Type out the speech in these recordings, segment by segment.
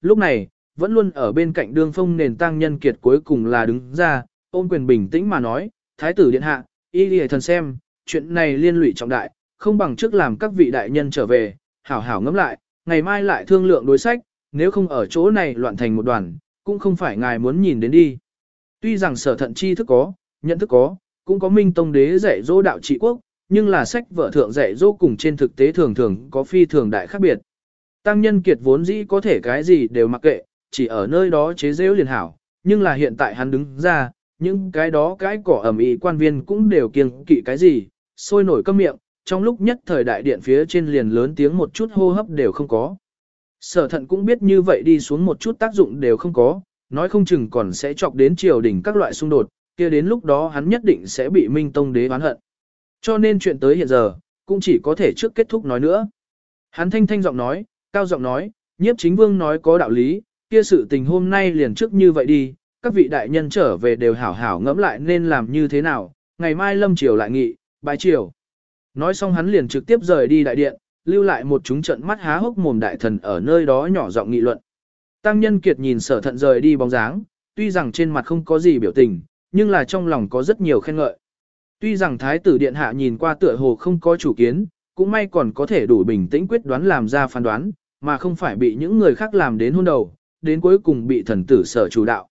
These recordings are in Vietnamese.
lúc này, vẫn luôn ở bên cạnh đương phong nền tăng nhân kiệt cuối cùng là đứng ra, ôm quyền bình tĩnh mà nói, thái tử điện hạ, y lìa thần xem, chuyện này liên lụy trọng đại, không bằng trước làm các vị đại nhân trở về, hảo hảo ngẫm lại, ngày mai lại thương lượng đối sách, nếu không ở chỗ này loạn thành một đoàn, cũng không phải ngài muốn nhìn đến đi. Tuy rằng sở thận chi thức có, nhận thức có, cũng có minh tông đế dạy dỗ đạo trị quốc, nhưng là sách vợ thượng dạy dỗ cùng trên thực tế thường thường có phi thường đại khác biệt. Tăng nhân kiệt vốn dĩ có thể cái gì đều mặc kệ, chỉ ở nơi đó chế giễu liền hảo, nhưng là hiện tại hắn đứng ra, những cái đó cái cỏ ẩm ý quan viên cũng đều kiêng kỵ cái gì, sôi nổi câm miệng, trong lúc nhất thời đại điện phía trên liền lớn tiếng một chút hô hấp đều không có. Sở thận cũng biết như vậy đi xuống một chút tác dụng đều không có, nói không chừng còn sẽ chọc đến triều đình các loại xung đột, kia đến lúc đó hắn nhất định sẽ bị Minh Tông đế oán hận. Cho nên chuyện tới hiện giờ, cũng chỉ có thể trước kết thúc nói nữa. Hắn thanh thanh giọng nói, cao giọng nói, nhiếp chính vương nói có đạo lý, kia sự tình hôm nay liền trước như vậy đi, các vị đại nhân trở về đều hảo hảo ngẫm lại nên làm như thế nào, ngày mai lâm triều lại nghị, bài triều. Nói xong hắn liền trực tiếp rời đi đại điện, lưu lại một chúng trận mắt há hốc mồm đại thần ở nơi đó nhỏ giọng nghị luận. Tăng nhân kiệt nhìn sở thận rời đi bóng dáng, tuy rằng trên mặt không có gì biểu tình, nhưng là trong lòng có rất nhiều khen ngợi. Tuy rằng thái tử điện hạ nhìn qua tựa hồ không có chủ kiến, cũng may còn có thể đủ bình tĩnh quyết đoán làm ra phán đoán, mà không phải bị những người khác làm đến hôn đầu, đến cuối cùng bị thần tử sở chủ đạo.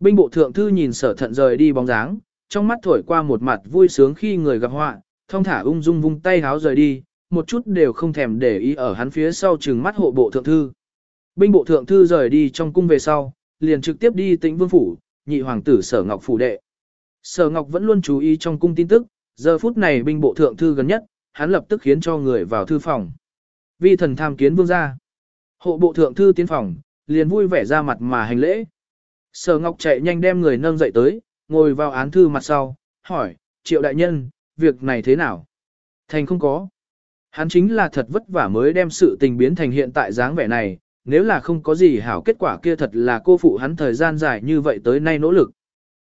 Binh bộ thượng thư nhìn sở thận rời đi bóng dáng, trong mắt thổi qua một mặt vui sướng khi người gặp họa, thông thả ung dung vung tay háo rời đi, một chút đều không thèm để ý ở hắn phía sau trừng mắt hộ bộ thượng thư. Binh bộ thượng thư rời đi trong cung về sau, liền trực tiếp đi tĩnh vương phủ, nhị hoàng tử sở ngọc phủ đệ. Sở ngọc vẫn luôn chú ý trong cung tin tức, giờ phút này binh bộ thượng thư gần nhất, hắn lập tức khiến cho người vào thư phòng. Vi thần tham kiến vương gia. Hộ bộ thượng thư tiến phòng, liền vui vẻ ra mặt mà hành lễ. Sở ngọc chạy nhanh đem người nâng dậy tới, ngồi vào án thư mặt sau, hỏi, triệu đại nhân, việc này thế nào? Thành không có. Hắn chính là thật vất vả mới đem sự tình biến thành hiện tại dáng vẻ này, nếu là không có gì hảo kết quả kia thật là cô phụ hắn thời gian dài như vậy tới nay nỗ lực.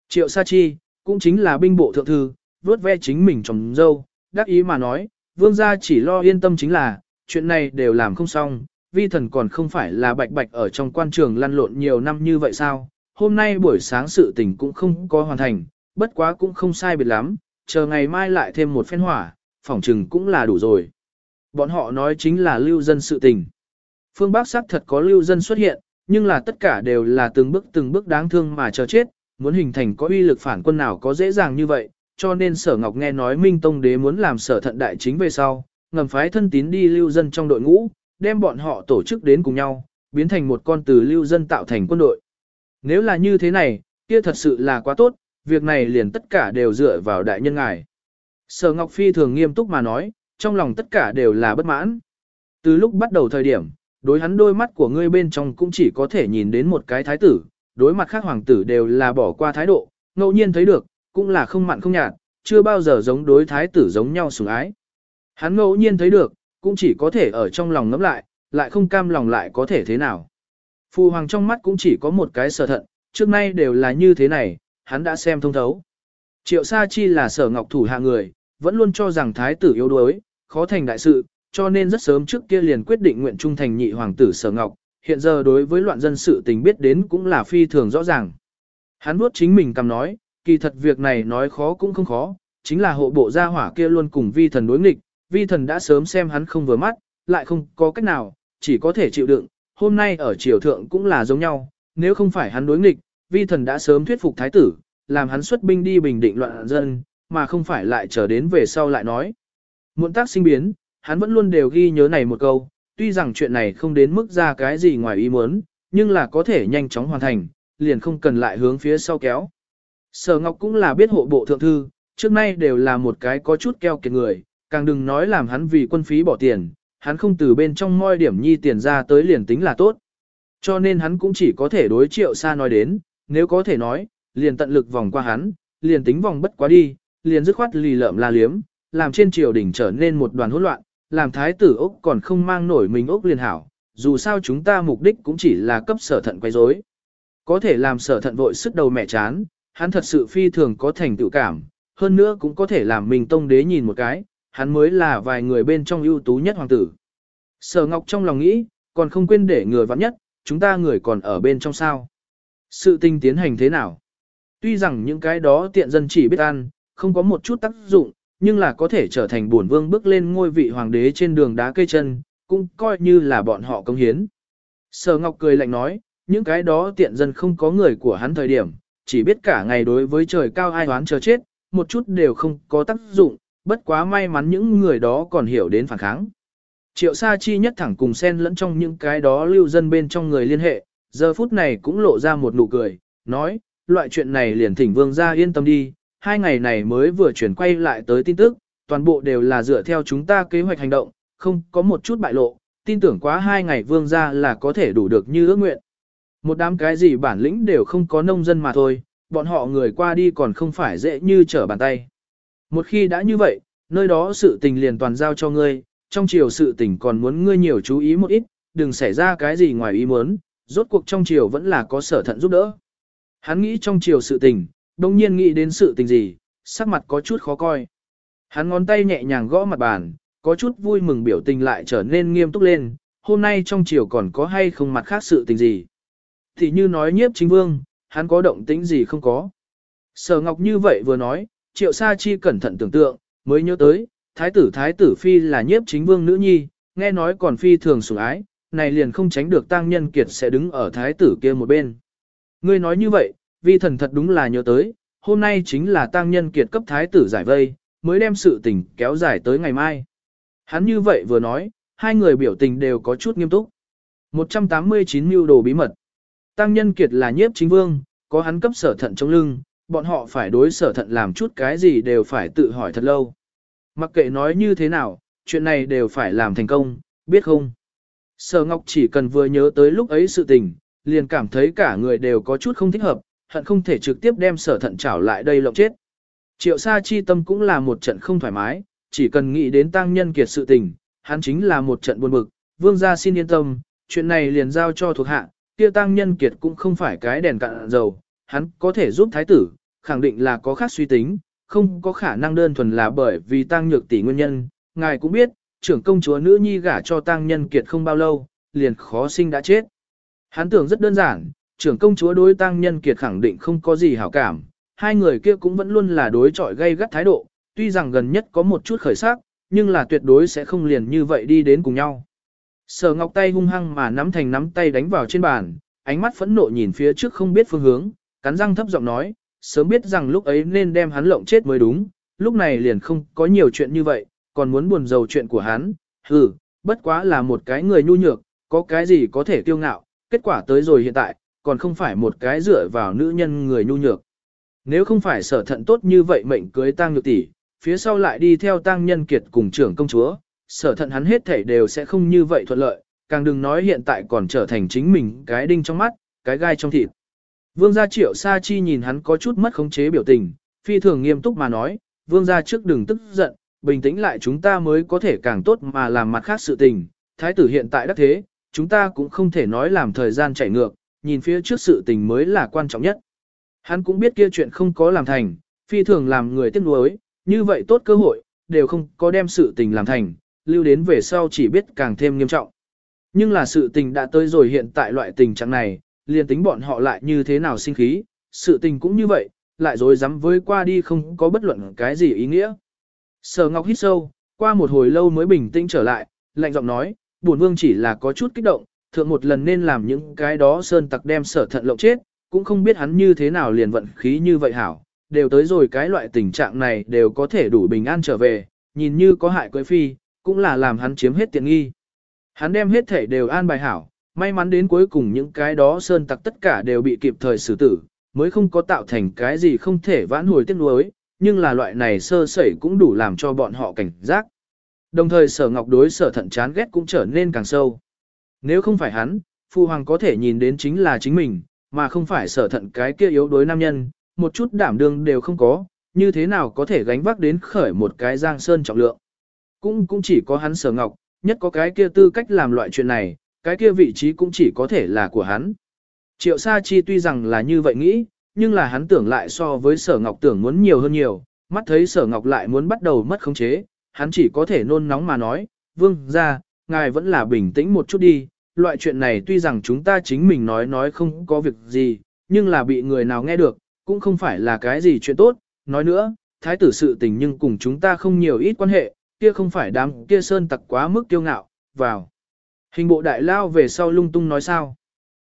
Triệu Sa Chi, cũng chính là binh bộ thượng thư, vốt ve chính mình trong dâu, đắc ý mà nói, vương gia chỉ lo yên tâm chính là, chuyện này đều làm không xong, vi thần còn không phải là bạch bạch ở trong quan trường lăn lộn nhiều năm như vậy sao, hôm nay buổi sáng sự tình cũng không có hoàn thành, bất quá cũng không sai biệt lắm, chờ ngày mai lại thêm một phen hỏa, phỏng trừng cũng là đủ rồi. Bọn họ nói chính là lưu dân sự tình. Phương Bắc xác thật có lưu dân xuất hiện, nhưng là tất cả đều là từng bước từng bước đáng thương mà chờ chết, muốn hình thành có uy lực phản quân nào có dễ dàng như vậy, cho nên sở ngọc nghe nói Minh Tông Đế muốn làm sở thận đại chính về sau, ngầm phái thân tín đi lưu dân trong đội ngũ, đem bọn họ tổ chức đến cùng nhau, biến thành một con từ lưu dân tạo thành quân đội. Nếu là như thế này, kia thật sự là quá tốt, việc này liền tất cả đều dựa vào đại nhân ngài. Sở Ngọc Phi thường nghiêm túc mà nói, trong lòng tất cả đều là bất mãn. Từ lúc bắt đầu thời điểm, đối hắn đôi mắt của ngươi bên trong cũng chỉ có thể nhìn đến một cái thái tử, đối mặt khác hoàng tử đều là bỏ qua thái độ, ngẫu nhiên thấy được, cũng là không mặn không nhạt, chưa bao giờ giống đối thái tử giống nhau sủng ái. Hắn ngẫu nhiên thấy được, cũng chỉ có thể ở trong lòng ngẫm lại, lại không cam lòng lại có thể thế nào. Phu hoàng trong mắt cũng chỉ có một cái sở thận, trước nay đều là như thế này, hắn đã xem thông thấu. Triệu Sa Chi là sở ngọc thủ hạ người, vẫn luôn cho rằng thái tử yếu đuối, khó thành đại sự, cho nên rất sớm trước kia liền quyết định nguyện trung thành nhị hoàng tử sở ngọc, hiện giờ đối với loạn dân sự tình biết đến cũng là phi thường rõ ràng. Hắn vuốt chính mình cầm nói, kỳ thật việc này nói khó cũng không khó, chính là hộ bộ gia hỏa kia luôn cùng vi thần đối nghịch, vi thần đã sớm xem hắn không vừa mắt, lại không có cách nào, chỉ có thể chịu đựng, hôm nay ở triều thượng cũng là giống nhau, nếu không phải hắn đối nghịch, vi thần đã sớm thuyết phục thái tử, làm hắn xuất binh đi bình định loạn dân, mà không phải lại chờ đến về sau lại nói. Muộn tác sinh biến, hắn vẫn luôn đều ghi nhớ này một câu, tuy rằng chuyện này không đến mức ra cái gì ngoài ý muốn, nhưng là có thể nhanh chóng hoàn thành, liền không cần lại hướng phía sau kéo. Sở Ngọc cũng là biết hộ bộ thượng thư, trước nay đều là một cái có chút keo kiệt người, càng đừng nói làm hắn vì quân phí bỏ tiền, hắn không từ bên trong moi điểm nhi tiền ra tới liền tính là tốt. Cho nên hắn cũng chỉ có thể đối triệu xa nói đến, nếu có thể nói, liền tận lực vòng qua hắn, liền tính vòng bất quá đi, liền dứt khoát lì lợm la liếm, làm trên triều đình trở nên một đoàn hỗn loạn, làm thái tử Úc còn không mang nổi mình Úc liền hảo, dù sao chúng ta mục đích cũng chỉ là cấp sở thận quay rối. Có thể làm sở thận vội sức đầu mẹ chán, hắn thật sự phi thường có thành tựu cảm, hơn nữa cũng có thể làm mình tông đế nhìn một cái, hắn mới là vài người bên trong ưu tú nhất hoàng tử. Sở Ngọc trong lòng nghĩ, còn không quên để người vắng nhất, chúng ta người còn ở bên trong sao. Sự tình tiến hành thế nào? Tuy rằng những cái đó tiện dân chỉ biết ăn, không có một chút tác dụng, nhưng là có thể trở thành bổn vương bước lên ngôi vị hoàng đế trên đường đá cây chân, cũng coi như là bọn họ công hiến. Sở Ngọc cười lạnh nói, những cái đó tiện dân không có người của hắn thời điểm, chỉ biết cả ngày đối với trời cao ai oán chờ chết, một chút đều không có tác dụng, bất quá may mắn những người đó còn hiểu đến phản kháng. Triệu Sa Chi nhất thẳng cùng xen lẫn trong những cái đó lưu dân bên trong người liên hệ, giờ phút này cũng lộ ra một nụ cười, nói, loại chuyện này liền thỉnh vương gia yên tâm đi, hai ngày này mới vừa chuyển quay lại tới tin tức, toàn bộ đều là dựa theo chúng ta kế hoạch hành động, không có một chút bại lộ, tin tưởng quá hai ngày vương gia là có thể đủ được như ước nguyện. Một đám cái gì bản lĩnh đều không có nông dân mà thôi, bọn họ người qua đi còn không phải dễ như trở bàn tay. Một khi đã như vậy, nơi đó sự tình liền toàn giao cho ngươi, trong chiều sự tình còn muốn ngươi nhiều chú ý một ít, đừng xảy ra cái gì ngoài ý muốn, rốt cuộc trong chiều vẫn là có sở thận giúp đỡ. Hắn nghĩ trong chiều sự tình, đồng nhiên nghĩ đến sự tình gì, sắc mặt có chút khó coi. Hắn ngón tay nhẹ nhàng gõ mặt bàn, có chút vui mừng biểu tình lại trở nên nghiêm túc lên, hôm nay trong chiều còn có hay không mặt khác sự tình gì. Thì như nói nhiếp chính vương, hắn có động tĩnh gì không có. Sở Ngọc như vậy vừa nói, triệu sa chi cẩn thận tưởng tượng, mới nhớ tới, thái tử thái tử phi là nhiếp chính vương nữ nhi, nghe nói còn phi thường sủng ái, này liền không tránh được tăng nhân kiệt sẽ đứng ở thái tử kia một bên. Ngươi nói như vậy, vi thần thật đúng là nhớ tới, hôm nay chính là tăng nhân kiệt cấp thái tử giải vây, mới đem sự tình kéo dài tới ngày mai. Hắn như vậy vừa nói, hai người biểu tình đều có chút nghiêm túc. 189 mưu đồ bí mật. Tăng nhân kiệt là nhiếp chính vương, có hắn cấp sở thận trong lưng, bọn họ phải đối sở thận làm chút cái gì đều phải tự hỏi thật lâu. Mặc kệ nói như thế nào, chuyện này đều phải làm thành công, biết không? Sở Ngọc chỉ cần vừa nhớ tới lúc ấy sự tình, liền cảm thấy cả người đều có chút không thích hợp, hận không thể trực tiếp đem sở thận trảo lại đây lộng chết. Triệu Sa chi tâm cũng là một trận không thoải mái, chỉ cần nghĩ đến tăng nhân kiệt sự tình, hắn chính là một trận buồn bực, vương gia xin yên tâm, chuyện này liền giao cho thuộc hạ, kia tăng nhân kiệt cũng không phải cái đèn cạn dầu, hắn có thể giúp thái tử, khẳng định là có khác suy tính, không có khả năng đơn thuần là bởi vì tăng nhược tỷ nguyên nhân, ngài cũng biết, trưởng công chúa nữ nhi gả cho tăng nhân kiệt không bao lâu, liền khó sinh đã chết. Hắn tưởng rất đơn giản, trưởng công chúa đối tăng nhân kiệt khẳng định không có gì hảo cảm, hai người kia cũng vẫn luôn là đối chọi gây gắt thái độ, tuy rằng gần nhất có một chút khởi sắc, nhưng là tuyệt đối sẽ không liền như vậy đi đến cùng nhau. Sở Ngọc tay hung hăng mà nắm thành nắm tay đánh vào trên bàn, ánh mắt phẫn nộ nhìn phía trước không biết phương hướng, cắn răng thấp giọng nói, sớm biết rằng lúc ấy nên đem hắn lộng chết mới đúng, lúc này liền không có nhiều chuyện như vậy, còn muốn buồn giàu chuyện của hắn, hừ, bất quá là một cái người nhu nhược, có cái gì có thể kiêu ngạo, kết quả tới rồi hiện tại, còn không phải một cái dựa vào nữ nhân người nhu nhược. Nếu không phải sở thận tốt như vậy mệnh cưới tang nhược tỷ, phía sau lại đi theo tang nhân kiệt cùng trưởng công chúa, sở thận hắn hết thảy đều sẽ không như vậy thuận lợi, càng đừng nói hiện tại còn trở thành chính mình cái đinh trong mắt, cái gai trong thịt. Vương gia triệu sa chi nhìn hắn có chút mất khống chế biểu tình, phi thường nghiêm túc mà nói, vương gia trước đừng tức giận, bình tĩnh lại chúng ta mới có thể càng tốt mà làm mặt khác sự tình, thái tử hiện tại đắc thế, chúng ta cũng không thể nói làm thời gian chạy ngược, nhìn phía trước sự tình mới là quan trọng nhất. Hắn cũng biết kia chuyện không có làm thành, phi thường làm người tiếc nuối, như vậy tốt cơ hội, đều không có đem sự tình làm thành, lưu đến về sau chỉ biết càng thêm nghiêm trọng. Nhưng là sự tình đã tới rồi hiện tại loại tình trạng này, liền tính bọn họ lại như thế nào sinh khí, sự tình cũng như vậy, lại rồi dám với qua đi không có bất luận cái gì ý nghĩa. Sở Ngọc hít sâu, qua một hồi lâu mới bình tĩnh trở lại, lạnh giọng nói, bổn vương chỉ là có chút kích động, thượng một lần nên làm những cái đó sơn tặc đem sở thận lộng chết, cũng không biết hắn như thế nào liền vận khí như vậy hảo, đều tới rồi cái loại tình trạng này đều có thể đủ bình an trở về, nhìn như có hại quấy phi, cũng là làm hắn chiếm hết tiện nghi. Hắn đem hết thể đều an bài hảo, may mắn đến cuối cùng những cái đó sơn tặc tất cả đều bị kịp thời xử tử, mới không có tạo thành cái gì không thể vãn hồi tiếc nuối, nhưng là loại này sơ sẩy cũng đủ làm cho bọn họ cảnh giác. Đồng thời sở ngọc đối sở thận chán ghét cũng trở nên càng sâu. Nếu không phải hắn, Phu Hoàng có thể nhìn đến chính là chính mình, mà không phải sở thận cái kia yếu đối nam nhân, một chút đảm đương đều không có, như thế nào có thể gánh vác đến khởi một cái giang sơn trọng lượng. Cũng cũng chỉ có hắn sở ngọc, nhất có cái kia tư cách làm loại chuyện này, cái kia vị trí cũng chỉ có thể là của hắn. Triệu Sa Chi tuy rằng là như vậy nghĩ, nhưng là hắn tưởng lại so với sở ngọc tưởng muốn nhiều hơn nhiều, mắt thấy sở ngọc lại muốn bắt đầu mất khống chế, hắn chỉ có thể nôn nóng mà nói, vương ra, ngài vẫn là bình tĩnh một chút đi, loại chuyện này tuy rằng chúng ta chính mình nói nói không có việc gì, nhưng là bị người nào nghe được, cũng không phải là cái gì chuyện tốt, nói nữa, thái tử sự tình nhưng cùng chúng ta không nhiều ít quan hệ, kia không phải đám kia sơn tặc quá mức kiêu ngạo, vào. Hình bộ đại lao về sau lung tung nói sao.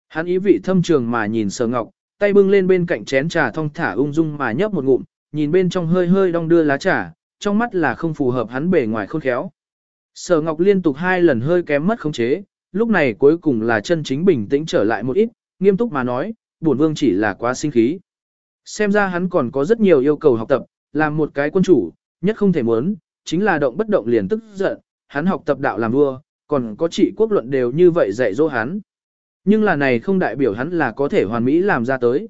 Hắn ý vị thâm trường mà nhìn sở ngọc, tay bưng lên bên cạnh chén trà thong thả ung dung mà nhấp một ngụm, nhìn bên trong hơi hơi đong đưa lá trà, trong mắt là không phù hợp hắn bề ngoài khôn khéo. Sở Ngọc liên tục hai lần hơi kém mất khống chế, lúc này cuối cùng là chân chính bình tĩnh trở lại một ít, nghiêm túc mà nói, bổn vương chỉ là quá sinh khí. Xem ra hắn còn có rất nhiều yêu cầu học tập, làm một cái quân chủ, nhất không thể muốn, chính là động bất động liền tức giận, hắn học tập đạo làm vua, còn có trị quốc luận đều như vậy dạy dỗ hắn. Nhưng là này không đại biểu hắn là có thể hoàn mỹ làm ra tới.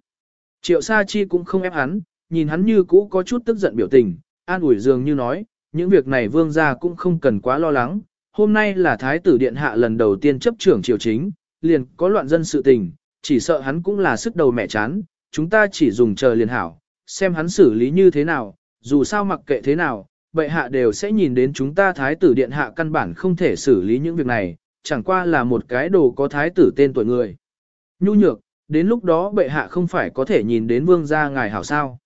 Triệu Sa Chi cũng không ép hắn, nhìn hắn như cũ có chút tức giận biểu tình, an ủi dường như nói, những việc này vương gia cũng không cần quá lo lắng. Hôm nay là thái tử điện hạ lần đầu tiên chấp trưởng triều chính, liền có loạn dân sự tình, chỉ sợ hắn cũng là sức đầu mẹ chán, chúng ta chỉ dùng chờ liền hảo, xem hắn xử lý như thế nào, dù sao mặc kệ thế nào, bệ hạ đều sẽ nhìn đến chúng ta thái tử điện hạ căn bản không thể xử lý những việc này, chẳng qua là một cái đồ có thái tử tên tuổi người. Nhu nhược, đến lúc đó bệ hạ không phải có thể nhìn đến vương gia ngài hảo sao.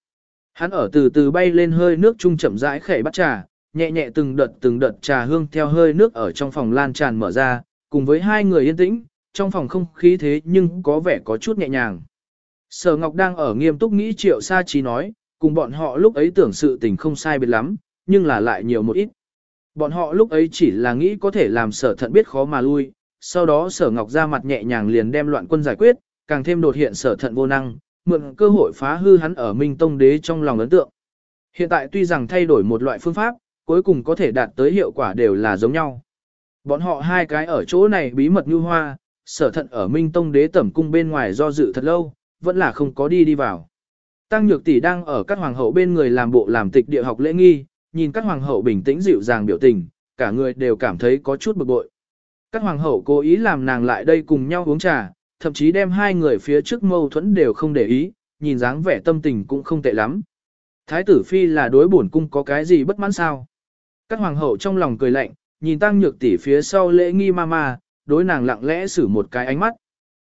Hắn ở từ từ bay lên hơi nước trung chậm rãi khẩy bắt trà, nhẹ nhẹ từng đợt từng đợt trà hương theo hơi nước ở trong phòng lan tràn mở ra, cùng với hai người yên tĩnh, trong phòng không khí thế nhưng có vẻ có chút nhẹ nhàng. Sở Ngọc đang ở nghiêm túc nghĩ triệu sa trí nói, cùng bọn họ lúc ấy tưởng sự tình không sai biệt lắm, nhưng là lại nhiều một ít. Bọn họ lúc ấy chỉ là nghĩ có thể làm sở thận biết khó mà lui, sau đó sở Ngọc ra mặt nhẹ nhàng liền đem loạn quân giải quyết, càng thêm đột hiện sở thận vô năng, mượn cơ hội phá hư hắn ở Minh Tông Đế trong lòng ấn tượng. Hiện tại tuy rằng thay đổi một loại phương pháp, cuối cùng có thể đạt tới hiệu quả đều là giống nhau. Bọn họ hai cái ở chỗ này bí mật như hoa, sở thận ở Minh Tông Đế tẩm cung bên ngoài do dự thật lâu, vẫn là không có đi đi vào. Tăng Nhược Tỷ đang ở các hoàng hậu bên người làm bộ làm tịch địa học lễ nghi, nhìn các hoàng hậu bình tĩnh dịu dàng biểu tình, cả người đều cảm thấy có chút bực bội. Các hoàng hậu cố ý làm nàng lại đây cùng nhau uống trà, thậm chí đem hai người phía trước mâu thuẫn đều không để ý, nhìn dáng vẻ tâm tình cũng không tệ lắm. Thái tử phi là đối bổn cung có cái gì bất mãn sao? Các hoàng hậu trong lòng cười lạnh, nhìn tăng nhược tỷ phía sau lễ nghi ma ma, đối nàng lặng lẽ xử một cái ánh mắt.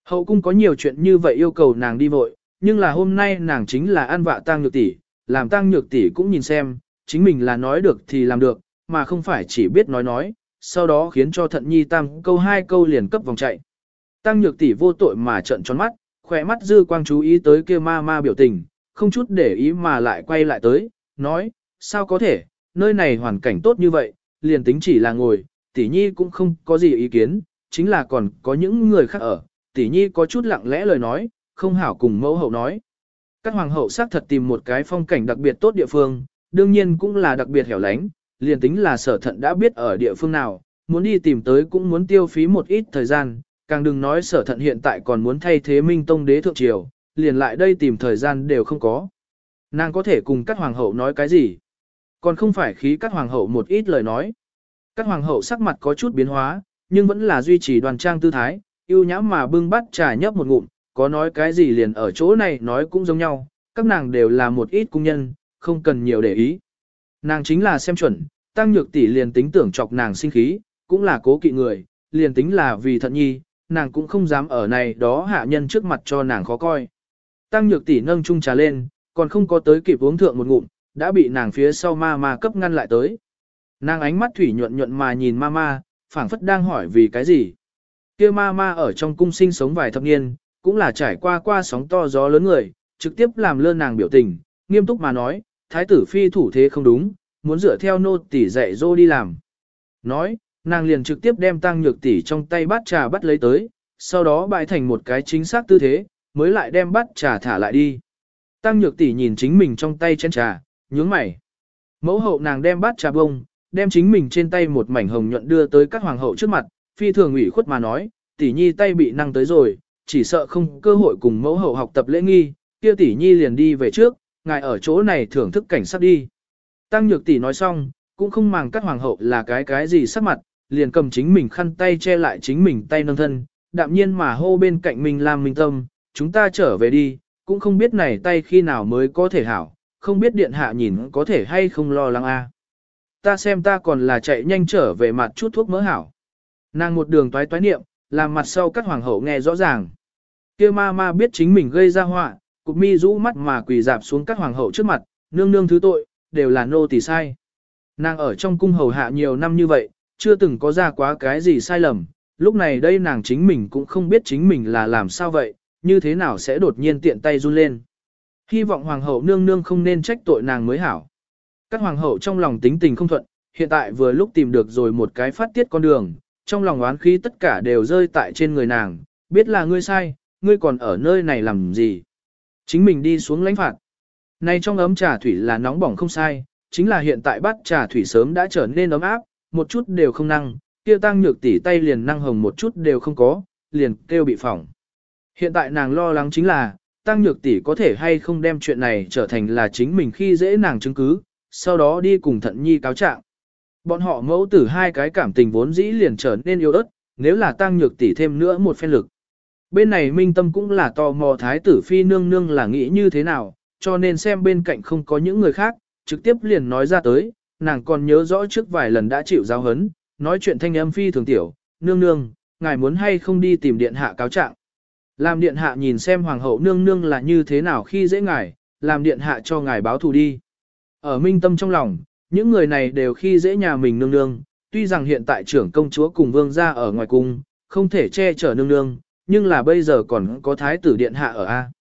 Hậu cung có nhiều chuyện như vậy yêu cầu nàng đi vội, nhưng là hôm nay nàng chính là ăn vạ tăng nhược tỷ, làm tăng nhược tỷ cũng nhìn xem, chính mình là nói được thì làm được, mà không phải chỉ biết nói nói, sau đó khiến cho thận nhi tăng câu hai câu liền cấp vòng chạy. Tăng nhược tỷ vô tội mà trợn tròn mắt, khỏe mắt dư quang chú ý tới kia ma ma biểu tình, không chút để ý mà lại quay lại tới, nói, sao có thể, nơi này hoàn cảnh tốt như vậy, liền tính chỉ là ngồi, tỷ nhi cũng không có gì ý kiến, chính là còn có những người khác ở, tỷ nhi có chút lặng lẽ lời nói, không hảo cùng mẫu hậu nói. Các hoàng hậu xác thật tìm một cái phong cảnh đặc biệt tốt địa phương, đương nhiên cũng là đặc biệt hẻo lánh, liền tính là sở thận đã biết ở địa phương nào, muốn đi tìm tới cũng muốn tiêu phí một ít thời gian, càng đừng nói sở thận hiện tại còn muốn thay thế minh tông đế thượng triều, liền lại đây tìm thời gian đều không có. Nàng có thể cùng các hoàng hậu nói cái gì? Còn không phải khí các hoàng hậu một ít lời nói. Các hoàng hậu sắc mặt có chút biến hóa, nhưng vẫn là duy trì đoàn trang tư thái, yêu nhã mà bưng bắt trà nhấp một ngụm, có nói cái gì liền ở chỗ này nói cũng giống nhau, các nàng đều là một ít cung nhân, không cần nhiều để ý. Nàng chính là xem chuẩn, tăng nhược tỷ liền tính tưởng chọc nàng sinh khí, cũng là cố kỵ người, liền tính là vì thận nhi, nàng cũng không dám ở này đó hạ nhân trước mặt cho nàng khó coi. Tăng nhược tỷ nâng chung trà lên, còn không có tới kịp uống thượng một ngụm, đã bị nàng phía sau ma ma cấp ngăn lại tới. Nàng ánh mắt thủy nhuận nhuận mà nhìn ma ma, phảng phất đang hỏi vì cái gì. Kia ma ma ở trong cung sinh sống vài thập niên, cũng là trải qua qua sóng to gió lớn người, trực tiếp làm lơ nàng biểu tình, nghiêm túc mà nói, thái tử phi thủ thế không đúng, muốn dựa theo nô tỷ dạy dô đi làm. Nói, nàng liền trực tiếp đem tăng nhược tỷ trong tay bát trà bắt lấy tới, sau đó bại thành một cái chính xác tư thế, mới lại đem bát trà thả lại đi. Tăng nhược tỷ nhìn chính mình trong tay chén trà, nhướng mày. Mẫu hậu nàng đem bát trà bông, đem chính mình trên tay một mảnh hồng nhuận đưa tới các hoàng hậu trước mặt, phi thường ủy khuất mà nói, tỷ nhi tay bị năng tới rồi, chỉ sợ không cơ hội cùng mẫu hậu học tập lễ nghi, kia tỷ nhi liền đi về trước, ngài ở chỗ này thưởng thức cảnh sắc đi. Tăng nhược tỷ nói xong, cũng không màng các hoàng hậu là cái cái gì sắc mặt, liền cầm chính mình khăn tay che lại chính mình tay nâng thân, đạm nhiên mà hô bên cạnh mình làm minh tâm, chúng ta trở về đi, cũng không biết này tay khi nào mới có thể hảo, không biết điện hạ nhìn có thể hay không lo lắng a. À. Ta xem ta còn là chạy nhanh trở về mặt chút thuốc mỡ hảo. Nàng một đường toái toái niệm, làm mặt sau các hoàng hậu nghe rõ ràng. Kia ma ma biết chính mình gây ra họa, cục mi rũ mắt mà quỳ dạp xuống các hoàng hậu trước mặt, nương nương thứ tội, đều là nô tỳ sai. Nàng ở trong cung hầu hạ nhiều năm như vậy, chưa từng có ra quá cái gì sai lầm, lúc này đây nàng chính mình cũng không biết chính mình là làm sao vậy, như thế nào sẽ đột nhiên tiện tay run lên. Hy vọng hoàng hậu nương nương không nên trách tội nàng mới hảo. Các hoàng hậu trong lòng tính tình không thuận, hiện tại vừa lúc tìm được rồi một cái phát tiết con đường, trong lòng oán khí tất cả đều rơi tại trên người nàng, biết là ngươi sai, ngươi còn ở nơi này làm gì. Chính mình đi xuống lãnh phạt. Nay trong ấm trà thủy là nóng bỏng không sai, chính là hiện tại bát trà thủy sớm đã trở nên ấm áp, một chút đều không năng, kia tăng nhược tỷ tay liền năng hồng một chút đều không có, liền kêu bị phỏng. Hiện tại nàng lo lắng chính là, tăng nhược tỷ có thể hay không đem chuyện này trở thành là chính mình khi dễ nàng chứng cứ, sau đó đi cùng thận nhi cáo trạng. Bọn họ mẫu tử hai cái cảm tình vốn dĩ liền trở nên yếu ớt, nếu là tăng nhược tỷ thêm nữa một phen lực. Bên này minh tâm cũng là tò mò thái tử phi nương nương là nghĩ như thế nào, cho nên xem bên cạnh không có những người khác, trực tiếp liền nói ra tới, nàng còn nhớ rõ trước vài lần đã chịu giáo hấn, nói chuyện thanh âm phi thường tiểu, nương nương, ngài muốn hay không đi tìm điện hạ cáo trạng. Làm điện hạ nhìn xem hoàng hậu nương nương là như thế nào khi dễ ngài, làm điện hạ cho ngài báo thù đi. Ở minh tâm trong lòng, những người này đều khi dễ nhà mình nương nương, tuy rằng hiện tại trưởng công chúa cùng vương gia ở ngoài cung, không thể che chở nương nương, nhưng là bây giờ còn có thái tử điện hạ ở A.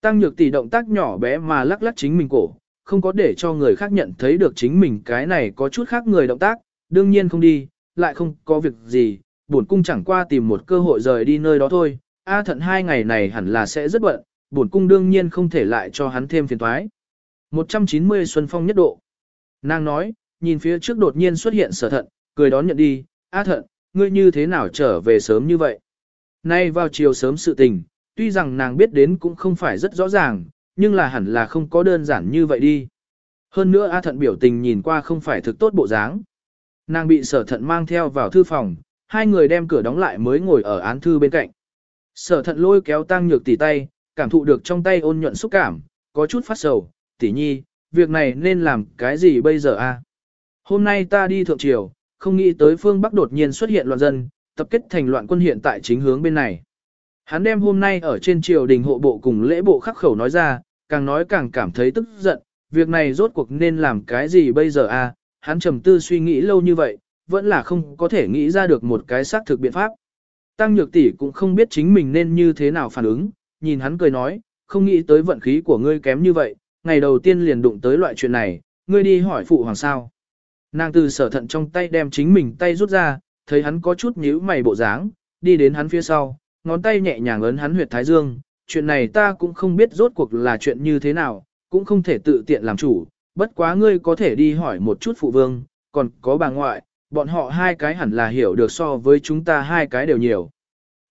Tăng nhược tỷ động tác nhỏ bé mà lắc lắc chính mình cổ, không có để cho người khác nhận thấy được chính mình cái này có chút khác người động tác, đương nhiên không đi, lại không có việc gì, bổn cung chẳng qua tìm một cơ hội rời đi nơi đó thôi, A thận hai ngày này hẳn là sẽ rất bận, bổn cung đương nhiên không thể lại cho hắn thêm phiền toái. 190 Xuân Phong nhất độ. Nàng nói, nhìn phía trước đột nhiên xuất hiện sở thận, cười đón nhận đi, A thận, ngươi như thế nào trở về sớm như vậy? Nay vào chiều sớm sự tình, tuy rằng nàng biết đến cũng không phải rất rõ ràng, nhưng là hẳn là không có đơn giản như vậy đi. Hơn nữa A thận biểu tình nhìn qua không phải thực tốt bộ dáng. Nàng bị sở thận mang theo vào thư phòng, hai người đem cửa đóng lại mới ngồi ở án thư bên cạnh. Sở thận lôi kéo tăng nhược tỷ tay, cảm thụ được trong tay ôn nhuận xúc cảm, có chút phát sầu, tỷ nhi, việc này nên làm cái gì bây giờ a? Hôm nay ta đi thượng triều, không nghĩ tới phương Bắc đột nhiên xuất hiện loạn dân, tập kết thành loạn quân hiện tại chính hướng bên này. Hắn đem hôm nay ở trên triều đình hộ bộ cùng lễ bộ khắc khẩu nói ra, càng nói càng cảm thấy tức giận, việc này rốt cuộc nên làm cái gì bây giờ a? Hắn trầm tư suy nghĩ lâu như vậy, vẫn là không có thể nghĩ ra được một cái xác thực biện pháp. Tăng nhược tỷ cũng không biết chính mình nên như thế nào phản ứng, nhìn hắn cười nói, không nghĩ tới vận khí của ngươi kém như vậy, ngày đầu tiên liền đụng tới loại chuyện này, ngươi đi hỏi phụ hoàng sao. Nàng từ sở thận trong tay đem chính mình tay rút ra, thấy hắn có chút nhíu mày bộ dáng, đi đến hắn phía sau, ngón tay nhẹ nhàng ấn hắn huyệt thái dương, chuyện này ta cũng không biết rốt cuộc là chuyện như thế nào, cũng không thể tự tiện làm chủ, bất quá ngươi có thể đi hỏi một chút phụ vương, còn có bà ngoại, bọn họ hai cái hẳn là hiểu được so với chúng ta hai cái đều nhiều.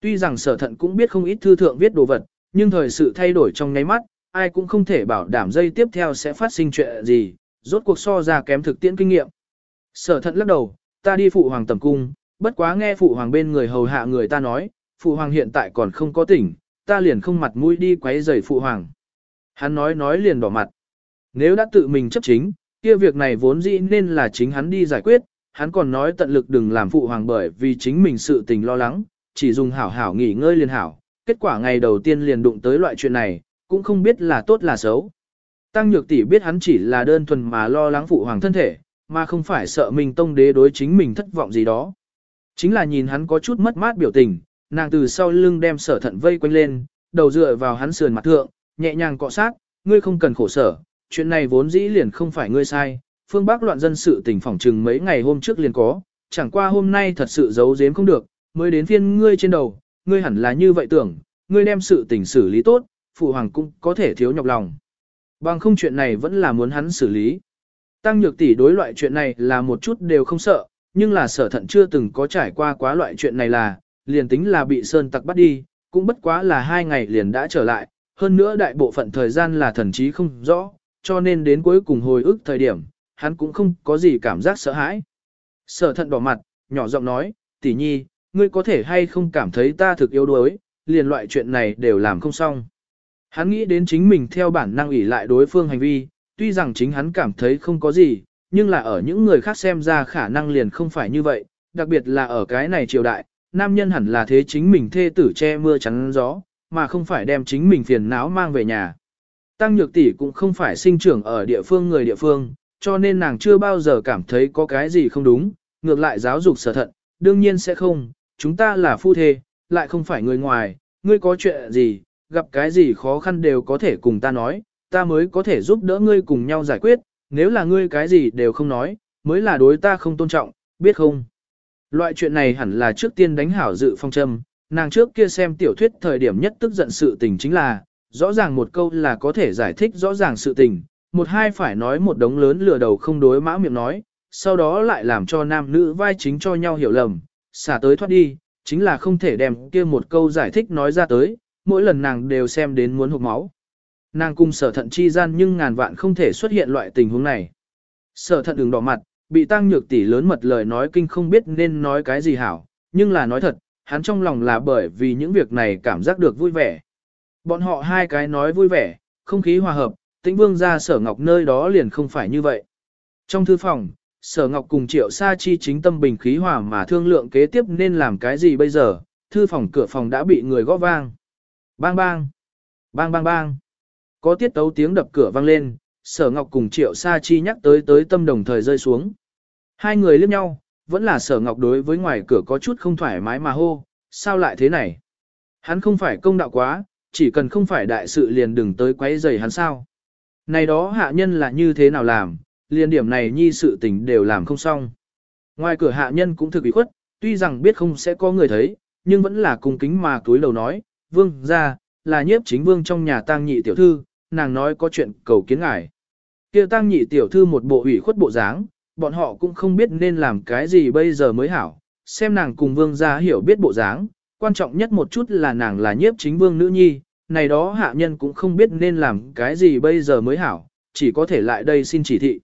Tuy rằng sở thận cũng biết không ít thư thượng viết đồ vật, nhưng thời sự thay đổi trong nháy mắt, ai cũng không thể bảo đảm dây tiếp theo sẽ phát sinh chuyện gì, rốt cuộc so ra kém thực tiễn kinh nghiệm. Sở thận lắc đầu, ta đi phụ hoàng tầm cung, bất quá nghe phụ hoàng bên người hầu hạ người ta nói, phụ hoàng hiện tại còn không có tỉnh, ta liền không mặt mũi đi quấy rầy phụ hoàng. Hắn nói nói liền đỏ mặt. Nếu đã tự mình chấp chính, kia việc này vốn dĩ nên là chính hắn đi giải quyết, hắn còn nói tận lực đừng làm phụ hoàng bởi vì chính mình sự tình lo lắng, chỉ dùng hảo hảo nghỉ ngơi liền hảo. Kết quả ngày đầu tiên liền đụng tới loại chuyện này, cũng không biết là tốt là xấu. Tăng Nhược tỷ biết hắn chỉ là đơn thuần mà lo lắng phụ hoàng thân thể, mà không phải sợ mình tông đế đối chính mình thất vọng gì đó. Chính là nhìn hắn có chút mất mát biểu tình, nàng từ sau lưng đem sở thận vây quanh lên, đầu dựa vào hắn sườn mặt thượng, nhẹ nhàng cọ sát, ngươi không cần khổ sở, chuyện này vốn dĩ liền không phải ngươi sai, phương Bắc loạn dân sự tình phỏng trừng mấy ngày hôm trước liền có, chẳng qua hôm nay thật sự giấu giếm không được, mới đến phiên ngươi trên đầu, ngươi hẳn là như vậy tưởng, ngươi đem sự tình xử lý tốt, phụ hoàng cũng có thể thiếu nhọc lòng. Bằng không chuyện này vẫn là muốn hắn xử lý. Tăng nhược tỷ đối loại chuyện này là một chút đều không sợ, nhưng là sở thận chưa từng có trải qua quá loại chuyện này là, liền tính là bị sơn tặc bắt đi, cũng bất quá là hai ngày liền đã trở lại, hơn nữa đại bộ phận thời gian là thần trí không rõ, cho nên đến cuối cùng hồi ức thời điểm, hắn cũng không có gì cảm giác sợ hãi. Sở thận đỏ mặt, nhỏ giọng nói, tỷ nhi, ngươi có thể hay không cảm thấy ta thực yếu đuối, liền loại chuyện này đều làm không xong. Hắn nghĩ đến chính mình theo bản năng ủy lại đối phương hành vi, tuy rằng chính hắn cảm thấy không có gì, nhưng là ở những người khác xem ra khả năng liền không phải như vậy, đặc biệt là ở cái này triều đại, nam nhân hẳn là thế chính mình thê tử che mưa chắn gió, mà không phải đem chính mình phiền não mang về nhà. Tăng Nhược tỷ cũng không phải sinh trưởng ở địa phương người địa phương, cho nên nàng chưa bao giờ cảm thấy có cái gì không đúng, ngược lại giáo dục sở thận, đương nhiên sẽ không, chúng ta là phu thê, lại không phải người ngoài, ngươi có chuyện gì, gặp cái gì khó khăn đều có thể cùng ta nói, ta mới có thể giúp đỡ ngươi cùng nhau giải quyết, nếu là ngươi cái gì đều không nói, mới là đối ta không tôn trọng, biết không? Loại chuyện này hẳn là trước tiên đánh hảo dự phong châm, nàng trước kia xem tiểu thuyết thời điểm nhất tức giận sự tình chính là, rõ ràng một câu là có thể giải thích rõ ràng sự tình, một hai phải nói một đống lớn lừa đầu không đối mã miệng nói, sau đó lại làm cho nam nữ vai chính cho nhau hiểu lầm, xả tới thoát đi, chính là không thể đem kia một câu giải thích nói ra tới, mỗi lần nàng đều xem đến muốn hụt máu. Nàng cung sở thận chi gian nhưng ngàn vạn không thể xuất hiện loại tình huống này. Sở thận đường đỏ mặt, bị tăng nhược tỷ lớn mật lời nói kinh không biết nên nói cái gì hảo, nhưng là nói thật, hắn trong lòng là bởi vì những việc này cảm giác được vui vẻ. Bọn họ hai cái nói vui vẻ, không khí hòa hợp, tĩnh vương ra sở ngọc nơi đó liền không phải như vậy. Trong thư phòng, sở ngọc cùng triệu sa chi chính tâm bình khí hòa mà thương lượng kế tiếp nên làm cái gì bây giờ, thư phòng cửa phòng đã bị người gõ vang. Bang bang, bang bang bang. Có tiết tấu tiếng đập cửa vang lên, sở ngọc cùng triệu sa chi nhắc tới tới tâm đồng thời rơi xuống. Hai người liếc nhau, vẫn là sở ngọc đối với ngoài cửa có chút không thoải mái mà hô, sao lại thế này? Hắn không phải công đạo quá, chỉ cần không phải đại sự liền đừng tới quấy rầy hắn sao. Này đó hạ nhân là như thế nào làm, liền điểm này nhi sự tình đều làm không xong. Ngoài cửa hạ nhân cũng thực bị khuất, tuy rằng biết không sẽ có người thấy, nhưng vẫn là cung kính mà túi đầu nói, vương ra, là nhiếp chính vương trong nhà tang nhị tiểu thư, nàng nói có chuyện cầu kiến ngài. kia tăng nhị tiểu thư một bộ ủy khuất bộ dáng, bọn họ cũng không biết nên làm cái gì bây giờ mới hảo, xem nàng cùng vương gia hiểu biết bộ dáng, quan trọng nhất một chút là nàng là nhiếp chính vương nữ nhi, này đó hạ nhân cũng không biết nên làm cái gì bây giờ mới hảo, chỉ có thể lại đây xin chỉ thị.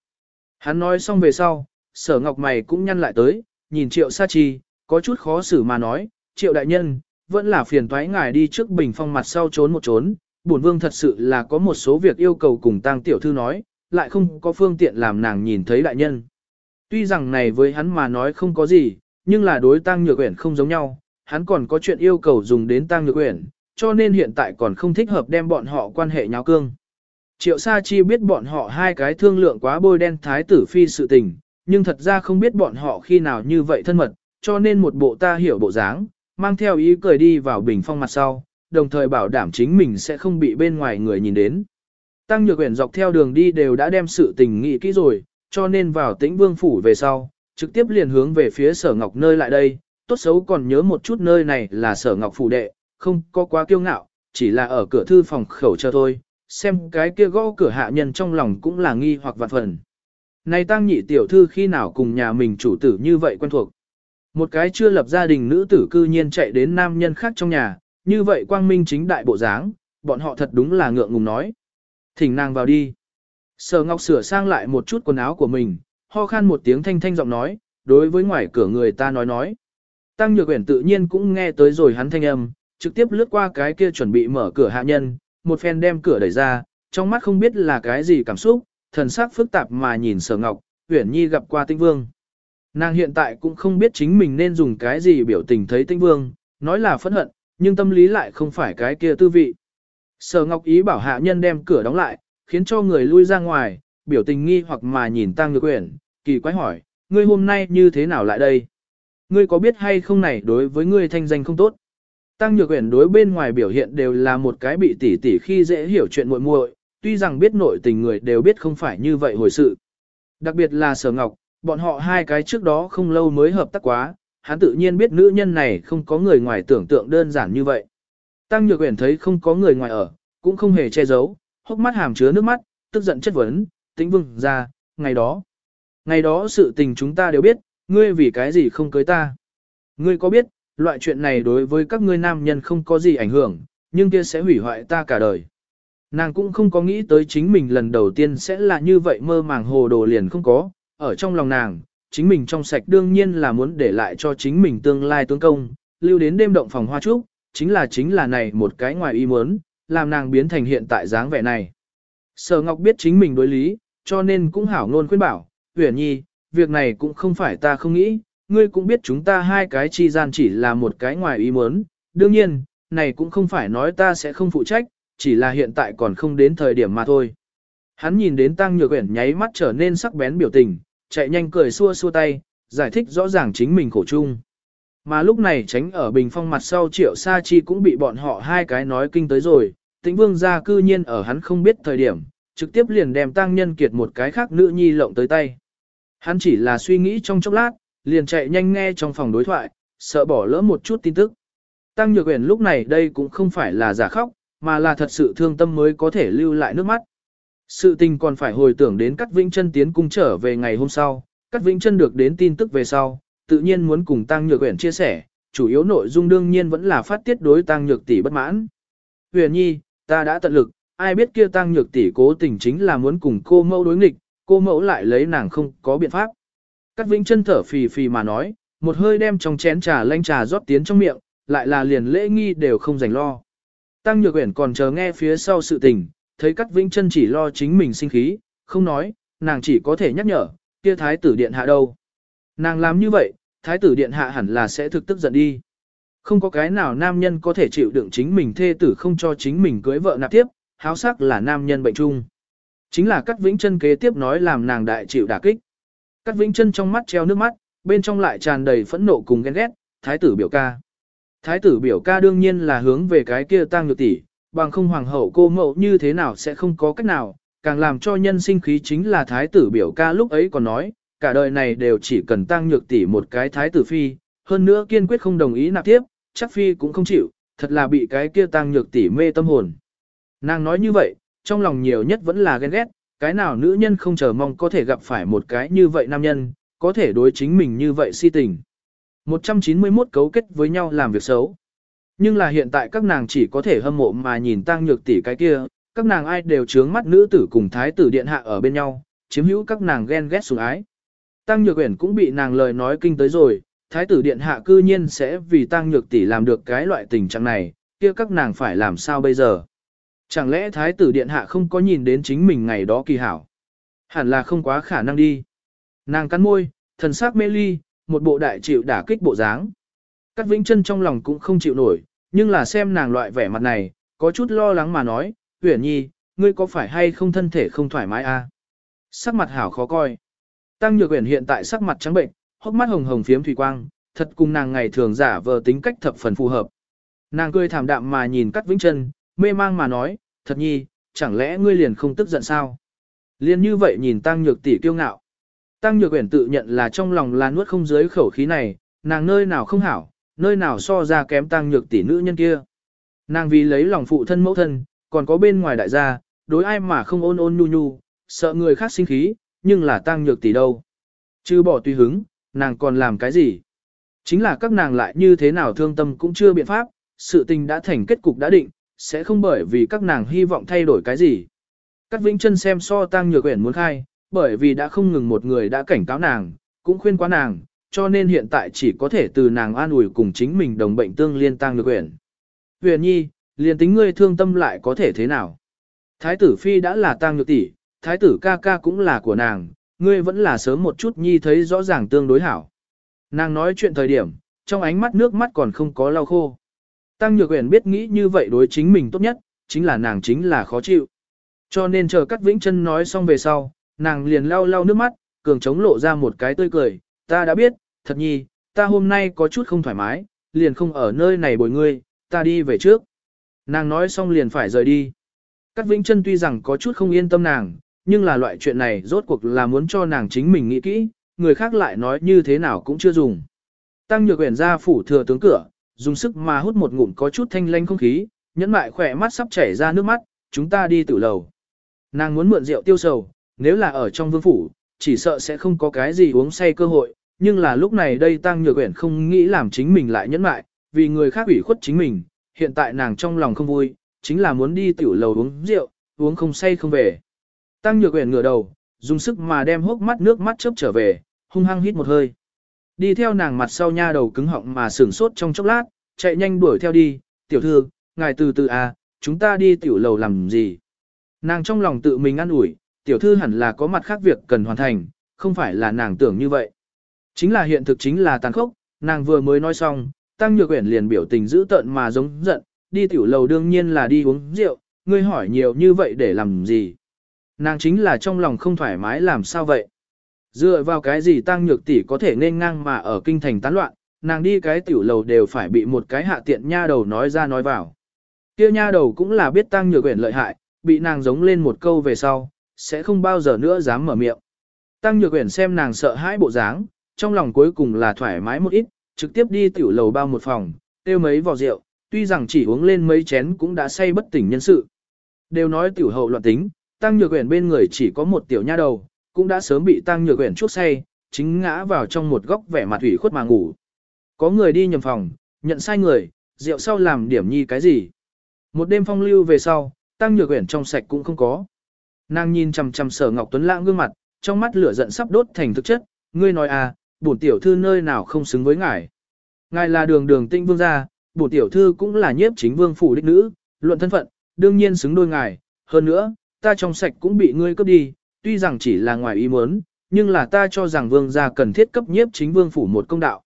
Hắn nói xong về sau, sở ngọc mày cũng nhăn lại tới, nhìn triệu sa chi, có chút khó xử mà nói, triệu đại nhân, vẫn là phiền toái ngài đi trước bình phong mặt sau trốn một trốn, bổn vương thật sự là có một số việc yêu cầu cùng tang tiểu thư nói, lại không có phương tiện làm nàng nhìn thấy đại nhân. Tuy rằng này với hắn mà nói không có gì, nhưng là đối tang nhược uyển không giống nhau, hắn còn có chuyện yêu cầu dùng đến tang nhược uyển, cho nên hiện tại còn không thích hợp đem bọn họ quan hệ nháo cương. Triệu Sa Chi biết bọn họ hai cái thương lượng quá bôi đen thái tử phi sự tình, nhưng thật ra không biết bọn họ khi nào như vậy thân mật, cho nên một bộ ta hiểu bộ dáng, mang theo ý cười đi vào bình phong mặt sau, đồng thời bảo đảm chính mình sẽ không bị bên ngoài người nhìn đến. Tăng Nhược Uyển dọc theo đường đi đều đã đem sự tình nghị kỹ rồi, cho nên vào Tĩnh Vương phủ về sau, trực tiếp liền hướng về phía Sở Ngọc nơi lại đây, tốt xấu còn nhớ một chút nơi này là Sở Ngọc phủ đệ, không có quá kiêu ngạo, chỉ là ở cửa thư phòng khẩu chờ thôi, xem cái kia gõ cửa hạ nhân trong lòng cũng là nghi hoặc vạn phần. Này tăng nhị tiểu thư khi nào cùng nhà mình chủ tử như vậy quen thuộc. Một cái chưa lập gia đình nữ tử cư nhiên chạy đến nam nhân khác trong nhà, như vậy quang minh chính đại bộ dáng, bọn họ thật đúng là ngượng ngùng nói. Thỉnh nàng vào đi. Sở Ngọc sửa sang lại một chút quần áo của mình, ho khan một tiếng thanh thanh giọng nói, đối với ngoài cửa người ta nói nói. Tăng Nhược Uyển tự nhiên cũng nghe tới rồi hắn thanh âm, trực tiếp lướt qua cái kia chuẩn bị mở cửa hạ nhân, một phen đem cửa đẩy ra, trong mắt không biết là cái gì cảm xúc, thần sắc phức tạp mà nhìn Sở Ngọc, Uyển Nhi gặp qua Tinh Vương. Nàng hiện tại cũng không biết chính mình nên dùng cái gì biểu tình thấy Tinh Vương, nói là phẫn hận, nhưng tâm lý lại không phải cái kia tư vị. Sở Ngọc ý bảo hạ nhân đem cửa đóng lại, khiến cho người lui ra ngoài, biểu tình nghi hoặc mà nhìn Tăng Nhược Uyển, kỳ quái hỏi, ngươi hôm nay như thế nào lại đây? Ngươi có biết hay không này đối với ngươi thanh danh không tốt? Tăng Nhược Uyển đối bên ngoài biểu hiện đều là một cái bị tỉ tỉ khi dễ hiểu chuyện muội muội, tuy rằng biết nội tình người đều biết không phải như vậy hồi sự. Đặc biệt là Sở Ngọc, bọn họ hai cái trước đó không lâu mới hợp tác quá, hắn tự nhiên biết nữ nhân này không có người ngoài tưởng tượng đơn giản như vậy. Tăng Nhược Uyển thấy không có người ngoài ở, cũng không hề che giấu, hốc mắt hàm chứa nước mắt, tức giận chất vấn, tĩnh vương ra, ngày đó. Ngày đó sự tình chúng ta đều biết, ngươi vì cái gì không cưới ta. Ngươi có biết, loại chuyện này đối với các ngươi nam nhân không có gì ảnh hưởng, nhưng kia sẽ hủy hoại ta cả đời. Nàng cũng không có nghĩ tới chính mình lần đầu tiên sẽ là như vậy mơ màng hồ đồ liền không có, ở trong lòng nàng, chính mình trong sạch đương nhiên là muốn để lại cho chính mình tương lai tướng công, lưu đến đêm động phòng hoa trúc, chính là chính là này một cái ngoài ý muốn, làm nàng biến thành hiện tại dáng vẻ này. Sở Ngọc biết chính mình đối lý, cho nên cũng hảo ngôn khuyên bảo, huyền nhi, việc này cũng không phải ta không nghĩ, ngươi cũng biết chúng ta hai cái chi gian chỉ là một cái ngoài ý muốn, đương nhiên, này cũng không phải nói ta sẽ không phụ trách, chỉ là hiện tại còn không đến thời điểm mà thôi. Hắn nhìn đến Tăng Nhược Uyển nháy mắt trở nên sắc bén biểu tình, chạy nhanh cười xua xua tay, giải thích rõ ràng chính mình khổ chung. Mà lúc này tránh ở bình phong mặt sau triệu sa chi cũng bị bọn họ hai cái nói kinh tới rồi, tĩnh vương gia cư nhiên ở hắn không biết thời điểm, trực tiếp liền đem tăng nhân kiệt một cái khác nữ nhi lộng tới tay. Hắn chỉ là suy nghĩ trong chốc lát, liền chạy nhanh nghe trong phòng đối thoại, sợ bỏ lỡ một chút tin tức. Tăng Nhược Uyển lúc này đây cũng không phải là giả khóc, mà là thật sự thương tâm mới có thể lưu lại nước mắt. Sự tình còn phải hồi tưởng đến Cát Vĩnh Chân tiến cung trở về ngày hôm sau, Cát Vĩnh Chân được đến tin tức về sau, tự nhiên muốn cùng Tăng Nhược Uyển chia sẻ, chủ yếu nội dung đương nhiên vẫn là phát tiết đối Tăng Nhược tỷ bất mãn. Uyển Nhi, ta đã tận lực, ai biết kia Tăng Nhược tỷ cố tình chính là muốn cùng cô mẫu đối nghịch, cô mẫu lại lấy nàng không có biện pháp. Cát Vĩnh Chân thở phì phì mà nói, một hơi đem trong chén trà lanh trà rót tiến trong miệng, lại là liền lễ nghi đều không dành lo. Tăng Nhược Uyển còn chờ nghe phía sau sự tình, thấy Cát Vĩnh Chân chỉ lo chính mình sinh khí, không nói, nàng chỉ có thể nhắc nhở, kia thái tử điện hạ đâu. Nàng làm như vậy, thái tử điện hạ hẳn là sẽ thực tức giận đi. Không có cái nào nam nhân có thể chịu đựng chính mình thê tử không cho chính mình cưới vợ nạp tiếp, háo sắc là nam nhân bệnh chung. Chính là Cát Vĩnh Chân kế tiếp nói làm nàng đại chịu đả kích. Cát Vĩnh Chân trong mắt treo nước mắt, bên trong lại tràn đầy phẫn nộ cùng ghen ghét, thái tử biểu ca. Thái tử biểu ca đương nhiên là hướng về cái kia tăng nhược tỷ, bằng không hoàng hậu cô mẫu như thế nào sẽ không có cách nào, càng làm cho nhân sinh khí chính là thái tử biểu ca lúc ấy còn nói, cả đời này đều chỉ cần tăng nhược tỷ một cái thái tử phi, hơn nữa kiên quyết không đồng ý nạp tiếp, chắc phi cũng không chịu, thật là bị cái kia tăng nhược tỷ mê tâm hồn. Nàng nói như vậy, trong lòng nhiều nhất vẫn là ghen ghét, cái nào nữ nhân không chờ mong có thể gặp phải một cái như vậy nam nhân, có thể đối chính mình như vậy si tình. 191 cấu kết với nhau làm việc xấu. Nhưng là hiện tại các nàng chỉ có thể hâm mộ mà nhìn tăng nhược tỷ cái kia, các nàng ai đều chướng mắt nữ tử cùng thái tử điện hạ ở bên nhau, chiếm hữu các nàng ghen ghét sủng ái. Tăng nhược uyển cũng bị nàng lời nói kinh tới rồi, thái tử điện hạ cư nhiên sẽ vì tăng nhược tỷ làm được cái loại tình trạng này, kia các nàng phải làm sao bây giờ? Chẳng lẽ thái tử điện hạ không có nhìn đến chính mình ngày đó kỳ hảo? Hẳn là không quá khả năng đi. Nàng cắn môi, thần sắc mê ly, một bộ đại chịu đả kích bộ dáng. Cát Vĩnh Chân trong lòng cũng không chịu nổi, nhưng là xem nàng loại vẻ mặt này, có chút lo lắng mà nói, "Uyển Nhi, ngươi có phải hay không thân thể không thoải mái a?" À? Sắc mặt hảo khó coi. Tăng Nhược Uyển hiện tại sắc mặt trắng bệnh, hốc mắt hồng hồng phiếm thủy quang, thật cùng nàng ngày thường giả vờ tính cách thập phần phù hợp. Nàng cười thảm đạm mà nhìn Cát Vĩnh Chân, mê mang mà nói, "Thật nhi, chẳng lẽ ngươi liền không tức giận sao?" Liên như vậy nhìn Tăng Nhược tỷ kiêu ngạo. Tăng Nhược Uyển tự nhận là trong lòng là nuốt không dưới khẩu khí này, nàng nơi nào không hảo, nơi nào so ra kém Tăng Nhược tỷ nữ nhân kia. Nàng vì lấy lòng phụ thân mẫu thân, còn có bên ngoài đại gia, đối ai mà không ôn ôn nhu nhu, sợ người khác sinh khí, nhưng là Tăng Nhược tỷ đâu. Chứ bỏ tùy hứng, nàng còn làm cái gì? Chính là các nàng lại như thế nào thương tâm cũng chưa biện pháp, sự tình đã thành kết cục đã định, sẽ không bởi vì các nàng hy vọng thay đổi cái gì. Cát Vĩnh Chân xem so Tăng Nhược quyển muốn khai, bởi vì đã không ngừng một người đã cảnh cáo nàng, cũng khuyên quá nàng, cho nên hiện tại chỉ có thể từ nàng an ủi cùng chính mình đồng bệnh tương liên tăng được quyển. Huyền nhi, liền tính ngươi thương tâm lại có thể thế nào? Thái tử phi đã là tăng nhược tỷ, thái tử ca ca cũng là của nàng, ngươi vẫn là sớm một chút nhi thấy rõ ràng tương đối hảo. Nàng nói chuyện thời điểm, trong ánh mắt nước mắt còn không có lau khô. Tăng Nhược Uyển biết nghĩ như vậy đối chính mình tốt nhất, chính là nàng chính là khó chịu. Cho nên chờ Cát Vĩnh Chân nói xong về sau, nàng liền lau lau nước mắt, cường chống lộ ra một cái tươi cười, ta đã biết, thật nhi, ta hôm nay có chút không thoải mái, liền không ở nơi này bồi ngươi, ta đi về trước. Nàng nói xong liền phải rời đi. Cát Vĩnh Chân tuy rằng có chút không yên tâm nàng, nhưng là loại chuyện này rốt cuộc là muốn cho nàng chính mình nghĩ kỹ, người khác lại nói như thế nào cũng chưa dùng. Tăng Nhược Uyển ra phủ thừa tướng cửa, dùng sức mà hút một ngụm có chút thanh lanh không khí, nhẫn mại khỏe mắt sắp chảy ra nước mắt, chúng ta đi tử lầu. Nàng muốn mượn rượu tiêu sầu, nếu là ở trong vương phủ, chỉ sợ sẽ không có cái gì uống say cơ hội, nhưng là lúc này đây Tăng Nhược Uyển không nghĩ làm chính mình lại nhẫn mại, vì người khác ủy khuất chính mình, hiện tại nàng trong lòng không vui, chính là muốn đi tiểu lầu uống rượu, uống không say không về. Tăng Nhược Uyển ngửa đầu, dùng sức mà đem hốc mắt nước mắt chớp trở về, hung hăng hít một hơi. Đi theo nàng mặt sau nha đầu cứng họng mà sửng sốt trong chốc lát, chạy nhanh đuổi theo đi, tiểu thư, ngài từ từ à, chúng ta đi tiểu lầu làm gì. Nàng trong lòng tự mình ăn ủi, tiểu thư hẳn là có mặt khác việc cần hoàn thành, không phải là nàng tưởng như vậy. Chính là hiện thực chính là tàn khốc, nàng vừa mới nói xong, Tăng Nhược Uyển liền biểu tình dữ tợn mà giống giận, đi tiểu lầu đương nhiên là đi uống rượu, ngươi hỏi nhiều như vậy để làm gì? Nàng chính là trong lòng không thoải mái làm sao vậy? Dựa vào cái gì Tăng Nhược tỷ có thể nên ngang mà ở kinh thành tán loạn, nàng đi cái tiểu lầu đều phải bị một cái hạ tiện nha đầu nói ra nói vào. Kia nha đầu cũng là biết Tăng Nhược Uyển lợi hại, bị nàng giống lên một câu về sau, sẽ không bao giờ nữa dám mở miệng. Tăng Nhược Uyển xem nàng sợ hãi bộ dáng, trong lòng cuối cùng là thoải mái một ít, trực tiếp đi tiểu lầu bao một phòng, tiêu mấy vò rượu, tuy rằng chỉ uống lên mấy chén cũng đã say bất tỉnh nhân sự. Đều nói tiểu hậu loạn tính, Tăng Nhược Uyển bên người chỉ có một tiểu nha đầu, cũng đã sớm bị Tăng Nhược Uyển chuốc say, chính ngã vào trong một góc vẻ mặt ủy khuất mà ngủ. Có người đi nhầm phòng, nhận sai người, rượu sau làm điểm nhi cái gì. Một đêm phong lưu về sau, Tăng Nhược Uyển trong sạch cũng không có. Nàng nhìn chằm chằm Sở Ngọc Tuấn lãng gương mặt, trong mắt lửa giận sắp đốt thành thực chất, ngươi nói à, bổn tiểu thư nơi nào không xứng với ngài. Ngài là đường đường tinh vương gia, bổn tiểu thư cũng là nhiếp chính vương phủ đích nữ, luận thân phận, đương nhiên xứng đôi ngài, hơn nữa, ta trong sạch cũng bị ngươi cướp đi, tuy rằng chỉ là ngoài ý muốn, nhưng là ta cho rằng vương gia cần thiết cấp nhiếp chính vương phủ một công đạo.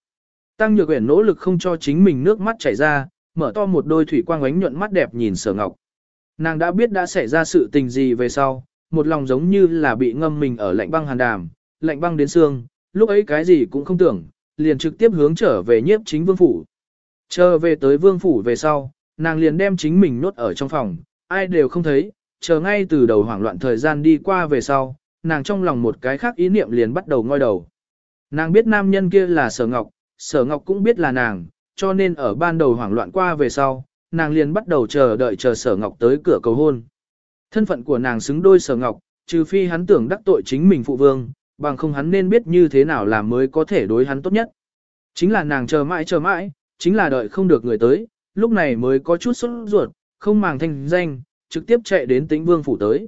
Tăng Nhược Uyển nỗ lực không cho chính mình nước mắt chảy ra, mở to một đôi thủy quang ánh nhuận mắt đẹp nhìn Sở Ngọc. Nàng đã biết đã xảy ra sự tình gì về sau, một lòng giống như là bị ngâm mình ở lạnh băng hàn đàm, lạnh băng đến xương, lúc ấy cái gì cũng không tưởng, liền trực tiếp hướng trở về nhiếp chính vương phủ. Chờ về tới vương phủ về sau, nàng liền đem chính mình nốt ở trong phòng, ai đều không thấy, chờ ngay từ đầu hoảng loạn thời gian đi qua về sau, nàng trong lòng một cái khác ý niệm liền bắt đầu ngoi đầu. Nàng biết nam nhân kia là sở ngọc, sở ngọc cũng biết là nàng, cho nên ở ban đầu hoảng loạn qua về sau, nàng liền bắt đầu chờ đợi chờ sở ngọc tới cửa cầu hôn. Thân phận của nàng xứng đôi sở ngọc, trừ phi hắn tưởng đắc tội chính mình phụ vương, bằng không hắn nên biết như thế nào làm mới có thể đối hắn tốt nhất. Chính là nàng chờ mãi chờ mãi, chính là đợi không được người tới, lúc này mới có chút sốt ruột, không màng thanh danh, trực tiếp chạy đến tĩnh vương phủ tới.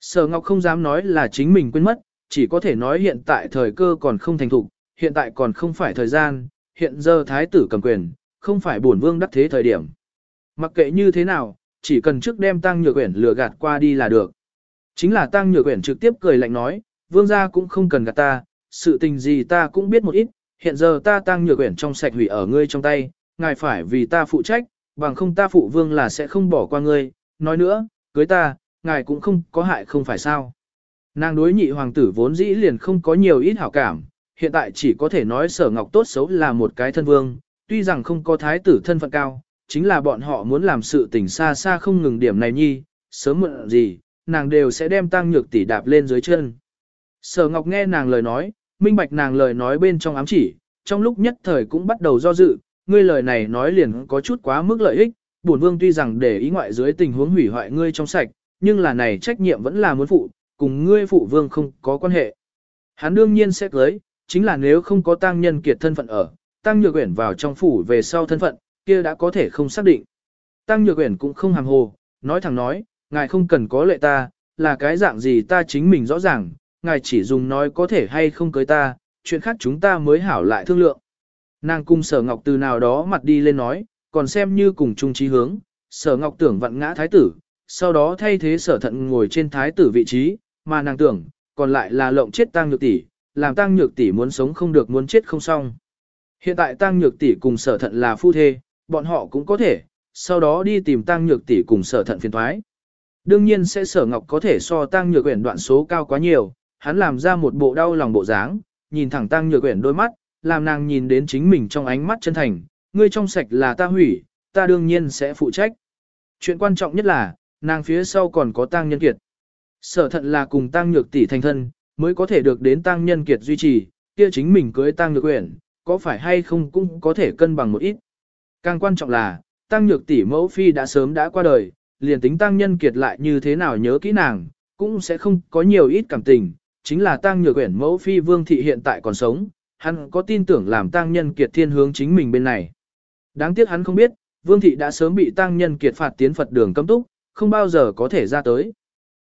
Sở Ngọc không dám nói là chính mình quên mất, chỉ có thể nói hiện tại thời cơ còn không thành thục, hiện tại còn không phải thời gian, hiện giờ thái tử cầm quyền, không phải bổn vương đắc thế thời điểm. Mặc kệ như thế nào, chỉ cần trước đem tăng nhược quyển lừa gạt qua đi là được. Chính là tăng nhược quyển trực tiếp cười lạnh nói, vương gia cũng không cần gạt ta, sự tình gì ta cũng biết một ít, hiện giờ ta tăng nhược quyển trong sạch hủy ở ngươi trong tay, ngài phải vì ta phụ trách, bằng không ta phụ vương là sẽ không bỏ qua ngươi, nói nữa, cưới ta, ngài cũng không có hại không phải sao. Nàng đối nhị hoàng tử vốn dĩ liền không có nhiều ít hảo cảm, hiện tại chỉ có thể nói sở ngọc tốt xấu là một cái thân vương, tuy rằng không có thái tử thân phận cao, chính là bọn họ muốn làm sự tình xa xa không ngừng điểm này nhi, sớm muộn gì, nàng đều sẽ đem tăng nhược tỷ đạp lên dưới chân. Sở Ngọc nghe nàng lời nói, minh bạch nàng lời nói bên trong ám chỉ, trong lúc nhất thời cũng bắt đầu do dự, ngươi lời này nói liền có chút quá mức lợi ích, bổn vương tuy rằng để ý ngoại dưới tình huống hủy hoại ngươi trong sạch, nhưng là này trách nhiệm vẫn là muốn phụ, cùng ngươi phụ vương không có quan hệ. Hắn đương nhiên sẽ cưới, chính là nếu không có tăng nhân kiệt thân phận ở, tăng nhược quyển vào trong phủ về sau thân phận, kia đã có thể không xác định. Tăng nhược quyển cũng không hàm hồ, nói thẳng nói, ngài không cần có lệ ta, là cái dạng gì ta chính mình rõ ràng, ngài chỉ dùng nói có thể hay không cưới ta, chuyện khác chúng ta mới hảo lại thương lượng. Nàng cung sở ngọc từ nào đó mặt đi lên nói, còn xem như cùng chung trí hướng, sở ngọc tưởng vặn ngã thái tử, sau đó thay thế sở thận ngồi trên thái tử vị trí, mà nàng tưởng, còn lại là lộng chết tăng nhược tỷ, làm tăng nhược tỷ muốn sống không được muốn chết không xong. Hiện tại tăng nhược tỷ cùng sở thận là phu thê, bọn họ cũng có thể, sau đó đi tìm tăng nhược tỷ cùng sở thận phiền thoái. Đương nhiên sẽ sở ngọc có thể so tăng nhược quyển đoạn số cao quá nhiều, hắn làm ra một bộ đau lòng bộ dáng, nhìn thẳng tăng nhược uyển đôi mắt, làm nàng nhìn đến chính mình trong ánh mắt chân thành, ngươi trong sạch là ta hủy, ta đương nhiên sẽ phụ trách. Chuyện quan trọng nhất là, nàng phía sau còn có tăng nhân kiệt. Sở thận là cùng tăng nhược tỷ thành thân, mới có thể được đến tăng nhân kiệt duy trì, kia chính mình cưới tăng nhược uyển, có phải hay không cũng có thể cân bằng một ít. Càng quan trọng là, tăng nhược tỷ mẫu phi đã sớm đã qua đời, liền tính tăng nhân kiệt lại như thế nào nhớ kỹ nàng, cũng sẽ không có nhiều ít cảm tình, chính là tăng nhược quyển mẫu phi vương thị hiện tại còn sống, hắn có tin tưởng làm tăng nhân kiệt thiên hướng chính mình bên này. Đáng tiếc hắn không biết, vương thị đã sớm bị tăng nhân kiệt phạt tiến Phật đường cấm túc, không bao giờ có thể ra tới.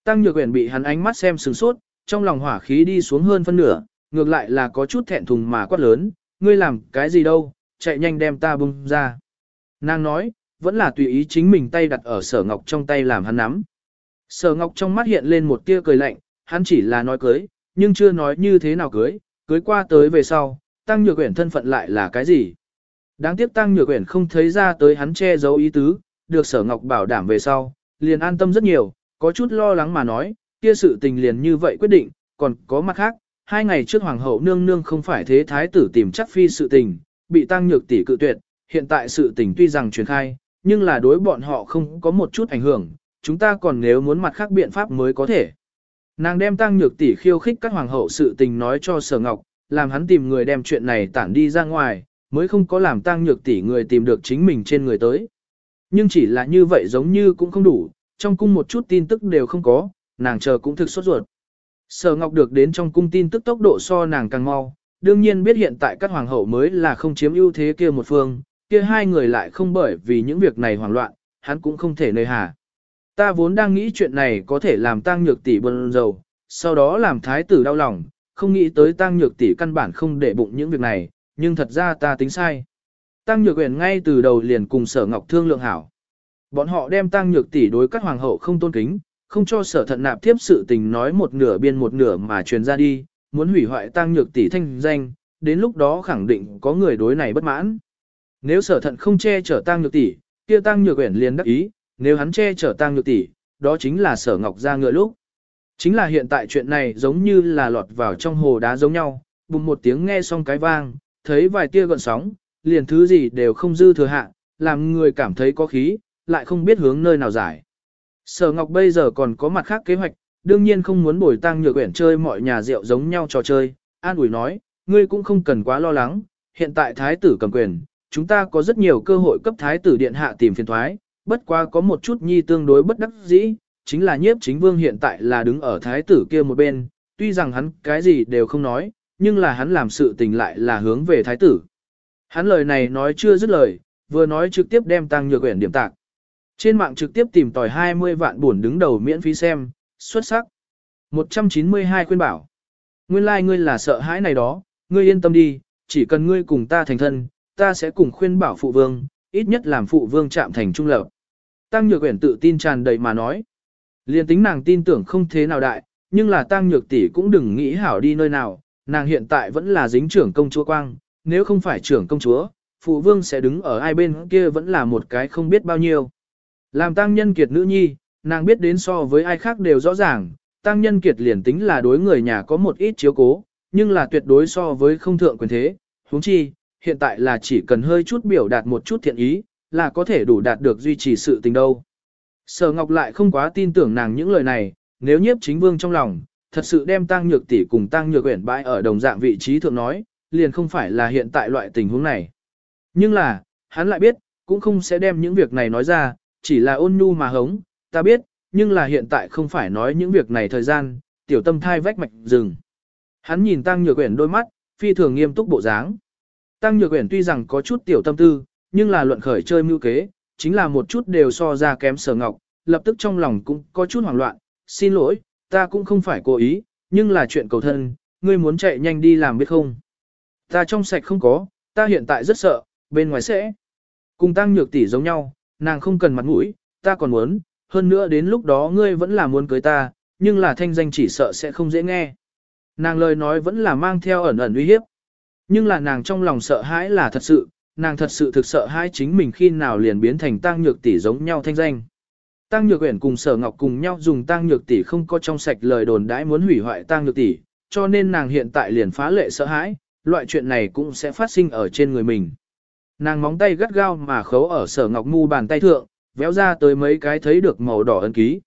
Tăng nhược quyển bị hắn ánh mắt xem sừng sốt, trong lòng hỏa khí đi xuống hơn phân nửa, ngược lại là có chút thẹn thùng mà quát lớn, ngươi làm cái gì đâu, chạy nhanh đem ta bung ra. Nàng nói, vẫn là tùy ý chính mình tay đặt ở sở ngọc trong tay làm hắn nắm. Sở ngọc trong mắt hiện lên một tia cười lạnh, hắn chỉ là nói cưới, nhưng chưa nói như thế nào cưới, cưới qua tới về sau, tăng nhược quyển thân phận lại là cái gì. Đáng tiếc tăng nhược quyển không thấy ra tới hắn che giấu ý tứ, được sở ngọc bảo đảm về sau, liền an tâm rất nhiều, có chút lo lắng mà nói, kia sự tình liền như vậy quyết định, còn có mặt khác, hai ngày trước hoàng hậu nương nương không phải thế thái tử tìm chắc phi sự tình, bị tăng nhược tỷ cự tuyệt, hiện tại sự tình tuy rằng truyền khai, nhưng là đối bọn họ không có một chút ảnh hưởng, chúng ta còn nếu muốn mặt khác biện pháp mới có thể. Nàng đem tăng nhược tỷ khiêu khích các hoàng hậu sự tình nói cho sở ngọc, làm hắn tìm người đem chuyện này tản đi ra ngoài, mới không có làm tăng nhược tỷ người tìm được chính mình trên người tới. Nhưng chỉ là như vậy giống như cũng không đủ, trong cung một chút tin tức đều không có, nàng chờ cũng thực sốt ruột. Sở Ngọc được đến trong cung tin tức tốc độ so nàng càng mau, đương nhiên biết hiện tại các hoàng hậu mới là không chiếm ưu thế kia một phương, kia hai người lại không bởi vì những việc này hoảng loạn, hắn cũng không thể nơi hà. Ta vốn đang nghĩ chuyện này có thể làm tăng nhược tỷ bần dầu, sau đó làm thái tử đau lòng, không nghĩ tới tăng nhược tỷ căn bản không để bụng những việc này, nhưng thật ra ta tính sai. Tăng nhược uyển ngay từ đầu liền cùng sở ngọc thương lượng hảo. Bọn họ đem tăng nhược tỷ đối các hoàng hậu không tôn kính, không cho sở thận nạp tiếp sự tình nói một nửa biên một nửa mà truyền ra đi, muốn hủy hoại tăng nhược tỷ thanh danh, đến lúc đó khẳng định có người đối này bất mãn. Nếu sở thận không che chở tăng nhược tỷ, kia tăng nhược uyển liền đắc ý, nếu hắn che chở tang nhược tỷ, đó chính là sở ngọc ra ngựa lúc. Chính là hiện tại chuyện này giống như là lọt vào trong hồ đá giống nhau, bùng một tiếng nghe xong cái vang, thấy vài tia gợn sóng, liền thứ gì đều không dư thừa hạ, làm người cảm thấy có khí, lại không biết hướng nơi nào giải. Sở Ngọc bây giờ còn có mặt khác kế hoạch, đương nhiên không muốn bồi tăng nhược quyển chơi mọi nhà rượu giống nhau trò chơi, an ủi nói, ngươi cũng không cần quá lo lắng, hiện tại thái tử cầm quyền, chúng ta có rất nhiều cơ hội cấp thái tử điện hạ tìm phiền thoái, bất quá có một chút nhi tương đối bất đắc dĩ, chính là nhiếp chính vương hiện tại là đứng ở thái tử kia một bên, tuy rằng hắn cái gì đều không nói, nhưng là hắn làm sự tình lại là hướng về thái tử. Hắn lời này nói chưa dứt lời, vừa nói trực tiếp đem tăng nhược quyển điểm tạc. Trên mạng trực tiếp tìm tòi 20 vạn buồn đứng đầu miễn phí xem, xuất sắc. 192 khuyên bảo. Nguyên lai like ngươi là sợ hãi này đó, ngươi yên tâm đi, chỉ cần ngươi cùng ta thành thân, ta sẽ cùng khuyên bảo phụ vương, ít nhất làm phụ vương chạm thành trung lập. Tăng Nhược Uyển tự tin tràn đầy mà nói. Liên tính nàng tin tưởng không thế nào đại, nhưng là Tăng Nhược tỷ cũng đừng nghĩ hảo đi nơi nào, nàng hiện tại vẫn là dính trưởng công chúa quang, nếu không phải trưởng công chúa, phụ vương sẽ đứng ở ai bên kia vẫn là một cái không biết bao nhiêu. Làm tăng nhân kiệt nữ nhi, nàng biết đến so với ai khác đều rõ ràng, tăng nhân kiệt liền tính là đối người nhà có một ít chiếu cố, nhưng là tuyệt đối so với không thượng quyền thế, huống chi, hiện tại là chỉ cần hơi chút biểu đạt một chút thiện ý, là có thể đủ đạt được duy trì sự tình đâu. Sở Ngọc lại không quá tin tưởng nàng những lời này, nếu nhiếp chính vương trong lòng, thật sự đem tăng nhược tỷ cùng tăng nhược quyển bãi ở đồng dạng vị trí thượng nói, liền không phải là hiện tại loại tình huống này. Nhưng là, hắn lại biết, cũng không sẽ đem những việc này nói ra, chỉ là ôn nhu mà hống, ta biết, nhưng là hiện tại không phải nói những việc này thời gian, tiểu tâm thai vách mạch rừng. Hắn nhìn Tăng Nhược Uyển đôi mắt, phi thường nghiêm túc bộ dáng. Tăng Nhược Uyển tuy rằng có chút tiểu tâm tư, nhưng là luận khởi chơi mưu kế, chính là một chút đều so ra kém Sở Ngọc, lập tức trong lòng cũng có chút hoảng loạn, xin lỗi, ta cũng không phải cố ý, nhưng là chuyện cầu thân, ngươi muốn chạy nhanh đi làm biết không? Ta trong sạch không có, ta hiện tại rất sợ, bên ngoài sẽ. Cùng Tăng Nhược tỷ giống nhau, nàng không cần mặt mũi, ta còn muốn, hơn nữa đến lúc đó ngươi vẫn là muốn cưới ta, nhưng là thanh danh chỉ sợ sẽ không dễ nghe. Nàng lời nói vẫn là mang theo ẩn ẩn uy hiếp. Nhưng là nàng trong lòng sợ hãi là thật sự, nàng thật sự thực sợ hãi chính mình khi nào liền biến thành tăng nhược tỷ giống nhau thanh danh. Tăng nhược uyển cùng sở ngọc cùng nhau dùng tăng nhược tỷ không có trong sạch lời đồn đãi muốn hủy hoại tăng nhược tỷ, cho nên nàng hiện tại liền phá lệ sợ hãi, loại chuyện này cũng sẽ phát sinh ở trên người mình. Nàng móng tay gắt gao mà khấu ở sở ngọc ngu bàn tay thượng, véo ra tới mấy cái thấy được màu đỏ ấn ký.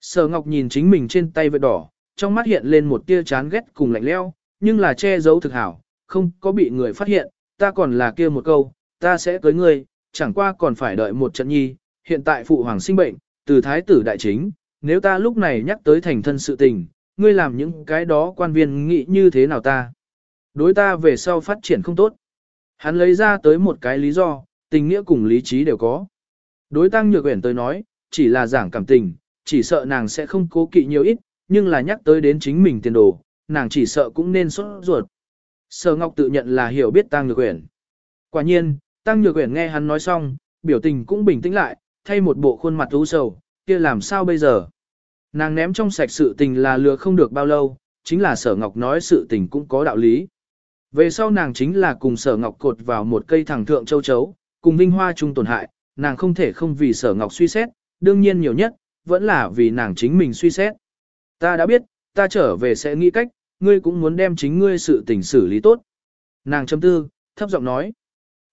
Sở ngọc nhìn chính mình trên tay vết đỏ, trong mắt hiện lên một tia chán ghét cùng lạnh leo, nhưng là che giấu thực hảo, không có bị người phát hiện, ta còn là kia một câu, ta sẽ cưới ngươi, chẳng qua còn phải đợi một trận nhi, hiện tại phụ hoàng sinh bệnh, từ thái tử đại chính, nếu ta lúc này nhắc tới thành thân sự tình, ngươi làm những cái đó quan viên nghĩ như thế nào ta? Đối ta về sau phát triển không tốt. Hắn lấy ra tới một cái lý do, tình nghĩa cùng lý trí đều có. Đối tăng nhược uyển tới nói, chỉ là giảng cảm tình, chỉ sợ nàng sẽ không cố kỵ nhiều ít, nhưng là nhắc tới đến chính mình tiền đồ, nàng chỉ sợ cũng nên sốt ruột. Sở Ngọc tự nhận là hiểu biết tăng nhược uyển. Quả nhiên, tăng nhược uyển nghe hắn nói xong, biểu tình cũng bình tĩnh lại, thay một bộ khuôn mặt u sầu, kia làm sao bây giờ? Nàng ném trong sạch sự tình là lừa không được bao lâu, chính là sở ngọc nói sự tình cũng có đạo lý. Về sau nàng chính là cùng sở ngọc cột vào một cây thẳng thượng châu chấu, cùng vinh hoa chung tổn hại, nàng không thể không vì sở ngọc suy xét, đương nhiên nhiều nhất, vẫn là vì nàng chính mình suy xét. Ta đã biết, ta trở về sẽ nghĩ cách, ngươi cũng muốn đem chính ngươi sự tình xử lý tốt. Nàng châm tư, thấp giọng nói.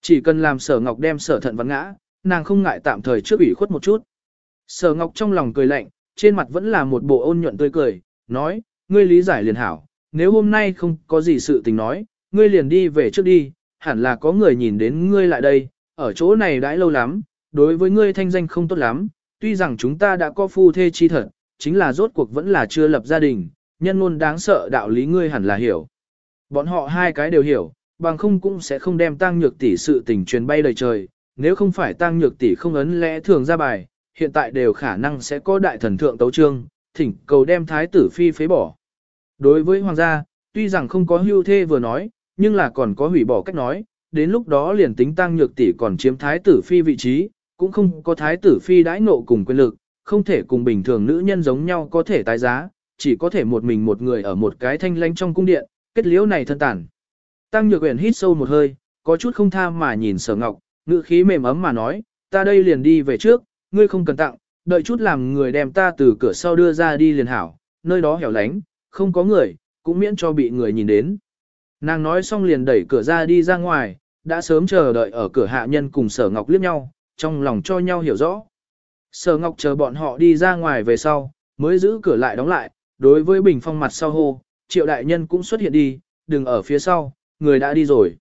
Chỉ cần làm sở ngọc đem sở thận vắng ngã, nàng không ngại tạm thời trước ủy khuất một chút. Sở ngọc trong lòng cười lạnh, trên mặt vẫn là một bộ ôn nhuận tươi cười, nói, ngươi lý giải liền hảo, nếu hôm nay không có gì sự tình nói, ngươi liền đi về trước đi, hẳn là có người nhìn đến ngươi lại đây, ở chỗ này đãi lâu lắm, đối với ngươi thanh danh không tốt lắm, tuy rằng chúng ta đã có phu thê chi thật, chính là rốt cuộc vẫn là chưa lập gia đình, nhân luôn đáng sợ đạo lý ngươi hẳn là hiểu. Bọn họ hai cái đều hiểu, bằng không cũng sẽ không đem tăng nhược tỷ sự tình truyền bay đầy trời, nếu không phải tăng nhược tỷ không ấn lẽ thường ra bài, hiện tại đều khả năng sẽ có đại thần thượng tấu trương, thỉnh cầu đem thái tử phi phế bỏ. Đối với hoàng gia, tuy rằng không có hưu thê vừa nói, nhưng là còn có hủy bỏ cách nói, đến lúc đó liền tính tăng nhược tỷ còn chiếm thái tử phi vị trí, cũng không có thái tử phi đãi nộ cùng quyền lực, không thể cùng bình thường nữ nhân giống nhau có thể tái giá, chỉ có thể một mình một người ở một cái thanh lánh trong cung điện, kết liễu này thân tàn. Tăng nhược uyển hít sâu một hơi, có chút không tha mà nhìn sở ngọc, ngữ khí mềm ấm mà nói, ta đây liền đi về trước, ngươi không cần tặng, đợi chút làm người đem ta từ cửa sau đưa ra đi liền hảo, nơi đó hẻo lánh, không có người, cũng miễn cho bị người nhìn đến. Nàng nói xong liền đẩy cửa ra đi ra ngoài, đã sớm chờ đợi ở cửa hạ nhân cùng sở ngọc liếc nhau, trong lòng cho nhau hiểu rõ. Sở ngọc chờ bọn họ đi ra ngoài về sau, mới giữ cửa lại đóng lại, đối với bình phong mặt sau hô, triệu đại nhân cũng xuất hiện đi, đừng ở phía sau, người đã đi rồi.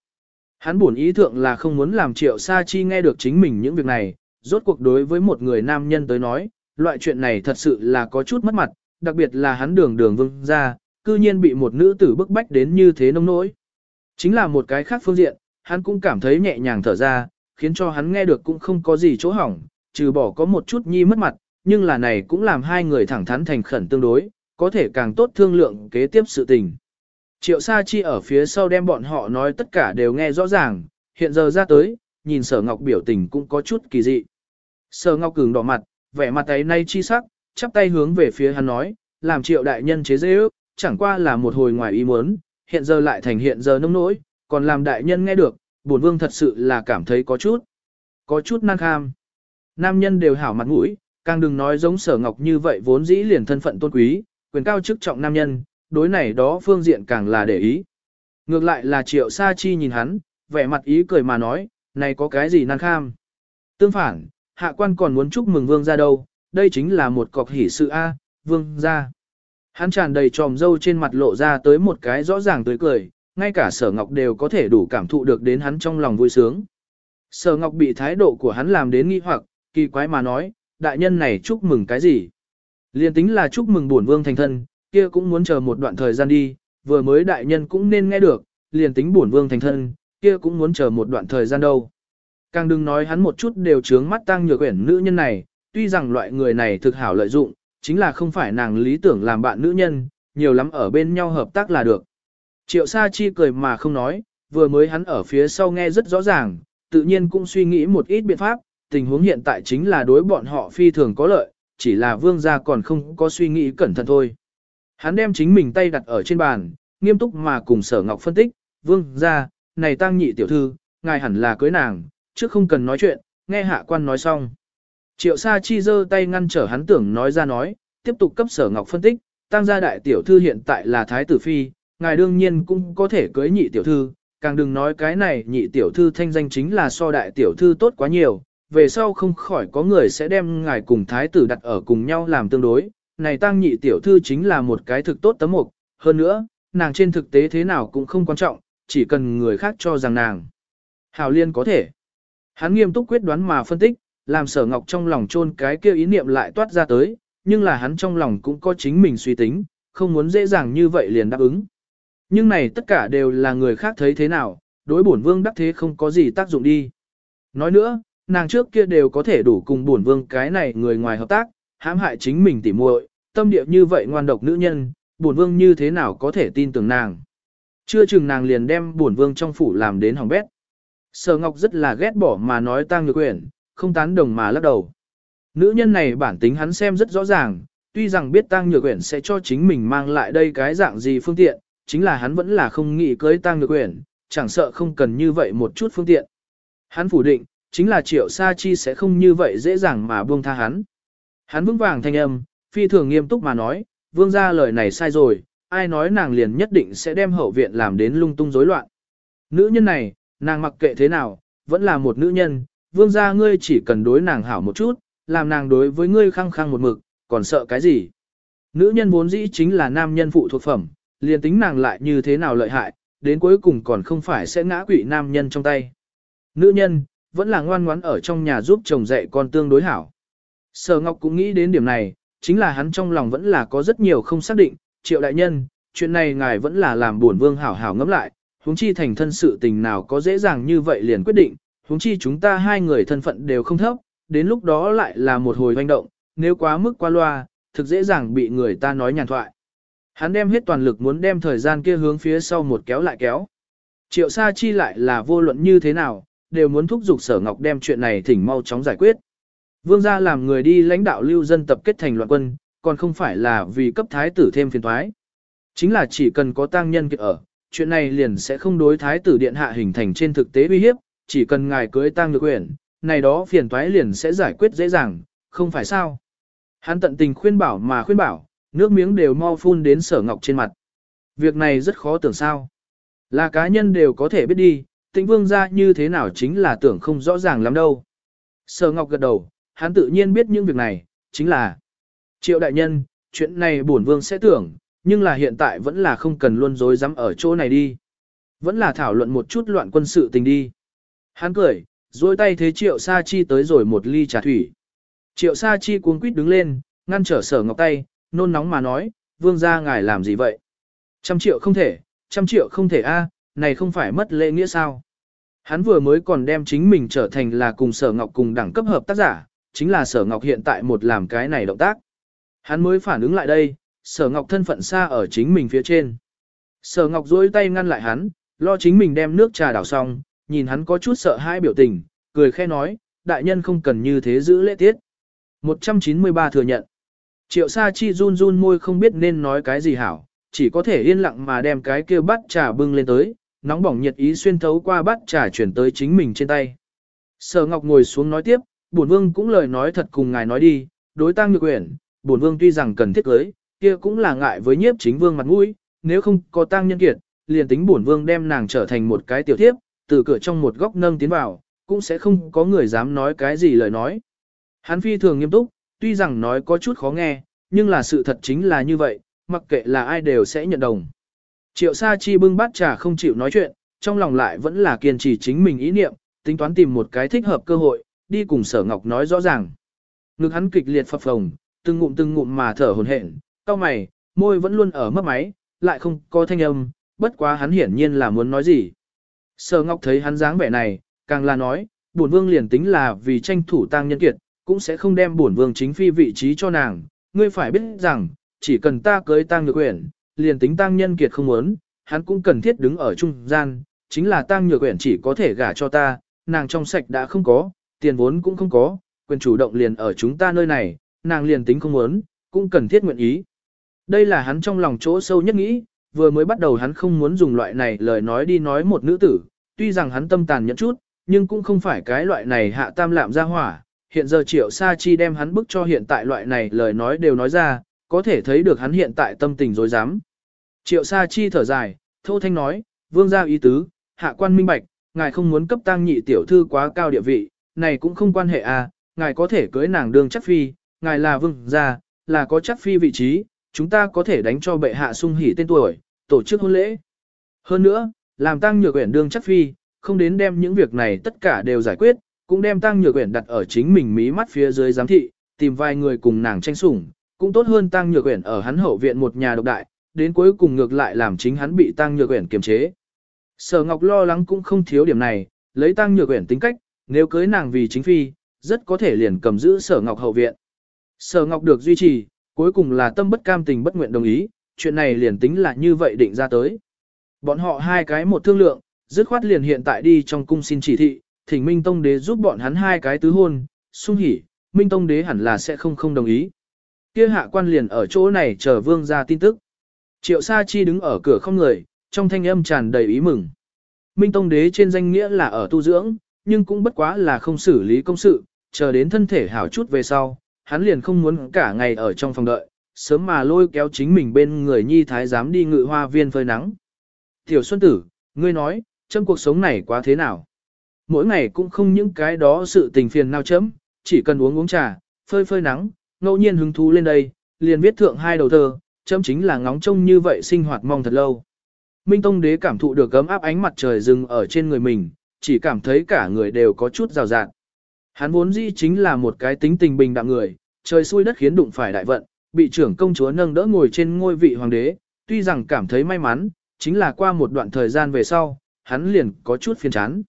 Hắn buồn ý thượng là không muốn làm triệu sa chi nghe được chính mình những việc này, rốt cuộc đối với một người nam nhân tới nói, loại chuyện này thật sự là có chút mất mặt, đặc biệt là hắn đường đường vương ra, cư nhiên bị một nữ tử bức bách đến như thế nông nỗi. Chính là một cái khác phương diện, hắn cũng cảm thấy nhẹ nhàng thở ra, khiến cho hắn nghe được cũng không có gì chỗ hỏng, trừ bỏ có một chút nhi mất mặt, nhưng là này cũng làm hai người thẳng thắn thành khẩn tương đối, có thể càng tốt thương lượng kế tiếp sự tình. Triệu Sa Chi ở phía sau đem bọn họ nói tất cả đều nghe rõ ràng, hiện giờ ra tới, nhìn Sở Ngọc biểu tình cũng có chút kỳ dị. Sở Ngọc cứng đỏ mặt, vẻ mặt ấy nay chi sắc, chắp tay hướng về phía hắn nói, làm Triệu đại nhân chế dễ ước, chẳng qua là một hồi ngoài ý muốn, hiện giờ lại thành hiện giờ nông nỗi, còn làm đại nhân nghe được, bổn vương thật sự là cảm thấy có chút, có chút năng kham. Nam nhân đều hảo mặt mũi, càng đừng nói giống Sở Ngọc như vậy vốn dĩ liền thân phận tôn quý, quyền cao chức trọng nam nhân, đối này đó phương diện càng là để ý. Ngược lại là triệu sa chi nhìn hắn, vẻ mặt ý cười mà nói, này có cái gì nan kham. Tương phản, hạ quan còn muốn chúc mừng vương ra đâu, đây chính là một cọc hỷ sự A, vương ra. Hắn tràn đầy tròm dâu trên mặt lộ ra tới một cái rõ ràng tươi cười, ngay cả sở ngọc đều có thể đủ cảm thụ được đến hắn trong lòng vui sướng. Sở ngọc bị thái độ của hắn làm đến nghi hoặc, kỳ quái mà nói, đại nhân này chúc mừng cái gì? Liên tính là chúc mừng bổn vương thành thân, kia cũng muốn chờ một đoạn thời gian đi, vừa mới đại nhân cũng nên nghe được, liền tính bổn vương thành thân, kia cũng muốn chờ một đoạn thời gian đâu. Càng đừng nói hắn một chút đều trướng mắt tăng nhược quyển nữ nhân này, tuy rằng loại người này thực hảo lợi dụng, chính là không phải nàng lý tưởng làm bạn nữ nhân, nhiều lắm ở bên nhau hợp tác là được. Triệu Sa Chi cười mà không nói, vừa mới hắn ở phía sau nghe rất rõ ràng, tự nhiên cũng suy nghĩ một ít biện pháp, tình huống hiện tại chính là đối bọn họ phi thường có lợi, chỉ là vương gia còn không có suy nghĩ cẩn thận thôi. Hắn đem chính mình tay đặt ở trên bàn, nghiêm túc mà cùng sở ngọc phân tích, vương gia, này tăng nhị tiểu thư, ngài hẳn là cưới nàng, chứ không cần nói chuyện, nghe hạ quan nói xong. Triệu sa chi giơ tay ngăn trở hắn tưởng nói ra nói, tiếp tục cấp sở ngọc phân tích, tăng gia đại tiểu thư hiện tại là thái tử phi, ngài đương nhiên cũng có thể cưới nhị tiểu thư, càng đừng nói cái này nhị tiểu thư thanh danh chính là so đại tiểu thư tốt quá nhiều, về sau không khỏi có người sẽ đem ngài cùng thái tử đặt ở cùng nhau làm tương đối, này tăng nhị tiểu thư chính là một cái thực tốt tấm mục, hơn nữa, nàng trên thực tế thế nào cũng không quan trọng, chỉ cần người khác cho rằng nàng. Hào liên có thể. Hắn nghiêm túc quyết đoán mà phân tích, làm sở ngọc trong lòng chôn cái kia ý niệm lại toát ra tới, nhưng là hắn trong lòng cũng có chính mình suy tính, không muốn dễ dàng như vậy liền đáp ứng. Nhưng này tất cả đều là người khác thấy thế nào, đối bổn vương đắc thế không có gì tác dụng đi. Nói nữa, nàng trước kia đều có thể đủ cùng bổn vương cái này người ngoài hợp tác, hãm hại chính mình tỉ muội, tâm địa như vậy ngoan độc nữ nhân, bổn vương như thế nào có thể tin tưởng nàng. Chưa chừng nàng liền đem bổn vương trong phủ làm đến hỏng bét. Sở Ngọc rất là ghét bỏ mà nói tang nhược quyển, không tán đồng mà lắc đầu. Nữ nhân này bản tính hắn xem rất rõ ràng, tuy rằng biết tang nhược quyển sẽ cho chính mình mang lại đây cái dạng gì phương tiện, chính là hắn vẫn là không nghĩ cưới tang nhược uyển, chẳng sợ không cần như vậy một chút phương tiện. Hắn phủ định, chính là triệu sa chi sẽ không như vậy dễ dàng mà buông tha hắn. Hắn vững vàng thanh âm, phi thường nghiêm túc mà nói, vương gia lời này sai rồi, ai nói nàng liền nhất định sẽ đem hậu viện làm đến lung tung rối loạn. Nữ nhân này, nàng mặc kệ thế nào, vẫn là một nữ nhân, vương gia ngươi chỉ cần đối nàng hảo một chút, làm nàng đối với ngươi khăng khăng một mực, còn sợ cái gì. Nữ nhân vốn dĩ chính là nam nhân phụ thuộc phẩm, liền tính nàng lại như thế nào lợi hại, đến cuối cùng còn không phải sẽ ngã quỵ nam nhân trong tay. Nữ nhân, vẫn là ngoan ngoãn ở trong nhà giúp chồng dạy con tương đối hảo. Sở Ngọc cũng nghĩ đến điểm này, chính là hắn trong lòng vẫn là có rất nhiều không xác định, triệu đại nhân, chuyện này ngài vẫn là làm buồn vương hảo hảo ngẫm lại, huống chi thành thân sự tình nào có dễ dàng như vậy liền quyết định, huống chi chúng ta hai người thân phận đều không thấp, đến lúc đó lại là một hồi hoành động, nếu quá mức qua loa, thực dễ dàng bị người ta nói nhàn thoại. Hắn đem hết toàn lực muốn đem thời gian kia hướng phía sau một kéo lại kéo. Triệu Sa Chi lại là vô luận như thế nào, đều muốn thúc giục Sở Ngọc đem chuyện này thỉnh mau chóng giải quyết. Vương gia làm người đi lãnh đạo lưu dân tập kết thành loạn quân, còn không phải là vì cấp thái tử thêm phiền toái. Chính là chỉ cần có tang nhân kia ở, chuyện này liền sẽ không đối thái tử điện hạ hình thành trên thực tế uy hiếp, chỉ cần ngài cưới tang được quyển, này đó phiền toái liền sẽ giải quyết dễ dàng, không phải sao. Hắn tận tình khuyên bảo mà khuyên bảo, nước miếng đều mau phun đến sở ngọc trên mặt. Việc này rất khó tưởng sao. Là cá nhân đều có thể biết đi, tĩnh vương ra như thế nào chính là tưởng không rõ ràng lắm đâu. Sở ngọc gật đầu, hắn tự nhiên biết những việc này, chính là triệu đại nhân, chuyện này bổn vương sẽ tưởng, nhưng là hiện tại vẫn là không cần luôn dối dám ở chỗ này đi. Vẫn là thảo luận một chút loạn quân sự tình đi. Hắn cười, dối tay thế triệu sa chi tới rồi một ly trà thủy. Triệu sa chi cuống quýt đứng lên, ngăn trở sở ngọc tay, nôn nóng mà nói, vương gia ngài làm gì vậy? Trăm triệu không thể, trăm triệu không thể a, này không phải mất lễ nghĩa sao? Hắn vừa mới còn đem chính mình trở thành là cùng sở ngọc cùng đẳng cấp hợp tác giả, chính là sở ngọc hiện tại một làm cái này động tác. Hắn mới phản ứng lại đây, sở ngọc thân phận xa ở chính mình phía trên. Sở ngọc duỗi tay ngăn lại hắn, lo chính mình đem nước trà đảo xong, nhìn hắn có chút sợ hãi biểu tình, cười khẽ nói, đại nhân không cần như thế giữ lễ tiết. 193 thừa nhận. Triệu Sa Chi run run môi không biết nên nói cái gì hảo, chỉ có thể yên lặng mà đem cái kia bát trà bưng lên tới, nóng bỏng nhiệt ý xuyên thấu qua bát trà chuyển tới chính mình trên tay. Sở Ngọc ngồi xuống nói tiếp, bổn vương cũng lời nói thật cùng ngài nói đi, đối tăng nhược quyển, bổn vương tuy rằng cần thiết cưới, kia cũng là ngại với nhiếp chính vương mặt mũi, nếu không có tăng nhân kiệt, liền tính bổn vương đem nàng trở thành một cái tiểu thiếp, từ cửa trong một góc nâng tiến vào, cũng sẽ không có người dám nói cái gì lời nói. Hắn phi thường nghiêm túc, tuy rằng nói có chút khó nghe, nhưng là sự thật chính là như vậy, mặc kệ là ai đều sẽ nhận đồng. Triệu Sa Chi bưng bát trà không chịu nói chuyện, trong lòng lại vẫn là kiên trì chính mình ý niệm, tính toán tìm một cái thích hợp cơ hội, đi cùng Sở Ngọc nói rõ ràng. Ngực hắn kịch liệt phập phồng, từng ngụm từng ngụm mà thở hổn hển, cau mày, môi vẫn luôn ở mấp máy, lại không có thanh âm, bất quá hắn hiển nhiên là muốn nói gì. Sở Ngọc thấy hắn dáng vẻ này, càng là nói, bổn vương liền tính là vì tranh thủ tang nhân kiệt, cũng sẽ không đem bổn vương chính phi vị trí cho nàng. Ngươi phải biết rằng, chỉ cần ta cưới tang nhược quyển, liền tính tang nhân kiệt không muốn, hắn cũng cần thiết đứng ở trung gian, chính là tang nhược quyển chỉ có thể gả cho ta, nàng trong sạch đã không có, tiền vốn cũng không có, quyền chủ động liền ở chúng ta nơi này, nàng liền tính không muốn, cũng cần thiết nguyện ý. Đây là hắn trong lòng chỗ sâu nhất nghĩ, vừa mới bắt đầu hắn không muốn dùng loại này lời nói đi nói một nữ tử, tuy rằng hắn tâm tàn nhẫn chút, nhưng cũng không phải cái loại này hạ tam lạm ra hỏa, hiện giờ triệu sa chi đem hắn bức cho hiện tại loại này lời nói đều nói ra, có thể thấy được hắn hiện tại tâm tình dối dám. Triệu sa chi thở dài, thô thanh nói, vương gia ý tứ, hạ quan minh bạch, ngài không muốn cấp tăng nhị tiểu thư quá cao địa vị, này cũng không quan hệ à, ngài có thể cưới nàng đương chắc phi, ngài là vương gia, là có chắc phi vị trí, chúng ta có thể đánh cho bệ hạ sung hỉ tên tuổi, tổ chức hôn lễ. Hơn nữa, làm tăng nhược quyển đương chắc phi, không đến đem những việc này tất cả đều giải quyết, cũng đem tăng nhược quyển đặt ở chính mình mí mắt phía dưới giám thị, tìm vài người cùng nàng tranh sủng, cũng tốt hơn tăng nhược quyển ở hắn hậu viện một nhà độc đại, đến cuối cùng ngược lại làm chính hắn bị tăng nhược quyển kiềm chế. Sở Ngọc lo lắng cũng không thiếu điểm này, lấy tăng nhược quyển tính cách, nếu cưới nàng vì chính phi, rất có thể liền cầm giữ Sở Ngọc hậu viện. Sở Ngọc được duy trì, cuối cùng là tâm bất cam tình bất nguyện đồng ý, chuyện này liền tính là như vậy định ra tới. Bọn họ hai cái một thương lượng, dứt khoát liền hiện tại đi trong cung xin chỉ thị, thỉnh Minh Tông Đế giúp bọn hắn hai cái tứ hôn, sung hỉ, Minh Tông Đế hẳn là sẽ không không đồng ý. Kia hạ quan liền ở chỗ này chờ vương ra tin tức. Triệu Sa Chi đứng ở cửa không người, trong thanh âm tràn đầy ý mừng. Minh Tông đế trên danh nghĩa là ở tu dưỡng, nhưng cũng bất quá là không xử lý công sự, chờ đến thân thể hảo chút về sau, hắn liền không muốn cả ngày ở trong phòng đợi, sớm mà lôi kéo chính mình bên người nhi thái dám đi ngự hoa viên phơi nắng. Tiểu Xuân Tử, ngươi nói, trong cuộc sống này quá thế nào? Mỗi ngày cũng không những cái đó sự tình phiền nào chấm, chỉ cần uống uống trà, phơi phơi nắng, ngẫu nhiên hứng thú lên đây, liền viết thượng hai đầu thơ, chấm chính là ngóng trông như vậy sinh hoạt mong thật lâu. Minh Tông Đế cảm thụ được gấm áp ánh mặt trời rừng ở trên người mình, chỉ cảm thấy cả người đều có chút rào rạt. Hắn vốn dĩ chính là một cái tính tình bình đạm người, trời xui đất khiến đụng phải đại vận, bị trưởng công chúa nâng đỡ ngồi trên ngôi vị hoàng đế, tuy rằng cảm thấy may mắn, chính là qua một đoạn thời gian về sau, hắn liền có chút phiền chán.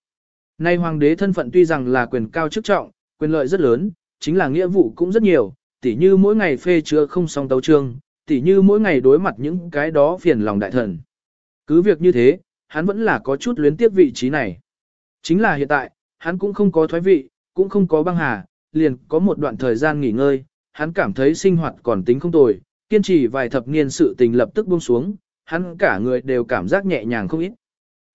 Nay hoàng đế thân phận tuy rằng là quyền cao chức trọng, quyền lợi rất lớn, chính là nghĩa vụ cũng rất nhiều, tỉ như mỗi ngày phê chứa không xong tấu trương, tỉ như mỗi ngày đối mặt những cái đó phiền lòng đại thần. Cứ việc như thế, hắn vẫn là có chút luyến tiếp vị trí này. Chính là hiện tại, hắn cũng không có thoái vị, cũng không có băng hà, liền có một đoạn thời gian nghỉ ngơi, hắn cảm thấy sinh hoạt còn tính không tồi, kiên trì vài thập niên sự tình lập tức buông xuống, hắn cả người đều cảm giác nhẹ nhàng không ít.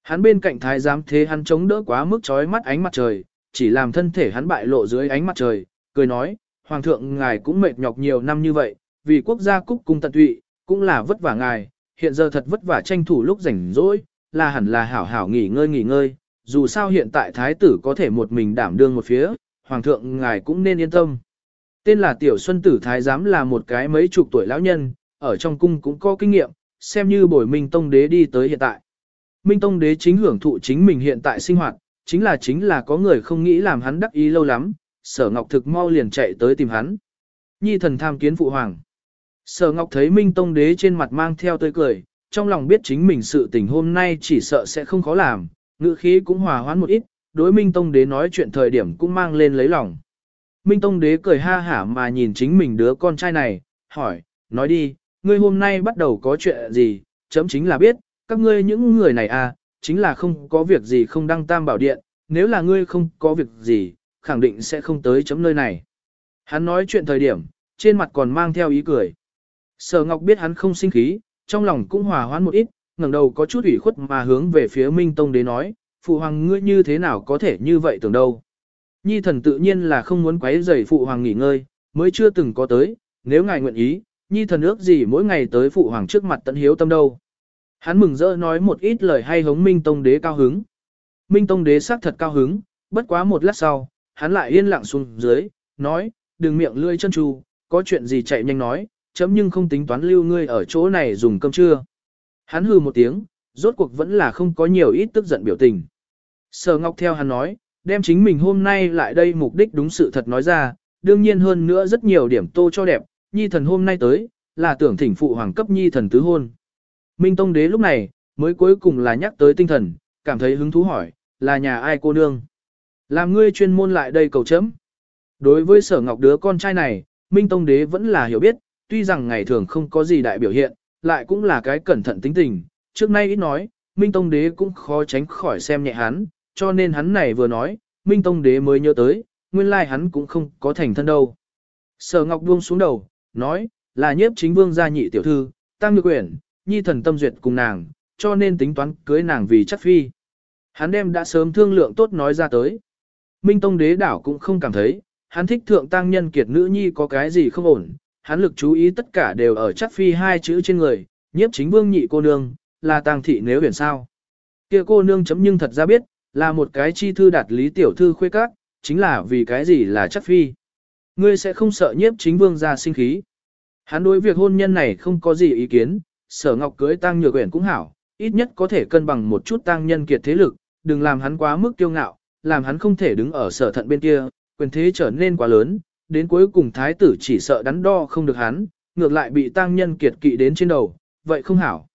Hắn bên cạnh thái giám thế hắn chống đỡ quá mức chói mắt ánh mặt trời, chỉ làm thân thể hắn bại lộ dưới ánh mặt trời, cười nói, Hoàng thượng ngài cũng mệt nhọc nhiều năm như vậy, vì quốc gia cúc cung tận tụy, cũng là vất vả ngài, hiện giờ thật vất vả tranh thủ lúc rảnh rỗi, là hẳn là hảo hảo nghỉ ngơi nghỉ ngơi, dù sao hiện tại thái tử có thể một mình đảm đương một phía, hoàng thượng ngài cũng nên yên tâm. Tên là Tiểu Xuân Tử Thái giám là một cái mấy chục tuổi lão nhân, ở trong cung cũng có kinh nghiệm, xem như bồi Minh Tông Đế đi tới hiện tại. Minh Tông Đế chính hưởng thụ chính mình hiện tại sinh hoạt, chính là chính là có người không nghĩ làm hắn đắc ý lâu lắm, sở ngọc thực mau liền chạy tới tìm hắn. Nhi thần tham kiến phụ hoàng. Sở ngọc thấy Minh Tông Đế trên mặt mang theo tươi cười, trong lòng biết chính mình sự tình hôm nay chỉ sợ sẽ không khó làm, ngữ khí cũng hòa hoãn một ít, đối Minh Tông Đế nói chuyện thời điểm cũng mang lên lấy lòng. Minh Tông Đế cười ha hả mà nhìn chính mình đứa con trai này, hỏi, nói đi, ngươi hôm nay bắt đầu có chuyện gì, chấm chính là biết, các ngươi những người này à, chính là không có việc gì không đăng tam bảo điện, nếu là ngươi không có việc gì, khẳng định sẽ không tới chấm nơi này. Hắn nói chuyện thời điểm, trên mặt còn mang theo ý cười. Sở Ngọc biết hắn không sinh khí, trong lòng cũng hòa hoãn một ít, ngẩng đầu có chút ủy khuất mà hướng về phía Minh Tông Đế nói, phụ hoàng ngươi như thế nào có thể như vậy tưởng đâu. Nhi thần tự nhiên là không muốn quấy rầy phụ hoàng nghỉ ngơi, mới chưa từng có tới, nếu ngài nguyện ý, nhi thần ước gì mỗi ngày tới phụ hoàng trước mặt tận hiếu tâm đâu. Hắn mừng rỡ nói một ít lời hay hống Minh Tông Đế cao hứng. Minh Tông Đế xác thật cao hứng, bất quá một lát sau, hắn lại yên lặng xuống dưới, nói, đừng miệng lươi chân tru, có chuyện gì chạy nhanh nói, chấm nhưng không tính toán lưu ngươi ở chỗ này dùng cơm trưa. Hắn hừ một tiếng, rốt cuộc vẫn là không có nhiều ít tức giận biểu tình. Sở Ngọc theo hắn nói, đem chính mình hôm nay lại đây mục đích đúng sự thật nói ra, đương nhiên hơn nữa rất nhiều điểm tô cho đẹp, nhi thần hôm nay tới, là tưởng thỉnh phụ hoàng cấp nhi thần tứ hôn. Minh Tông Đế lúc này, mới cuối cùng là nhắc tới tinh thần, cảm thấy hứng thú hỏi, là nhà ai cô nương? Làm ngươi chuyên môn lại đây cầu chấm. Đối với sở ngọc đứa con trai này, Minh Tông Đế vẫn là hiểu biết, tuy rằng ngày thường không có gì đại biểu hiện, lại cũng là cái cẩn thận tính tình. Trước nay ít nói, Minh Tông Đế cũng khó tránh khỏi xem nhẹ hắn, cho nên hắn này vừa nói, Minh Tông Đế mới nhớ tới, nguyên lai hắn cũng không có thành thân đâu. Sở Ngọc buông xuống đầu, nói, là nhiếp chính vương gia nhị tiểu thư, tăng nhược quyển, nhi thần tâm duyệt cùng nàng, cho nên tính toán cưới nàng vì chắc phi. Hắn đem đã sớm thương lượng tốt nói ra tới. Minh Tông Đế đảo cũng không cảm thấy, hắn thích thượng tăng nhân kiệt nữ nhi có cái gì không ổn, hắn lực chú ý tất cả đều ở chắc phi hai chữ trên người, nhiếp chính vương nhị cô nương, là tang thị nếu biển sao. kia cô nương chấm nhưng thật ra biết, là một cái chi thư đạt lý tiểu thư khuê các, chính là vì cái gì là chắc phi. Ngươi sẽ không sợ nhiếp chính vương ra sinh khí. Hắn đối việc hôn nhân này không có gì ý kiến, sở ngọc cưới tăng nhược quyển cũng hảo, ít nhất có thể cân bằng một chút tăng nhân kiệt thế lực, đừng làm hắn quá mức kiêu ngạo, làm hắn không thể đứng ở sở thận bên kia, quyền thế trở nên quá lớn, đến cuối cùng thái tử chỉ sợ đắn đo không được hắn, ngược lại bị tăng nhân kiệt kỵ đến trên đầu, vậy không hảo.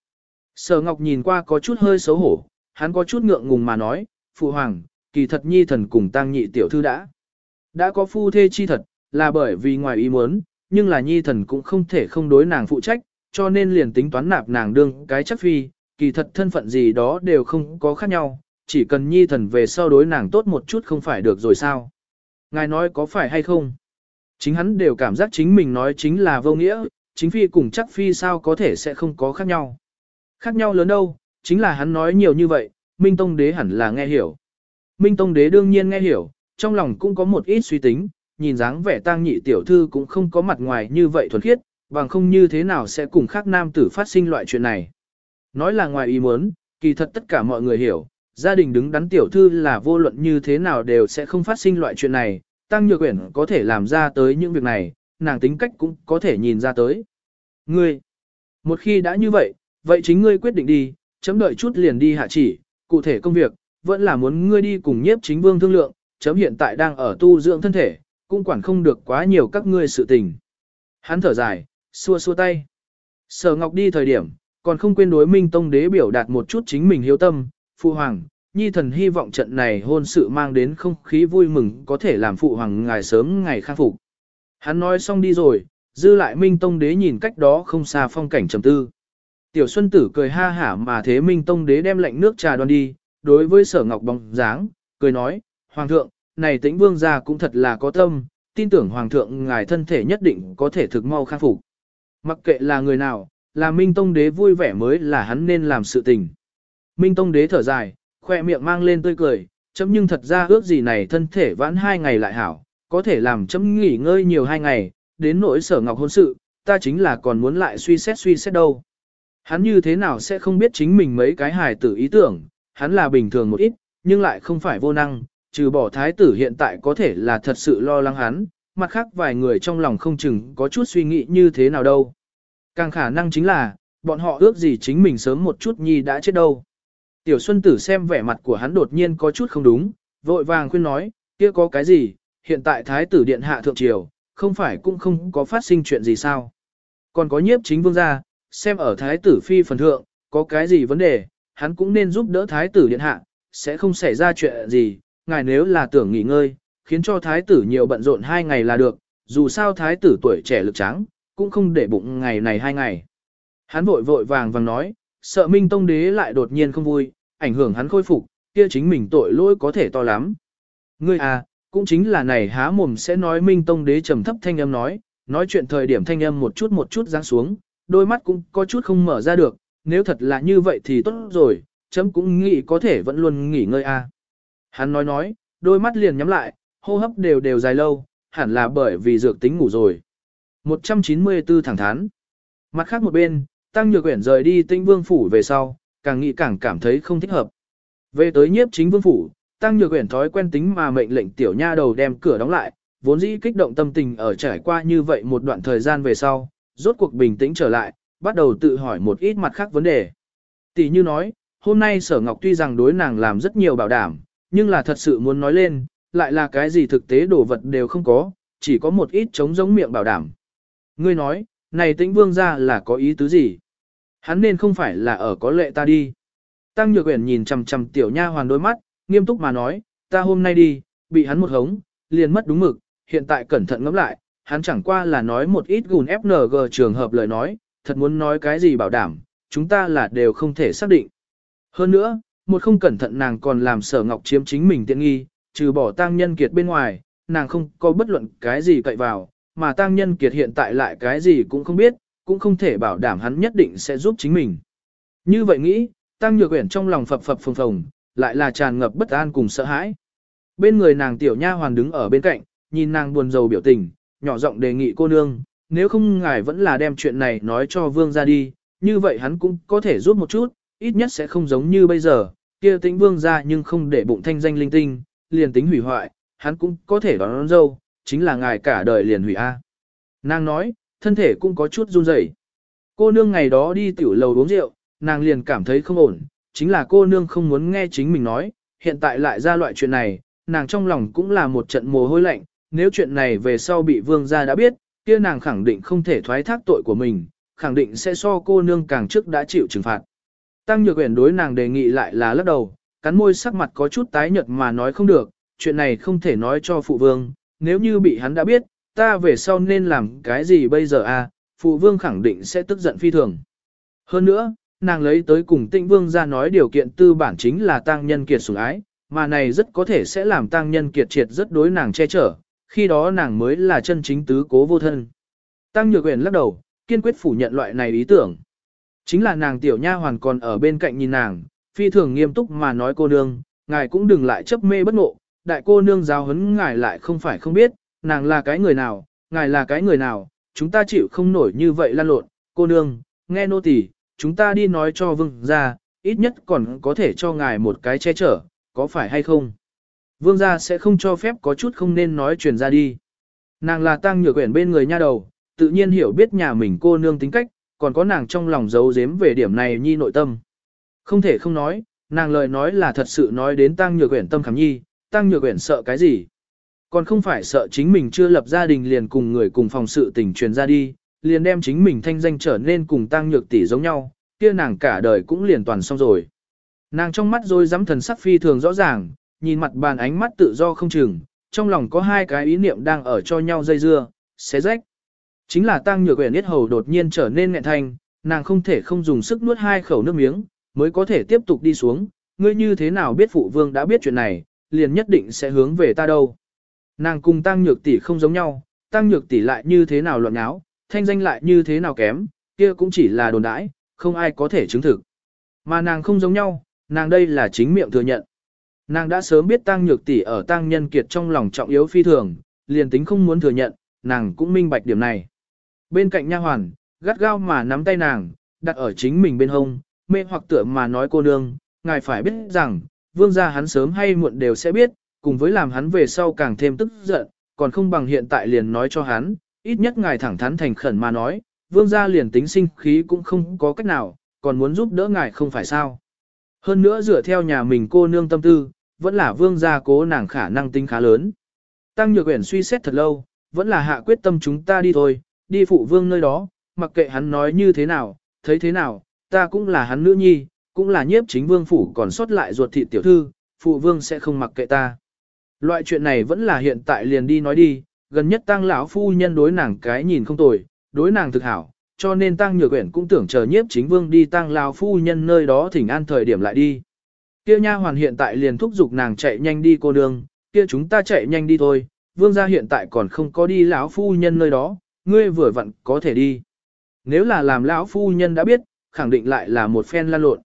Sở Ngọc nhìn qua có chút hơi xấu hổ, hắn có chút ngượng ngùng mà nói, phụ hoàng, kỳ thật nhi thần cùng tăng nhị tiểu thư đã. Đã có phu thê chi thật, là bởi vì ngoài ý muốn, nhưng là nhi thần cũng không thể không đối nàng phụ trách, cho nên liền tính toán nạp nàng đương cái chắc phi, kỳ thật thân phận gì đó đều không có khác nhau, chỉ cần nhi thần về sau đối nàng tốt một chút không phải được rồi sao. Ngài nói có phải hay không? Chính hắn đều cảm giác chính mình nói chính là vô nghĩa, chính phi cùng chắc phi sao có thể sẽ không có khác nhau. Khác nhau lớn đâu, chính là hắn nói nhiều như vậy, Minh Tông Đế hẳn là nghe hiểu. Minh Tông Đế đương nhiên nghe hiểu, trong lòng cũng có một ít suy tính, nhìn dáng vẻ tang nhị tiểu thư cũng không có mặt ngoài như vậy thuần khiết, bằng không như thế nào sẽ cùng khác nam tử phát sinh loại chuyện này. Nói là ngoài ý muốn, kỳ thật tất cả mọi người hiểu, gia đình đứng đắn tiểu thư là vô luận như thế nào đều sẽ không phát sinh loại chuyện này, tăng nhược quyển có thể làm ra tới những việc này, nàng tính cách cũng có thể nhìn ra tới. Ngươi, một khi đã như vậy, vậy chính ngươi quyết định đi, chấm đợi chút liền đi hạ chỉ, cụ thể công việc, vẫn là muốn ngươi đi cùng nhiếp chính vương thương lượng, chấm hiện tại đang ở tu dưỡng thân thể, cũng quản không được quá nhiều các ngươi sự tình. Hắn thở dài, xua xua tay. Sở Ngọc đi thời điểm, còn không quên đối Minh Tông Đế biểu đạt một chút chính mình hiếu tâm, Phụ Hoàng, Nhi thần hy vọng trận này hôn sự mang đến không khí vui mừng có thể làm Phụ Hoàng ngài sớm ngày khang phục. Hắn nói xong đi rồi, dư lại Minh Tông Đế nhìn cách đó không xa phong cảnh trầm tư. Tiểu Xuân Tử cười ha hả mà thế Minh Tông Đế đem lạnh nước trà đoan đi, đối với Sở Ngọc bóng dáng, cười nói, Hoàng thượng, này tĩnh vương gia cũng thật là có tâm, tin tưởng Hoàng thượng ngài thân thể nhất định có thể thực mau khang phục. Mặc kệ là người nào, là Minh Tông Đế vui vẻ mới là hắn nên làm sự tình. Minh Tông Đế thở dài, khoe miệng mang lên tươi cười, chấm nhưng thật ra ước gì này thân thể vãn hai ngày lại hảo, có thể làm chấm nghỉ ngơi nhiều hai ngày, đến nỗi sở ngọc hôn sự, ta chính là còn muốn lại suy xét suy xét đâu. Hắn như thế nào sẽ không biết chính mình mấy cái hài tử ý tưởng, hắn là bình thường một ít, nhưng lại không phải vô năng, trừ bỏ thái tử hiện tại có thể là thật sự lo lắng hắn, mặt khác vài người trong lòng không chừng có chút suy nghĩ như thế nào đâu. Càng khả năng chính là, bọn họ ước gì chính mình sớm một chút nhi đã chết đâu. Tiểu Xuân Tử xem vẻ mặt của hắn đột nhiên có chút không đúng, vội vàng khuyên nói, kia có cái gì, hiện tại thái tử điện hạ thượng triều, không phải cũng không có phát sinh chuyện gì sao. Còn có nhiếp chính vương gia, xem ở thái tử phi phần thượng, có cái gì vấn đề, hắn cũng nên giúp đỡ thái tử điện hạ, sẽ không xảy ra chuyện gì, ngài nếu là tưởng nghỉ ngơi, khiến cho thái tử nhiều bận rộn hai ngày là được, dù sao thái tử tuổi trẻ lực trắng, cũng không để bụng ngày này hai ngày. Hắn vội vội vàng vàng nói, sợ Minh Tông Đế lại đột nhiên không vui, ảnh hưởng hắn khôi phục, kia chính mình tội lỗi có thể to lắm. Ngươi à, cũng chính là này há mồm sẽ nói Minh Tông Đế trầm thấp thanh âm nói, nói chuyện thời điểm thanh âm một chút một chút giáng xuống, đôi mắt cũng có chút không mở ra được, nếu thật là như vậy thì tốt rồi, chấm cũng nghĩ có thể vẫn luôn nghỉ ngơi a. À. Hắn nói nói, đôi mắt liền nhắm lại, hô hấp đều đều dài lâu, hẳn là bởi vì dược tính ngủ rồi. 194 thẳng thắn. Mặt khác một bên, Tăng Nhược Uyển rời đi Tinh Vương phủ về sau, càng nghĩ càng cảm thấy không thích hợp. Về tới nhiếp chính vương phủ, Tăng Nhược Uyển thói quen tính mà mệnh lệnh tiểu nha đầu đem cửa đóng lại, vốn dĩ kích động tâm tình ở trải qua như vậy một đoạn thời gian về sau, rốt cuộc bình tĩnh trở lại, bắt đầu tự hỏi một ít mặt khác vấn đề. Tỷ như nói, hôm nay Sở Ngọc tuy rằng đối nàng làm rất nhiều bảo đảm, nhưng là thật sự muốn nói lên, lại là cái gì thực tế đồ vật đều không có, chỉ có một ít chống giống miệng bảo đảm. Ngươi nói, này tĩnh vương gia là có ý tứ gì? Hắn nên không phải là ở có lệ ta đi. Tăng Nhược Uyển nhìn chằm chằm tiểu nha hoàn đôi mắt, nghiêm túc mà nói, ta hôm nay đi, bị hắn một hống, liền mất đúng mực, hiện tại cẩn thận ngẫm lại, hắn chẳng qua là nói một ít gùn FNG trường hợp lời nói, thật muốn nói cái gì bảo đảm, chúng ta là đều không thể xác định. Hơn nữa, một không cẩn thận nàng còn làm sở ngọc chiếm chính mình tiện nghi, trừ bỏ tăng nhân kiệt bên ngoài, nàng không có bất luận cái gì cậy vào, mà tăng nhân kiệt hiện tại lại cái gì cũng không biết, cũng không thể bảo đảm hắn nhất định sẽ giúp chính mình. Như vậy nghĩ, tăng nhược Uyển trong lòng phập phập phồng phồng, lại là tràn ngập bất an cùng sợ hãi. Bên người nàng tiểu nha hoàn đứng ở bên cạnh, nhìn nàng buồn rầu biểu tình, nhỏ giọng đề nghị cô nương, nếu không ngài vẫn là đem chuyện này nói cho vương ra đi, như vậy hắn cũng có thể giúp một chút, ít nhất sẽ không giống như bây giờ, kia tính vương ra nhưng không để bụng thanh danh linh tinh, liền tính hủy hoại, hắn cũng có thể đón, đón dâu, chính là ngài cả đời liền hủy A. Nàng nói, thân thể cũng có chút run rẩy. Cô nương ngày đó đi tiểu lầu uống rượu, nàng liền cảm thấy không ổn, chính là cô nương không muốn nghe chính mình nói, hiện tại lại ra loại chuyện này, nàng trong lòng cũng là một trận mồ hôi lạnh, nếu chuyện này về sau bị vương gia đã biết, kia nàng khẳng định không thể thoái thác tội của mình, khẳng định sẽ so cô nương càng trước đã chịu trừng phạt. Tăng Nhược Uyển đối nàng đề nghị lại là lắc đầu, cắn môi sắc mặt có chút tái nhợt mà nói không được, chuyện này không thể nói cho phụ vương, nếu như bị hắn đã biết, ta về sau nên làm cái gì bây giờ à, phụ vương khẳng định sẽ tức giận phi thường. Hơn nữa, nàng lấy tới cùng tĩnh vương ra nói điều kiện tư bản chính là tăng nhân kiệt sủng ái, mà này rất có thể sẽ làm tăng nhân kiệt triệt rất đối nàng che chở, khi đó nàng mới là chân chính tứ cố vô thân. Tăng nhược quyền lắc đầu, kiên quyết phủ nhận loại này ý tưởng. Chính là nàng tiểu nha hoàn còn ở bên cạnh nhìn nàng, phi thường nghiêm túc mà nói cô nương, ngài cũng đừng lại chấp mê bất ngộ, đại cô nương giáo huấn ngài lại không phải không biết, nàng là cái người nào, ngài là cái người nào, chúng ta chịu không nổi như vậy lan lộn, cô nương, nghe nô tỳ, chúng ta đi nói cho vương Gia ít nhất còn có thể cho ngài một cái che chở, có phải hay không? Vương gia sẽ không cho phép có chút không nên nói truyền ra đi. Nàng là tăng nhược quyển bên người nha đầu, tự nhiên hiểu biết nhà mình cô nương tính cách, còn có nàng trong lòng giấu giếm về điểm này nhi nội tâm. Không thể không nói, nàng lời nói là thật sự nói đến tăng nhược quyển tâm khảm nhi, tăng nhược quyển sợ cái gì. Còn không phải sợ chính mình chưa lập gia đình liền cùng người cùng phòng sự tình truyền ra đi, liền đem chính mình thanh danh trở nên cùng tăng nhược tỷ giống nhau, kia nàng cả đời cũng liền toàn xong rồi. Nàng trong mắt rồi dám thần sắc phi thường rõ ràng, nhìn mặt bàn ánh mắt tự do không chừng, trong lòng có hai cái ý niệm đang ở cho nhau dây dưa, xé rách. Chính là tăng nhược quyển yết hầu đột nhiên trở nên nghẹn thanh, nàng không thể không dùng sức nuốt hai khẩu nước miếng, mới có thể tiếp tục đi xuống, ngươi như thế nào biết phụ vương đã biết chuyện này, liền nhất định sẽ hướng về ta đâu. Nàng cùng tăng nhược tỷ không giống nhau, tăng nhược tỷ lại như thế nào loạn áo, thanh danh lại như thế nào kém, kia cũng chỉ là đồn đãi, không ai có thể chứng thực. Mà nàng không giống nhau, nàng đây là chính miệng thừa nhận. Nàng đã sớm biết tăng nhược tỷ ở tăng nhân kiệt trong lòng trọng yếu phi thường, liền tính không muốn thừa nhận, nàng cũng minh bạch điểm này. Bên cạnh nha hoàn, gắt gao mà nắm tay nàng, đặt ở chính mình bên hông, mê hoặc tựa mà nói cô nương, ngài phải biết rằng, vương gia hắn sớm hay muộn đều sẽ biết, cùng với làm hắn về sau càng thêm tức giận, còn không bằng hiện tại liền nói cho hắn, ít nhất ngài thẳng thắn thành khẩn mà nói, vương gia liền tính sinh khí cũng không có cách nào, còn muốn giúp đỡ ngài không phải sao. Hơn nữa dựa theo nhà mình cô nương tâm tư, vẫn là vương gia cố nàng khả năng tính khá lớn. Tăng Nhược Uyển suy xét thật lâu, vẫn là hạ quyết tâm chúng ta đi thôi, đi phụ vương nơi đó, mặc kệ hắn nói như thế nào, thấy thế nào, ta cũng là hắn nữ nhi, cũng là nhiếp chính vương phủ còn sót lại ruột thịt tiểu thư, phụ vương sẽ không mặc kệ ta. Loại chuyện này vẫn là hiện tại liền đi nói đi, gần nhất tăng lão phu nhân đối nàng cái nhìn không tồi, đối nàng thực hảo, cho nên tăng nhược quyển cũng tưởng chờ nhiếp chính vương đi tăng lão phu nhân nơi đó thỉnh an thời điểm lại đi. Kia nha hoàn hiện tại liền thúc giục nàng chạy nhanh đi cô nương, kia chúng ta chạy nhanh đi thôi, vương gia hiện tại còn không có đi lão phu nhân nơi đó, ngươi vừa vặn có thể đi. Nếu là làm lão phu nhân đã biết, khẳng định lại là một phen lan lộn.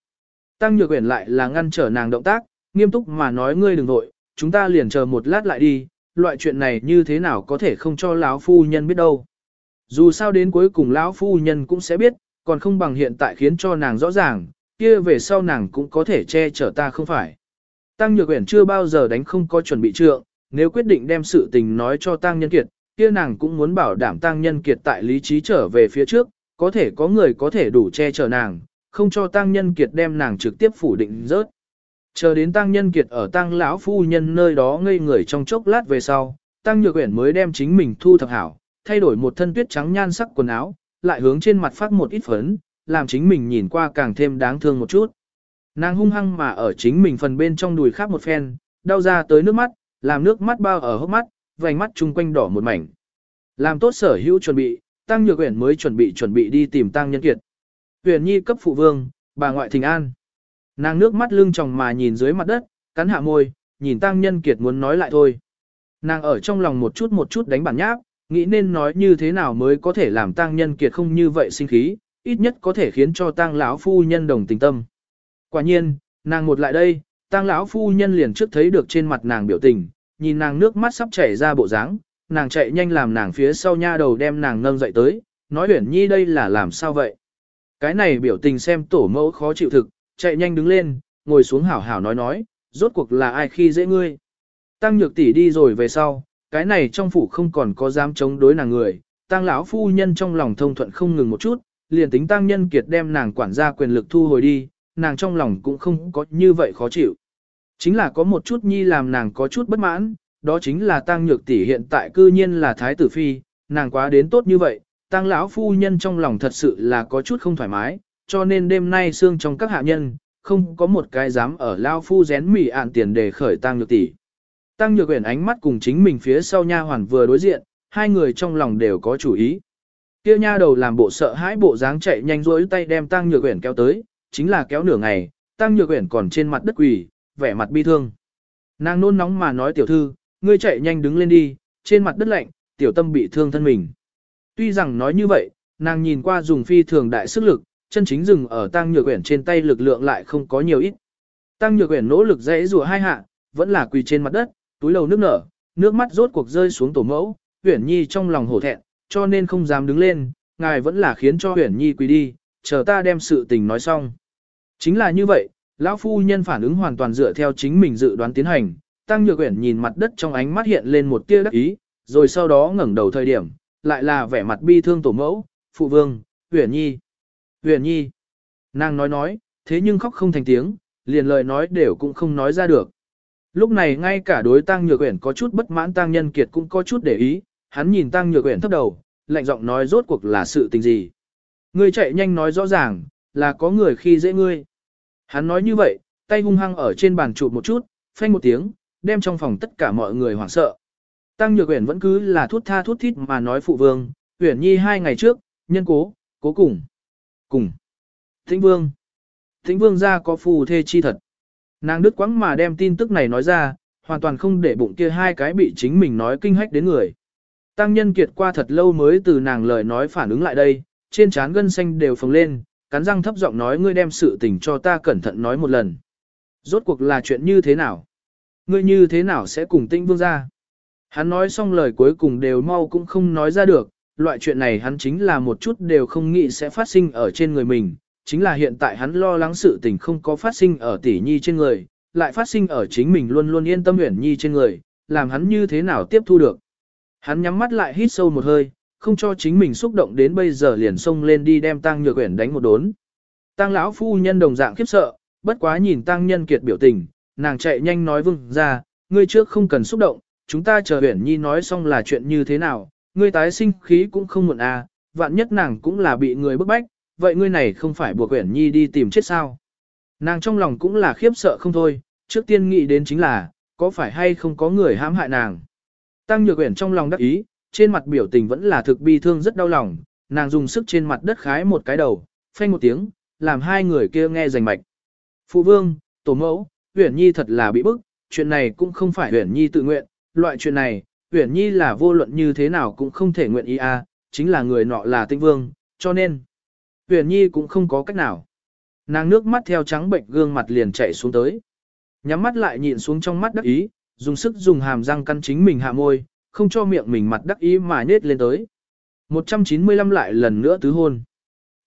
Tăng nhược uyển lại là ngăn trở nàng động tác, nghiêm túc mà nói ngươi đừng vội, chúng ta liền chờ một lát lại đi, loại chuyện này như thế nào có thể không cho lão phu nhân biết đâu. Dù sao đến cuối cùng lão phu nhân cũng sẽ biết, còn không bằng hiện tại khiến cho nàng rõ ràng, kia về sau nàng cũng có thể che chở ta không phải. Tăng Nhược Uyển chưa bao giờ đánh không có chuẩn bị trượng, nếu quyết định đem sự tình nói cho Tăng Nhân Kiệt, kia nàng cũng muốn bảo đảm Tăng Nhân Kiệt tại lý trí trở về phía trước, có thể có người có thể đủ che chở nàng, không cho Tăng Nhân Kiệt đem nàng trực tiếp phủ định rớt. Chờ đến Tăng Nhân Kiệt ở Tăng lão phu nhân nơi đó ngây người trong chốc lát về sau, Tăng Nhược Uyển mới đem chính mình thu thập hảo, thay đổi một thân tuyết trắng nhan sắc quần áo, lại hướng trên mặt phát một ít phấn, làm chính mình nhìn qua càng thêm đáng thương một chút. Nàng hung hăng mà ở chính mình phần bên trong đùi khác một phen, đau ra tới nước mắt, làm nước mắt bao ở hốc mắt, vành mắt chung quanh đỏ một mảnh. Làm tốt sở hữu chuẩn bị, Tăng Nhược Uyển mới chuẩn bị chuẩn bị đi tìm Tăng Nhân Kiệt. Uyển Nhi cấp phụ vương, bà ngoại thình an. Nàng nước mắt lưng tròng mà nhìn dưới mặt đất, cắn hạ môi, nhìn Tăng Nhân Kiệt muốn nói lại thôi. Nàng ở trong lòng một chút một chút đánh bản nháp, nghĩ nên nói như thế nào mới có thể làm Tăng Nhân Kiệt không như vậy sinh khí, ít nhất có thể khiến cho Tăng lão phu nhân đồng tình tâm. Quả nhiên, nàng một lại đây, Tăng lão phu nhân liền trước thấy được trên mặt nàng biểu tình, nhìn nàng nước mắt sắp chảy ra bộ dáng, nàng chạy nhanh làm nàng phía sau nha đầu đem nàng nâng dậy tới, nói huyển Nhi đây là làm sao vậy? Cái này biểu tình xem tổ mẫu khó chịu thực, chạy nhanh đứng lên, ngồi xuống hảo hảo nói nói, rốt cuộc là ai khi dễ ngươi. Tăng nhược tỷ đi rồi về sau, cái này trong phủ không còn có dám chống đối nàng người, tăng lão phu nhân trong lòng thông thuận không ngừng một chút, liền tính tăng nhân kiệt đem nàng quản gia quyền lực thu hồi đi, nàng trong lòng cũng không có như vậy khó chịu. Chính là có một chút nhi làm nàng có chút bất mãn, đó chính là tăng nhược tỷ hiện tại cư nhiên là thái tử phi, nàng quá đến tốt như vậy, tăng lão phu nhân trong lòng thật sự là có chút không thoải mái, cho nên đêm nay xương trong các hạ nhân, không có một cái dám ở lao phu rén mỉ ạn tiền để khởi tăng nhược tỷ. Tăng nhược quyển ánh mắt cùng chính mình phía sau nha hoàn vừa đối diện, hai người trong lòng đều có chủ ý. Kia nha đầu làm bộ sợ hãi bộ dáng chạy nhanh rối tay đem tăng nhược quyển kéo tới, chính là kéo nửa ngày, tăng nhược quyển còn trên mặt đất quỳ, vẻ mặt bi thương. Nàng nôn nóng mà nói tiểu thư, ngươi chạy nhanh đứng lên đi, trên mặt đất lạnh, tiểu tâm bị thương thân mình. Tuy rằng nói như vậy, nàng nhìn qua dùng phi thường đại sức lực, chân chính dừng ở tăng nhược quyển trên tay lực lượng lại không có nhiều ít. Tăng nhược quyển nỗ lực dễ rùa hai hạ, vẫn là quỳ trên mặt đất, túi lầu nước nở, nước mắt rốt cuộc rơi xuống tổ mẫu, Uyển Nhi trong lòng hổ thẹn, cho nên không dám đứng lên, ngài vẫn là khiến cho Uyển Nhi quỳ đi, chờ ta đem sự tình nói xong. Chính là như vậy, lão phu nhân phản ứng hoàn toàn dựa theo chính mình dự đoán tiến hành, Tăng Nhược Uyển nhìn mặt đất trong ánh mắt hiện lên một tia đắc ý, rồi sau đó ngẩng đầu thời điểm, lại là vẻ mặt bi thương tổ mẫu, phụ vương, Uyển Nhi. Huyền Nhi. Nàng nói nói, thế nhưng khóc không thành tiếng, liền lời nói đều cũng không nói ra được. Lúc này ngay cả đối Tăng Nhược Uyển có chút bất mãn Tăng Nhân Kiệt cũng có chút để ý, hắn nhìn Tăng Nhược Uyển thấp đầu, lạnh giọng nói rốt cuộc là sự tình gì. Ngươi chạy nhanh nói rõ ràng, là có người khi dễ ngươi. Hắn nói như vậy, tay hung hăng ở trên bàn chụp một chút, phanh một tiếng, đem trong phòng tất cả mọi người hoảng sợ. Tăng Nhược Uyển vẫn cứ là thút tha thút thít mà nói phụ vương, Uyển Nhi hai ngày trước, nhân cố, cố cùng. Cùng. Thính Vương. Thính Vương gia có phù thê chi thật. Nàng đứt quãng mà đem tin tức này nói ra, hoàn toàn không để bụng kia hai cái bị chính mình nói kinh hách đến người. Tăng nhân kiệt qua thật lâu mới từ nàng lời nói phản ứng lại đây, trên trán gân xanh đều phồng lên, cắn răng thấp giọng nói ngươi đem sự tình cho ta cẩn thận nói một lần. Rốt cuộc là chuyện như thế nào? Ngươi như thế nào sẽ cùng tĩnh vương ra? Hắn nói xong lời cuối cùng đều mau cũng không nói ra được, loại chuyện này hắn chính là một chút đều không nghĩ sẽ phát sinh ở trên người mình, chính là hiện tại hắn lo lắng sự tình không có phát sinh ở tỷ nhi trên người, lại phát sinh ở chính mình luôn luôn yên tâm uyển nhi trên người, làm hắn như thế nào tiếp thu được. Hắn nhắm mắt lại hít sâu một hơi, không cho chính mình xúc động đến bây giờ liền xông lên đi đem tăng nhược uyển đánh một đốn. Tăng lão phu nhân đồng dạng khiếp sợ, bất quá nhìn tăng nhân kiệt biểu tình, nàng chạy nhanh nói vương ra, ngươi trước không cần xúc động, chúng ta chờ uyển nhi nói xong là chuyện như thế nào, ngươi tái sinh khí cũng không muộn à, vạn nhất nàng cũng là bị người bức bách, vậy ngươi này không phải buộc uyển nhi đi tìm chết sao. Nàng trong lòng cũng là khiếp sợ không thôi, trước tiên nghĩ đến chính là, có phải hay không có người hãm hại nàng. Tăng Nhược Uyển trong lòng đắc ý, trên mặt biểu tình vẫn là thực bi thương rất đau lòng, nàng dùng sức trên mặt đất khái một cái đầu, phanh một tiếng, làm hai người kia nghe rành mạch. Phụ vương, tổ mẫu, Uyển Nhi thật là bị bức, chuyện này cũng không phải Uyển Nhi tự nguyện, loại chuyện này, Uyển Nhi là vô luận như thế nào cũng không thể nguyện ý a, à, chính là người nọ là Tinh Vương, cho nên Uyển Nhi cũng không có cách nào. Nàng nước mắt theo trắng bệnh gương mặt liền chảy xuống tới. Nhắm mắt lại nhịn xuống trong mắt đắc ý, dùng sức dùng hàm răng căn chính mình hạ môi, không cho miệng mình mặt đắc ý mà nết lên tới. 195 lại lần nữa tứ hôn.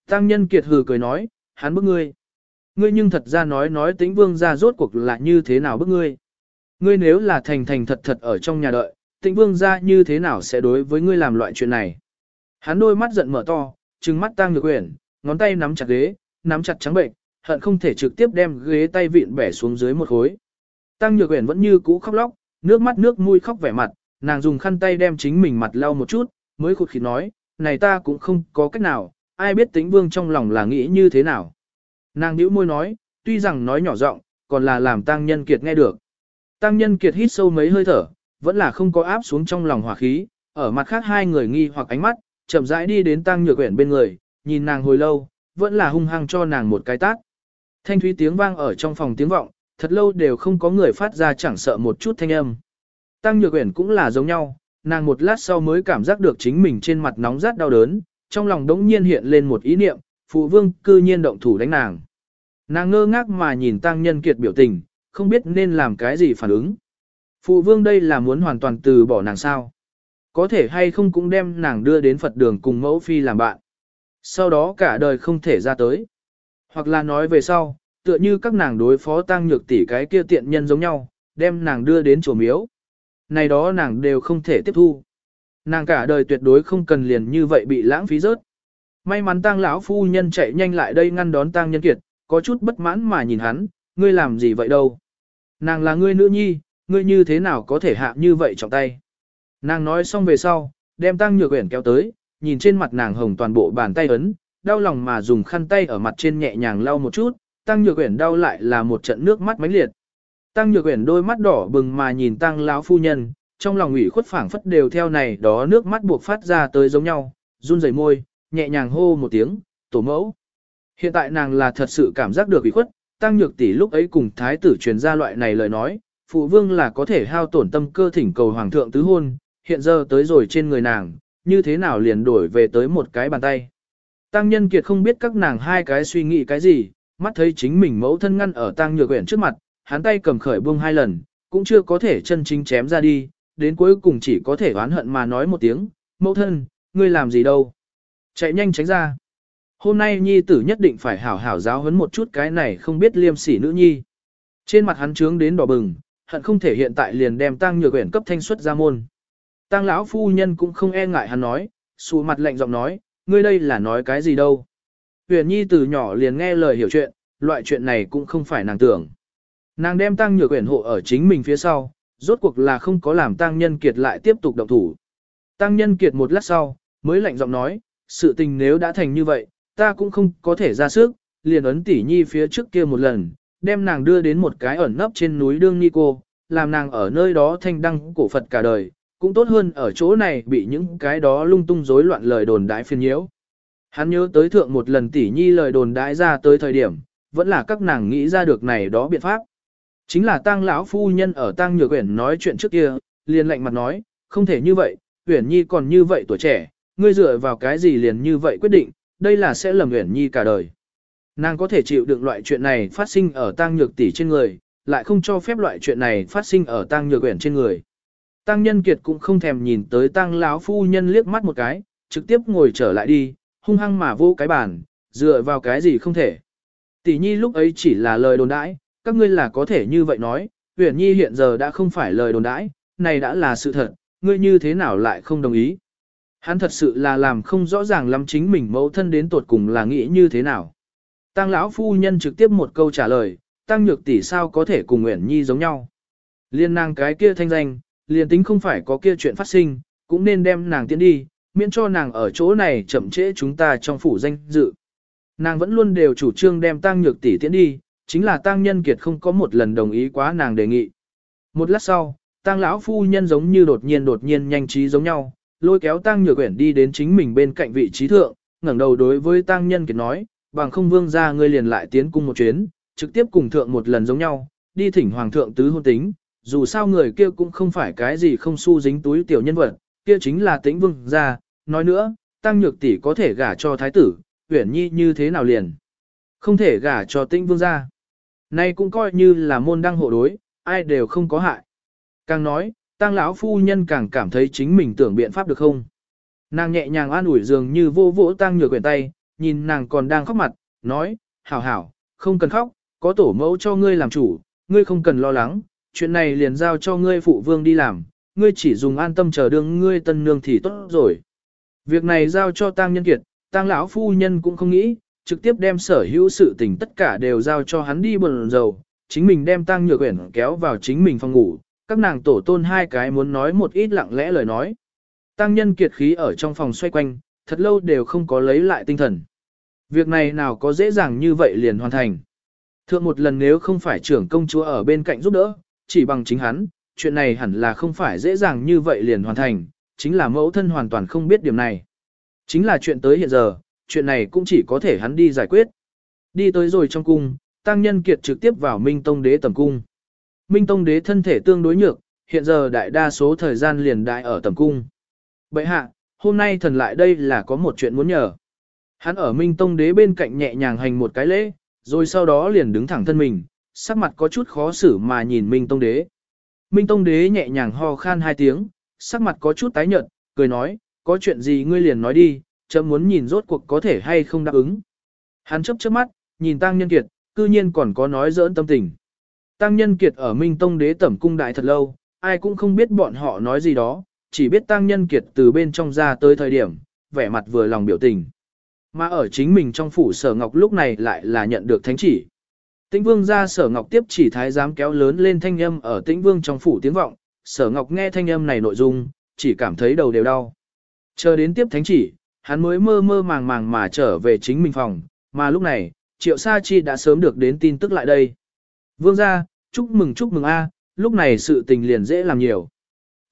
Tăng nhân kiệt hừ cười nói, hắn bức ngươi. Ngươi nhưng thật ra nói nói tính vương ra rốt cuộc là như thế nào bức ngươi. Ngươi nếu là thành thành thật thật ở trong nhà đợi, tĩnh vương ra như thế nào sẽ đối với ngươi làm loại chuyện này. Hắn đôi mắt giận mở to, trừng mắt Tang nhược Uyển, ngón tay nắm chặt ghế, nắm chặt trắng bệnh, hận không thể trực tiếp đem ghế tay vịn bẻ xuống dưới một khối. Tăng Nhược Uyển vẫn như cũ khóc lóc, nước mắt nước mũi khóc vẻ mặt, nàng dùng khăn tay đem chính mình mặt lau một chút, mới khụt khịt nói, này ta cũng không có cách nào, ai biết Tĩnh vương trong lòng là nghĩ như thế nào. Nàng nhíu môi nói, tuy rằng nói nhỏ giọng, còn là làm tăng nhân kiệt nghe được. Tăng nhân kiệt hít sâu mấy hơi thở, vẫn là không có áp xuống trong lòng hỏa khí, ở mặt khác hai người nghi hoặc ánh mắt, chậm rãi đi đến tăng nhược quyển bên người, nhìn nàng hồi lâu, vẫn là hung hăng cho nàng một cái tát. Thanh thúy tiếng vang ở trong phòng tiếng vọng, thật lâu đều không có người phát ra chẳng sợ một chút thanh âm. Tăng Nhược Uyển cũng là giống nhau, nàng một lát sau mới cảm giác được chính mình trên mặt nóng rát đau đớn, trong lòng đống nhiên hiện lên một ý niệm, phụ vương cư nhiên động thủ đánh nàng. Nàng ngơ ngác mà nhìn Tăng Nhân Kiệt biểu tình, không biết nên làm cái gì phản ứng. Phụ vương đây là muốn hoàn toàn từ bỏ nàng sao? Có thể hay không cũng đem nàng đưa đến Phật đường cùng mẫu phi làm bạn. Sau đó cả đời không thể ra tới. Hoặc là nói về sau, tựa như các nàng đối phó tăng nhược tỷ cái kia tiện nhân giống nhau, đem nàng đưa đến chùa miếu. Này đó nàng đều không thể tiếp thu. Nàng cả đời tuyệt đối không cần liền như vậy bị lãng phí rớt. May mắn tăng lão phu nhân chạy nhanh lại đây ngăn đón tăng nhân kiệt, có chút bất mãn mà nhìn hắn, ngươi làm gì vậy đâu. Nàng là ngươi nữ nhi, ngươi như thế nào có thể hạ như vậy trong tay. Nàng nói xong về sau, đem tăng nhược quyển kéo tới, nhìn trên mặt nàng hồng toàn bộ bàn tay ấn, đau lòng mà dùng khăn tay ở mặt trên nhẹ nhàng lau một chút, Tăng Nhược quyển đau lại là một trận nước mắt mãnh liệt. Tăng Nhược quyển đôi mắt đỏ bừng mà nhìn Tăng lão phu nhân, trong lòng ủy khuất phảng phất đều theo này đó nước mắt buộc phát ra tới giống nhau, run rẩy môi, nhẹ nhàng hô một tiếng, "Tổ mẫu." Hiện tại nàng là thật sự cảm giác được ủy khuất, Tăng Nhược tỷ lúc ấy cùng thái tử truyền ra loại này lời nói, phụ vương là có thể hao tổn tâm cơ thỉnh cầu hoàng thượng tứ hôn, hiện giờ tới rồi trên người nàng, như thế nào liền đổi về tới một cái bàn tay. Tăng nhân kiệt không biết các nàng hai cái suy nghĩ cái gì, mắt thấy chính mình mẫu thân ngăn ở tăng nhược quyển trước mặt, hắn tay cầm khởi buông hai lần, cũng chưa có thể chân chính chém ra đi, đến cuối cùng chỉ có thể oán hận mà nói một tiếng, mẫu thân, ngươi làm gì đâu. Chạy nhanh tránh ra. Hôm nay nhi tử nhất định phải hảo hảo giáo huấn một chút cái này không biết liêm sỉ nữ nhi. Trên mặt hắn trướng đến đỏ bừng, hận không thể hiện tại liền đem tăng nhược quyển cấp thanh xuất ra môn. Tăng lão phu nhân cũng không e ngại hắn nói, sụ mặt lạnh giọng nói, ngươi đây là nói cái gì đâu. Huyền nhi từ nhỏ liền nghe lời hiểu chuyện, loại chuyện này cũng không phải nàng tưởng. Nàng đem tăng nhược quyển hộ ở chính mình phía sau, rốt cuộc là không có làm tăng nhân kiệt lại tiếp tục động thủ. Tăng nhân kiệt một lát sau, mới lạnh giọng nói, sự tình nếu đã thành như vậy, ta cũng không có thể ra sức, liền ấn tỷ nhi phía trước kia một lần, đem nàng đưa đến một cái ẩn nấp trên núi đương ni cô, làm nàng ở nơi đó thanh đăng cổ Phật cả đời, cũng tốt hơn ở chỗ này bị những cái đó lung tung rối loạn lời đồn đãi phiền nhiễu. Hắn nhớ tới thượng một lần tỷ nhi lời đồn đãi ra tới thời điểm, vẫn là các nàng nghĩ ra được này đó biện pháp. Chính là tang lão phu nhân ở tang nhược uyển nói chuyện trước kia, liền lạnh mặt nói, không thể như vậy, Uyển Nhi còn như vậy tuổi trẻ, ngươi dựa vào cái gì liền như vậy quyết định, đây là sẽ lầm Uyển Nhi cả đời. Nàng có thể chịu đựng loại chuyện này phát sinh ở tăng nhược tỷ trên người, lại không cho phép loại chuyện này phát sinh ở tăng nhược quyển trên người. Tăng nhân kiệt cũng không thèm nhìn tới tăng lão phu nhân liếc mắt một cái, trực tiếp ngồi trở lại đi, hung hăng mà vô cái bàn, dựa vào cái gì không thể. Tỷ nhi lúc ấy chỉ là lời đồn đãi, các ngươi là có thể như vậy nói, Uyển Nhi hiện giờ đã không phải lời đồn đãi, này đã là sự thật, ngươi như thế nào lại không đồng ý. Hắn thật sự là làm không rõ ràng lắm chính mình mẫu thân đến tột cùng là nghĩ như thế nào. Tăng lão phu nhân trực tiếp một câu trả lời, tăng nhược tỷ sao có thể cùng Nguyễn Nhi giống nhau. Liên nàng cái kia thanh danh, liền tính không phải có kia chuyện phát sinh, cũng nên đem nàng tiến đi, miễn cho nàng ở chỗ này chậm trễ chúng ta trong phủ danh dự. Nàng vẫn luôn đều chủ trương đem tăng nhược tỷ tiến đi, chính là tăng nhân kiệt không có một lần đồng ý quá nàng đề nghị. Một lát sau, tăng lão phu nhân giống như đột nhiên đột nhiên nhanh trí giống nhau, lôi kéo tăng nhược quyển đi đến chính mình bên cạnh vị trí thượng, ngẩng đầu đối với tăng nhân kiệt nói, bằng không vương ra ngươi liền lại tiến cung một chuyến, trực tiếp cùng thượng một lần giống nhau, đi thỉnh hoàng thượng tứ hôn tính, dù sao người kia cũng không phải cái gì không su dính túi tiểu nhân vật, kia chính là tĩnh vương ra, nói nữa, tăng nhược tỷ có thể gả cho thái tử, huyển nhi như thế nào liền. Không thể gả cho tĩnh vương ra. Nay cũng coi như là môn đăng hộ đối, ai đều không có hại. Càng nói, tăng lão phu nhân càng cảm thấy chính mình tưởng biện pháp được không. Nàng nhẹ nhàng an ủi dường như vô vỗ tăng nhược quyển tay, nhìn nàng còn đang khóc mặt, nói, hảo hảo, không cần khóc, có tổ mẫu cho ngươi làm chủ, ngươi không cần lo lắng, chuyện này liền giao cho ngươi phụ vương đi làm, ngươi chỉ dùng an tâm chờ đương ngươi tân nương thì tốt rồi. Việc này giao cho tang nhân kiệt, tang lão phu nhân cũng không nghĩ, trực tiếp đem sở hữu sự tình tất cả đều giao cho hắn đi bần dầu, chính mình đem tang nhược quyển kéo vào chính mình phòng ngủ, các nàng tổ tôn hai cái muốn nói một ít lặng lẽ lời nói. Tăng nhân kiệt khí ở trong phòng xoay quanh, thật lâu đều không có lấy lại tinh thần. Việc này nào có dễ dàng như vậy liền hoàn thành. Thượng một lần nếu không phải trưởng công chúa ở bên cạnh giúp đỡ, chỉ bằng chính hắn, chuyện này hẳn là không phải dễ dàng như vậy liền hoàn thành, chính là mẫu thân hoàn toàn không biết điểm này. Chính là chuyện tới hiện giờ, chuyện này cũng chỉ có thể hắn đi giải quyết. Đi tới rồi trong cung, Tăng Nhân Kiệt trực tiếp vào Minh Tông Đế tầm cung. Minh Tông Đế thân thể tương đối nhược, hiện giờ đại đa số thời gian liền đại ở tầm cung. Bệ hạ, hôm nay thần lại đây là có một chuyện muốn nhờ. Hắn ở Minh Tông Đế bên cạnh nhẹ nhàng hành một cái lễ, rồi sau đó liền đứng thẳng thân mình, sắc mặt có chút khó xử mà nhìn Minh Tông Đế. Minh Tông Đế nhẹ nhàng ho khan hai tiếng, sắc mặt có chút tái nhợt, cười nói, có chuyện gì ngươi liền nói đi, chấm muốn nhìn rốt cuộc có thể hay không đáp ứng. Hắn chấp chớp mắt, nhìn Tăng Nhân Kiệt, cư nhiên còn có nói giỡn tâm tình. Tăng Nhân Kiệt ở Minh Tông Đế tẩm cung đại thật lâu, ai cũng không biết bọn họ nói gì đó, chỉ biết Tăng Nhân Kiệt từ bên trong ra tới thời điểm, vẻ mặt vừa lòng biểu tình. Mà ở chính mình trong phủ sở ngọc lúc này lại là nhận được thánh chỉ. Tĩnh vương ra sở ngọc tiếp chỉ thái giám kéo lớn lên thanh âm ở tĩnh vương trong phủ tiếng vọng, sở ngọc nghe thanh âm này nội dung, chỉ cảm thấy đầu đều đau. Chờ đến tiếp thánh chỉ, hắn mới mơ mơ màng màng mà trở về chính mình phòng, mà lúc này, triệu sa chi đã sớm được đến tin tức lại đây. Vương ra, chúc mừng chúc mừng a, lúc này sự tình liền dễ làm nhiều.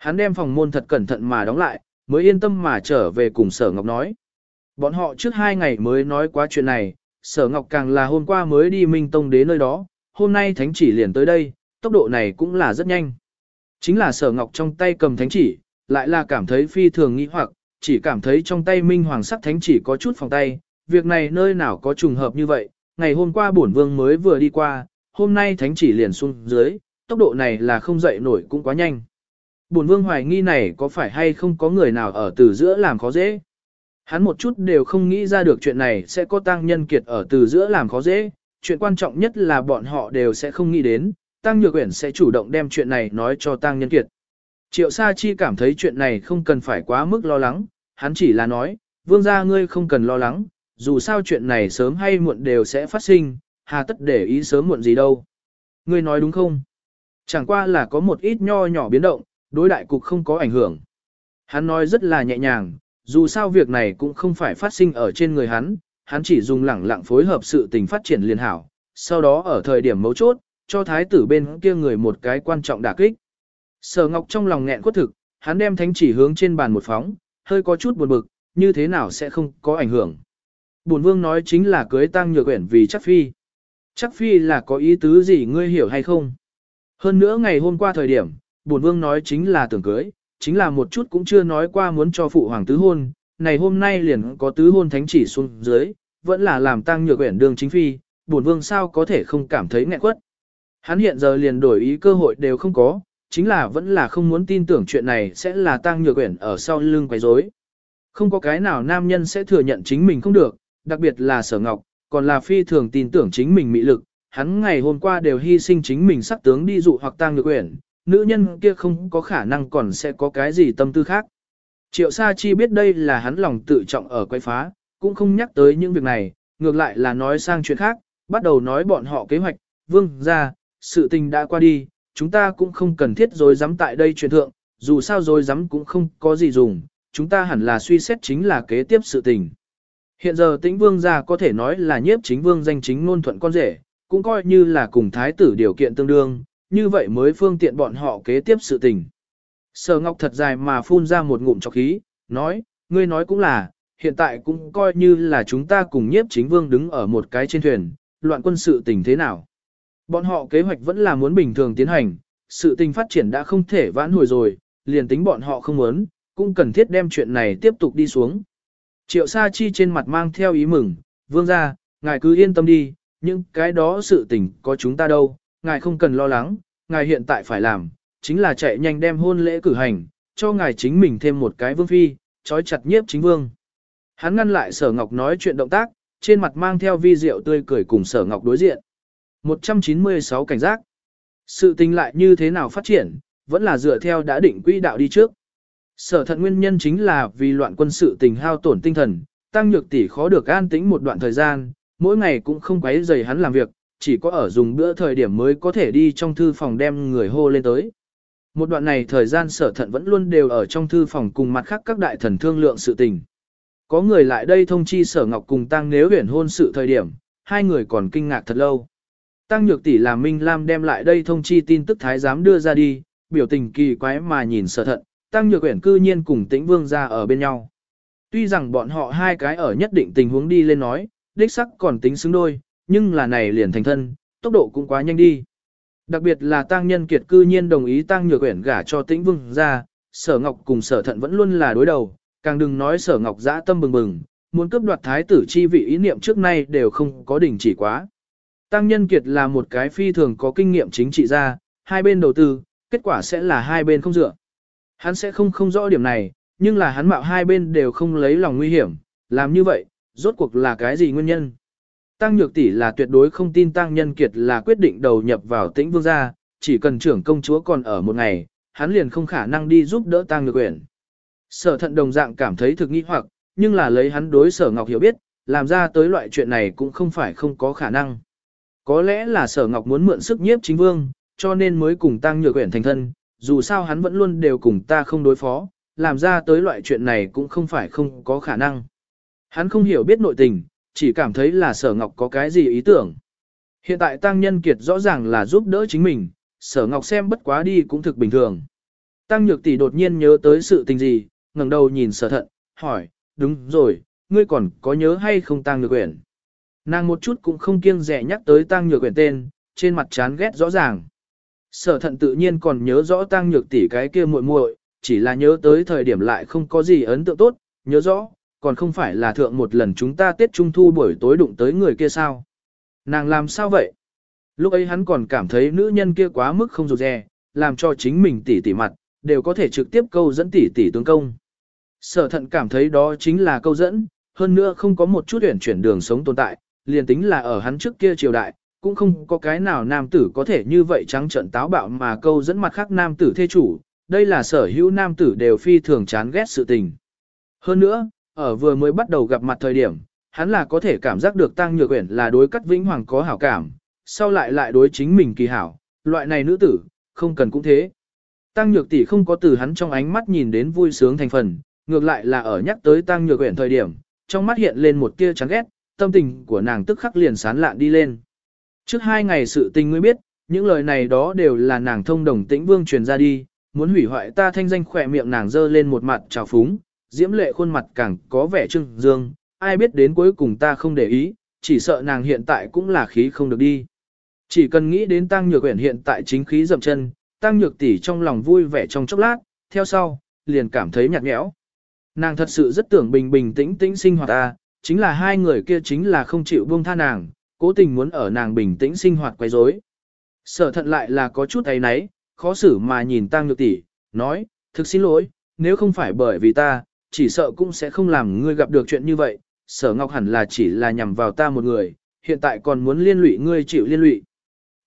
Hắn đem phòng môn thật cẩn thận mà đóng lại, mới yên tâm mà trở về cùng sở ngọc nói. Bọn họ trước hai ngày mới nói quá chuyện này, sở ngọc càng là hôm qua mới đi Minh Tông đến nơi đó, hôm nay thánh chỉ liền tới đây, tốc độ này cũng là rất nhanh. Chính là sở ngọc trong tay cầm thánh chỉ, lại là cảm thấy phi thường nghi hoặc, chỉ cảm thấy trong tay minh hoàng sắc thánh chỉ có chút phòng tay, việc này nơi nào có trùng hợp như vậy, ngày hôm qua bổn vương mới vừa đi qua, hôm nay thánh chỉ liền xuống dưới, tốc độ này là không dậy nổi cũng quá nhanh. Bổn vương hoài nghi này có phải hay không có người nào ở từ giữa làm khó dễ. Hắn một chút đều không nghĩ ra được chuyện này sẽ có tăng nhân kiệt ở từ giữa làm khó dễ, chuyện quan trọng nhất là bọn họ đều sẽ không nghĩ đến, tăng nhược Uyển sẽ chủ động đem chuyện này nói cho tăng nhân kiệt. Triệu Sa Chi cảm thấy chuyện này không cần phải quá mức lo lắng, hắn chỉ là nói, vương gia ngươi không cần lo lắng, dù sao chuyện này sớm hay muộn đều sẽ phát sinh, hà tất để ý sớm muộn gì đâu. Ngươi nói đúng không? Chẳng qua là có một ít nho nhỏ biến động, đối đại cục không có ảnh hưởng. Hắn nói rất là nhẹ nhàng, dù sao việc này cũng không phải phát sinh ở trên người hắn, hắn chỉ dùng lẳng lặng phối hợp sự tình phát triển liên hảo, sau đó ở thời điểm mấu chốt, cho thái tử bên kia người một cái quan trọng đả kích. Sở Ngọc trong lòng nghẹn quất thực, hắn đem thánh chỉ hướng trên bàn một phóng, hơi có chút buồn bực, như thế nào sẽ không có ảnh hưởng. Bổn vương nói chính là cưới tăng nhược quyển vì chắc phi. Chắc phi là có ý tứ gì ngươi hiểu hay không? Hơn nữa ngày hôm qua thời điểm, bổn vương nói chính là tưởng cưới, chính là một chút cũng chưa nói qua muốn cho phụ hoàng tứ hôn, này hôm nay liền có tứ hôn thánh chỉ xuống dưới, vẫn là làm tăng nhược quyển đường chính phi, bổn vương sao có thể không cảm thấy nghẹn quất. Hắn hiện giờ liền đổi ý cơ hội đều không có, chính là vẫn là không muốn tin tưởng chuyện này sẽ là tăng nhược quyển ở sau lưng quấy rối. Không có cái nào nam nhân sẽ thừa nhận chính mình không được, đặc biệt là sở ngọc, còn là phi thường tin tưởng chính mình mị lực. Hắn ngày hôm qua đều hy sinh chính mình sắc tướng đi dụ hoặc tăng nhược quyển, nữ nhân kia không có khả năng còn sẽ có cái gì tâm tư khác. Triệu Sa Chi biết đây là hắn lòng tự trọng ở quay phá, cũng không nhắc tới những việc này, ngược lại là nói sang chuyện khác, bắt đầu nói bọn họ kế hoạch, vương ra, sự tình đã qua đi, chúng ta cũng không cần thiết dối dám tại đây truyền thượng, dù sao dối dám cũng không có gì dùng, chúng ta hẳn là suy xét chính là kế tiếp sự tình. Hiện giờ tĩnh vương gia có thể nói là nhiếp chính vương danh chính ngôn thuận con rể, cũng coi như là cùng thái tử điều kiện tương đương, như vậy mới phương tiện bọn họ kế tiếp sự tình. Sở Ngọc thật dài mà phun ra một ngụm chọc khí, nói, ngươi nói cũng là, hiện tại cũng coi như là chúng ta cùng nhiếp chính vương đứng ở một cái trên thuyền, loạn quân sự tình thế nào. Bọn họ kế hoạch vẫn là muốn bình thường tiến hành, sự tình phát triển đã không thể vãn hồi rồi, liền tính bọn họ không muốn, cũng cần thiết đem chuyện này tiếp tục đi xuống. Triệu Sa Chi trên mặt mang theo ý mừng, vương ra, ngài cứ yên tâm đi, những cái đó sự tình có chúng ta đâu, ngài không cần lo lắng, ngài hiện tại phải làm, chính là chạy nhanh đem hôn lễ cử hành, cho ngài chính mình thêm một cái vương phi, trói chặt nhiếp chính vương. Hắn ngăn lại sở ngọc nói chuyện động tác, trên mặt mang theo vi diệu tươi cười cùng sở ngọc đối diện. 196 cảnh giác. Sự tình lại như thế nào phát triển, vẫn là dựa theo đã định quỹ đạo đi trước. Sở thận nguyên nhân chính là vì loạn quân sự tình hao tổn tinh thần, tăng nhược tỷ khó được an tĩnh một đoạn thời gian, mỗi ngày cũng không quấy rầy hắn làm việc, chỉ có ở dùng bữa thời điểm mới có thể đi trong thư phòng đem người hô lên tới. Một đoạn này thời gian sở thận vẫn luôn đều ở trong thư phòng cùng mặt khác các đại thần thương lượng sự tình. Có người lại đây thông chi sở ngọc cùng tăng nếu huyển hôn sự thời điểm, hai người còn kinh ngạc thật lâu. Tăng nhược tỷ là Minh Lam đem lại đây thông chi tin tức thái giám đưa ra đi, biểu tình kỳ quái mà nhìn sở thận, tăng nhược uyển cư nhiên cùng tĩnh vương ra ở bên nhau. Tuy rằng bọn họ hai cái ở nhất định tình huống đi lên nói, đích sắc còn tính xứng đôi, nhưng là này liền thành thân, tốc độ cũng quá nhanh đi. Đặc biệt là tăng nhân kiệt cư nhiên đồng ý tăng nhược uyển gả cho tĩnh vương ra, sở ngọc cùng sở thận vẫn luôn là đối đầu, càng đừng nói sở ngọc dã tâm bừng bừng, muốn cướp đoạt thái tử chi vị ý niệm trước nay đều không có đỉnh chỉ quá. Tăng Nhân Kiệt là một cái phi thường có kinh nghiệm chính trị gia, hai bên đầu tư, kết quả sẽ là hai bên không dựa. Hắn sẽ không không rõ điểm này, nhưng là hắn mạo hai bên đều không lấy lòng nguy hiểm, làm như vậy, rốt cuộc là cái gì nguyên nhân? Tăng Nhược Tỷ là tuyệt đối không tin Tăng Nhân Kiệt là quyết định đầu nhập vào Tĩnh Vương gia, chỉ cần trưởng công chúa còn ở một ngày, hắn liền không khả năng đi giúp đỡ Tăng Nhược Uyển. Sở Thận đồng dạng cảm thấy thực nghi hoặc, nhưng là lấy hắn đối Sở Ngọc hiểu biết, làm ra tới loại chuyện này cũng không phải không có khả năng. Có lẽ là sở ngọc muốn mượn sức nhiếp chính vương, cho nên mới cùng tăng nhược Uyển thành thân, dù sao hắn vẫn luôn đều cùng ta không đối phó, làm ra tới loại chuyện này cũng không phải không có khả năng. Hắn không hiểu biết nội tình, chỉ cảm thấy là sở ngọc có cái gì ý tưởng. Hiện tại tăng nhân kiệt rõ ràng là giúp đỡ chính mình, sở ngọc xem bất quá đi cũng thực bình thường. Tăng nhược tỷ đột nhiên nhớ tới sự tình gì, ngẩng đầu nhìn sở thận, hỏi, đúng rồi, ngươi còn có nhớ hay không tăng nhược quyển? Nàng một chút cũng không kiêng rẻ nhắc tới tăng nhược quyển tên, trên mặt chán ghét rõ ràng. Sở thận tự nhiên còn nhớ rõ tăng nhược tỷ cái kia muội muội, chỉ là nhớ tới thời điểm lại không có gì ấn tượng tốt, nhớ rõ, còn không phải là thượng một lần chúng ta Tết Trung Thu buổi tối đụng tới người kia sao. Nàng làm sao vậy? Lúc ấy hắn còn cảm thấy nữ nhân kia quá mức không rụt rè, làm cho chính mình tỉ tỉ mặt, đều có thể trực tiếp câu dẫn tỉ tỉ tướng công. Sở thận cảm thấy đó chính là câu dẫn, hơn nữa không có một chút tuyển chuyển đường sống tồn tại, liền tính là ở hắn trước kia triều đại, cũng không có cái nào nam tử có thể như vậy trắng trận táo bạo mà câu dẫn mặt khác nam tử thê chủ, đây là sở hữu nam tử đều phi thường chán ghét sự tình. Hơn nữa, ở vừa mới bắt đầu gặp mặt thời điểm, hắn là có thể cảm giác được Tăng Nhược Uyển là đối Cát Vĩnh Hoàng có hảo cảm, sau lại lại đối chính mình kỳ hảo, loại này nữ tử, không cần cũng thế. Tăng Nhược tỷ không có từ hắn trong ánh mắt nhìn đến vui sướng thành phần, ngược lại là ở nhắc tới Tăng Nhược Uyển thời điểm, trong mắt hiện lên một tia chán ghét, tâm tình của nàng tức khắc liền sán lạn đi lên. Trước hai ngày sự tình ngươi biết, những lời này đó đều là nàng thông đồng tĩnh vương truyền ra đi, muốn hủy hoại ta thanh danh khỏe miệng nàng dơ lên một mặt trào phúng, diễm lệ khuôn mặt càng có vẻ trưng dương, ai biết đến cuối cùng ta không để ý, chỉ sợ nàng hiện tại cũng là khí không được đi. Chỉ cần nghĩ đến tăng nhược quyển hiện tại chính khí dậm chân, tăng nhược tỷ trong lòng vui vẻ trong chốc lát, theo sau, liền cảm thấy nhạt nhẽo. Nàng thật sự rất tưởng bình bình tĩnh tĩnh sinh hoạt ta, chính là hai người kia chính là không chịu buông tha nàng, cố tình muốn ở nàng bình tĩnh sinh hoạt quấy rối. Sở thận lại là có chút ấy nấy, khó xử mà nhìn tăng nhược tỷ, nói, thực xin lỗi, nếu không phải bởi vì ta, chỉ sợ cũng sẽ không làm ngươi gặp được chuyện như vậy, sở ngọc hẳn là chỉ là nhằm vào ta một người, hiện tại còn muốn liên lụy ngươi chịu liên lụy.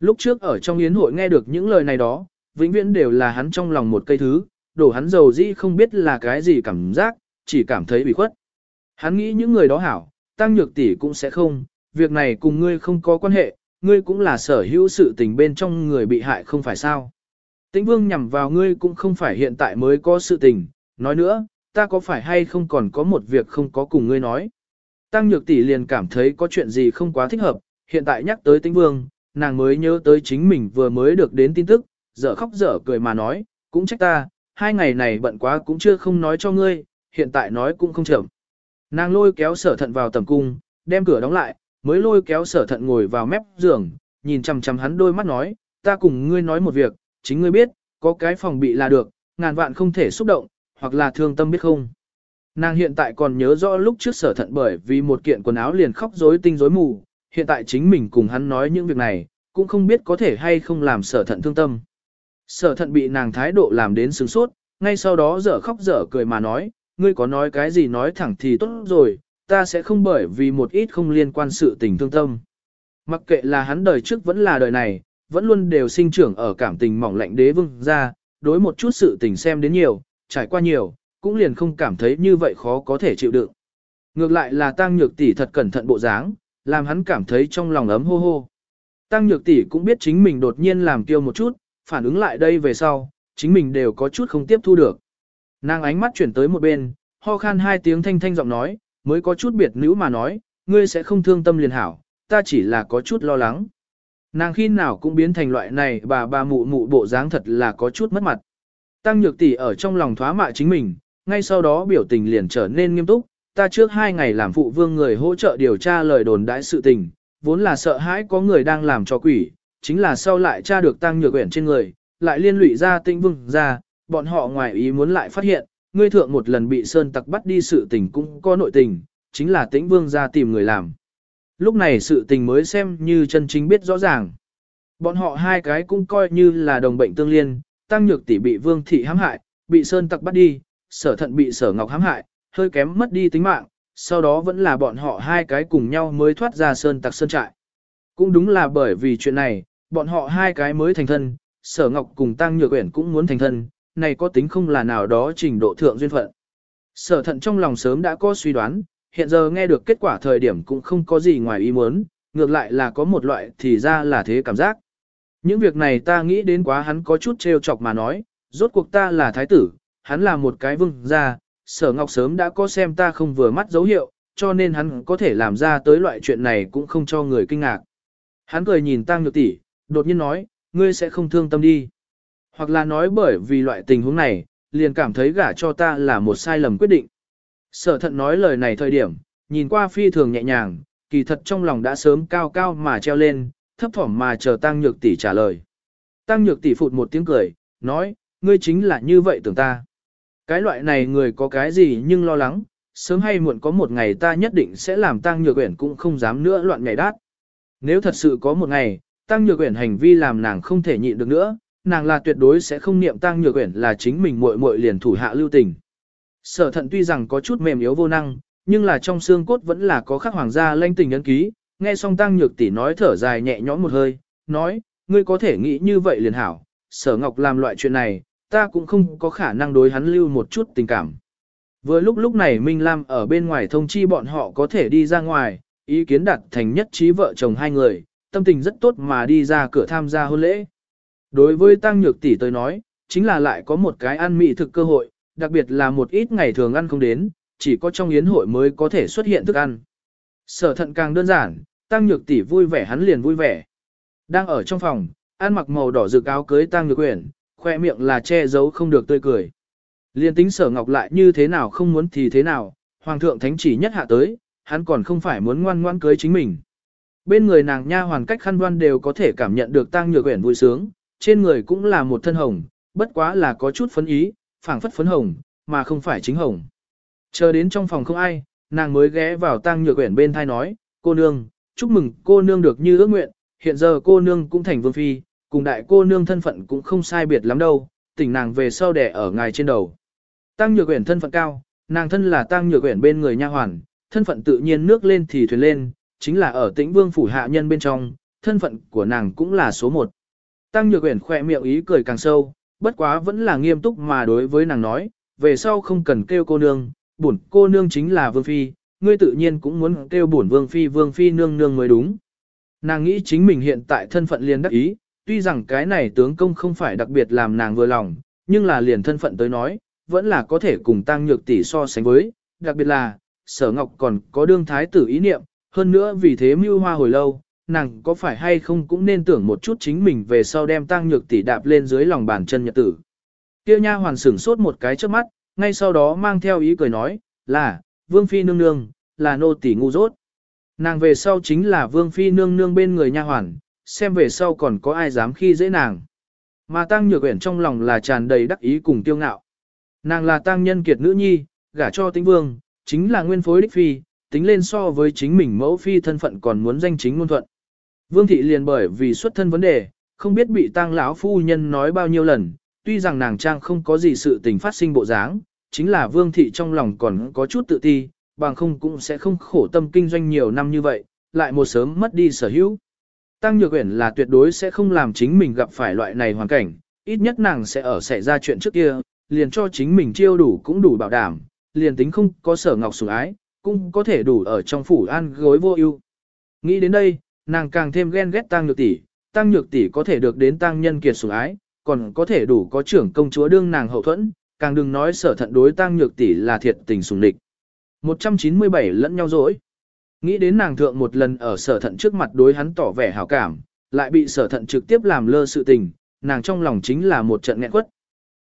Lúc trước ở trong yến hội nghe được những lời này đó, vĩnh viễn đều là hắn trong lòng một cây thứ, đổ hắn dầu dĩ không biết là cái gì cảm giác, chỉ cảm thấy bị khuất. Hắn nghĩ những người đó hảo, tăng nhược tỷ cũng sẽ không, việc này cùng ngươi không có quan hệ, ngươi cũng là sở hữu sự tình bên trong người bị hại không phải sao. Tĩnh vương nhằm vào ngươi cũng không phải hiện tại mới có sự tình, nói nữa, ta có phải hay không còn có một việc không có cùng ngươi nói. Tăng nhược tỷ liền cảm thấy có chuyện gì không quá thích hợp, hiện tại nhắc tới tĩnh vương, nàng mới nhớ tới chính mình vừa mới được đến tin tức, dở khóc dở cười mà nói, cũng trách ta, hai ngày này bận quá cũng chưa không nói cho ngươi, hiện tại nói cũng không chậm. Nàng lôi kéo sở thận vào tầm cung, đem cửa đóng lại, mới lôi kéo sở thận ngồi vào mép giường, nhìn chằm chằm hắn đôi mắt nói, ta cùng ngươi nói một việc, chính ngươi biết, có cái phòng bị là được, ngàn vạn không thể xúc động, hoặc là thương tâm biết không. Nàng hiện tại còn nhớ rõ lúc trước sở thận bởi vì một kiện quần áo liền khóc rối tinh rối mù, hiện tại chính mình cùng hắn nói những việc này, cũng không biết có thể hay không làm sở thận thương tâm. Sở thận bị nàng thái độ làm đến sướng sốt, ngay sau đó dở khóc dở cười mà nói, ngươi có nói cái gì nói thẳng thì tốt rồi, ta sẽ không bởi vì một ít không liên quan sự tình thương tâm. Mặc kệ là hắn đời trước vẫn là đời này, vẫn luôn đều sinh trưởng ở cảm tình mỏng lạnh đế vương ra, đối một chút sự tình xem đến nhiều, trải qua nhiều, cũng liền không cảm thấy như vậy khó có thể chịu đựng. Ngược lại là tăng nhược tỷ thật cẩn thận bộ dáng, làm hắn cảm thấy trong lòng ấm hô hô. Tăng nhược tỷ cũng biết chính mình đột nhiên làm tiêu một chút, phản ứng lại đây về sau, chính mình đều có chút không tiếp thu được. Nàng ánh mắt chuyển tới một bên, ho khan hai tiếng thanh thanh giọng nói, mới có chút biệt nữ mà nói, ngươi sẽ không thương tâm liền hảo, ta chỉ là có chút lo lắng. Nàng khi nào cũng biến thành loại này bà bà mụ mụ bộ dáng thật là có chút mất mặt. Tăng nhược tỷ ở trong lòng thoá mạ chính mình, ngay sau đó biểu tình liền trở nên nghiêm túc, ta trước hai ngày làm phụ vương người hỗ trợ điều tra lời đồn đãi sự tình, vốn là sợ hãi có người đang làm cho quỷ, chính là sau lại tra được tăng nhược quyển trên người, lại liên lụy ra tinh vương ra, bọn họ ngoài ý muốn lại phát hiện, ngươi thượng một lần bị sơn tặc bắt đi sự tình cũng có nội tình, chính là tĩnh vương ra tìm người làm. Lúc này sự tình mới xem như chân chính biết rõ ràng. Bọn họ hai cái cũng coi như là đồng bệnh tương liên, tăng nhược tỷ bị vương thị hãm hại, bị sơn tặc bắt đi, sở thận bị sở ngọc hãm hại, hơi kém mất đi tính mạng, sau đó vẫn là bọn họ hai cái cùng nhau mới thoát ra sơn tặc sơn trại. Cũng đúng là bởi vì chuyện này, bọn họ hai cái mới thành thân, sở ngọc cùng tăng nhược uyển cũng muốn thành thân, này có tính không là nào đó trình độ thượng duyên phận. Sở thận trong lòng sớm đã có suy đoán, hiện giờ nghe được kết quả thời điểm cũng không có gì ngoài ý muốn, ngược lại là có một loại thì ra là thế cảm giác. Những việc này ta nghĩ đến quá hắn có chút trêu chọc mà nói, rốt cuộc ta là thái tử, hắn là một cái vương gia, sở ngọc sớm đã có xem ta không vừa mắt dấu hiệu, cho nên hắn có thể làm ra tới loại chuyện này cũng không cho người kinh ngạc. Hắn cười nhìn tăng nhược tỷ, đột nhiên nói, ngươi sẽ không thương tâm đi. Hoặc là nói bởi vì loại tình huống này, liền cảm thấy gả cho ta là một sai lầm quyết định. Sở thận nói lời này thời điểm, nhìn qua phi thường nhẹ nhàng, kỳ thật trong lòng đã sớm cao cao mà treo lên, thấp thỏm mà chờ Tăng Nhược tỷ trả lời. Tăng Nhược tỷ phụt một tiếng cười, nói, ngươi chính là như vậy tưởng ta. Cái loại này người có cái gì nhưng lo lắng, sớm hay muộn có một ngày ta nhất định sẽ làm tăng nhược quyển cũng không dám nữa loạn nhảy đát. Nếu thật sự có một ngày, tăng nhược quyển hành vi làm nàng không thể nhịn được nữa, nàng là tuyệt đối sẽ không niệm tăng nhược quyển là chính mình muội muội liền thủ hạ lưu tình. Sở thận tuy rằng có chút mềm yếu vô năng, nhưng là trong xương cốt vẫn là có khắc hoàng gia lãnh tình ấn ký, nghe xong tăng nhược tỷ nói thở dài nhẹ nhõm một hơi, nói, ngươi có thể nghĩ như vậy liền hảo, sở ngọc làm loại chuyện này, ta cũng không có khả năng đối hắn lưu một chút tình cảm. Vừa lúc lúc này Minh Lam ở bên ngoài thông chi bọn họ có thể đi ra ngoài, ý kiến đặt thành nhất trí vợ chồng hai người, tâm tình rất tốt mà đi ra cửa tham gia hôn lễ. Đối với Tăng Nhược tỷ tới nói, chính là lại có một cái ăn mỹ thực cơ hội, đặc biệt là một ít ngày thường ăn không đến, chỉ có trong yến hội mới có thể xuất hiện thức ăn. Sở thận càng đơn giản, Tăng Nhược tỷ vui vẻ hắn liền vui vẻ. Đang ở trong phòng, ăn mặc màu đỏ rực áo cưới Tăng Nhược Uyển, khoe miệng là che giấu không được tươi cười. Liên tính sở ngọc lại như thế nào không muốn thì thế nào, hoàng thượng thánh chỉ nhất hạ tới, hắn còn không phải muốn ngoan ngoan cưới chính mình. Bên người nàng nha hoàn cách khăn đoan đều có thể cảm nhận được tăng nhược quyển vui sướng, trên người cũng là một thân hồng, bất quá là có chút phấn ý, phảng phất phấn hồng, mà không phải chính hồng. Chờ đến trong phòng không ai, nàng mới ghé vào tăng nhược quyển bên thai nói, cô nương, chúc mừng cô nương được như ước nguyện, hiện giờ cô nương cũng thành vương phi, cùng đại cô nương thân phận cũng không sai biệt lắm đâu, tỉnh nàng về sau đẻ ở ngài trên đầu. Tăng nhược Uyển thân phận cao, nàng thân là tăng nhược Uyển bên người nha hoàn, thân phận tự nhiên nước lên thì thuyền lên, chính là ở tĩnh vương phủ hạ nhân bên trong, thân phận của nàng cũng là số một. Tăng nhược Uyển khỏe miệng ý cười càng sâu, bất quá vẫn là nghiêm túc mà đối với nàng nói, về sau không cần kêu cô nương, bổn cô nương chính là vương phi, ngươi tự nhiên cũng muốn kêu bổn vương phi vương phi nương nương mới đúng. Nàng nghĩ chính mình hiện tại thân phận liền đắc ý, tuy rằng cái này tướng công không phải đặc biệt làm nàng vừa lòng, nhưng là liền thân phận tới nói, vẫn là có thể cùng tăng nhược tỷ so sánh với, đặc biệt là, sở ngọc còn có đương thái tử ý niệm, hơn nữa vì thế mưu hoa hồi lâu, nàng có phải hay không cũng nên tưởng một chút chính mình về sau đem tăng nhược tỷ đạp lên dưới lòng bàn chân nhật tử. Kia nha hoàn sửng sốt một cái trước mắt, ngay sau đó mang theo ý cười nói, là, vương phi nương nương, là nô tỳ ngu dốt. Nàng về sau chính là vương phi nương nương bên người nha hoàn, xem về sau còn có ai dám khi dễ nàng. Mà tăng nhược uyển trong lòng là tràn đầy đắc ý cùng tiêu ngạo. Nàng là tăng nhân kiệt nữ nhi, gả cho tĩnh vương, chính là nguyên phối đích phi, tính lên so với chính mình mẫu phi thân phận còn muốn danh chính ngôn thuận. Vương thị liền bởi vì xuất thân vấn đề, không biết bị tăng lão phu nhân nói bao nhiêu lần, tuy rằng nàng trang không có gì sự tình phát sinh bộ dáng, chính là vương thị trong lòng còn có chút tự ti, bằng không cũng sẽ không khổ tâm kinh doanh nhiều năm như vậy, lại một sớm mất đi sở hữu. Tăng Nhược Uyển là tuyệt đối sẽ không làm chính mình gặp phải loại này hoàn cảnh, ít nhất nàng sẽ ở xảy ra chuyện trước kia, liền cho chính mình chiêu đủ cũng đủ bảo đảm, liền tính không có sở ngọc sủng ái, cũng có thể đủ ở trong phủ an gối vô ưu. Nghĩ đến đây, nàng càng thêm ghen ghét tăng nhược tỷ, tăng nhược tỷ có thể được đến tăng nhân kiệt sủng ái, còn có thể đủ có trưởng công chúa đương nàng hậu thuẫn, càng đừng nói sở thận đối tăng nhược tỷ là thiệt tình sủng địch. 197 lẫn nhau dối. Nghĩ đến nàng thượng một lần ở sở thận trước mặt đối hắn tỏ vẻ hảo cảm, lại bị sở thận trực tiếp làm lơ sự tình, nàng trong lòng chính là một trận nghẹn quất.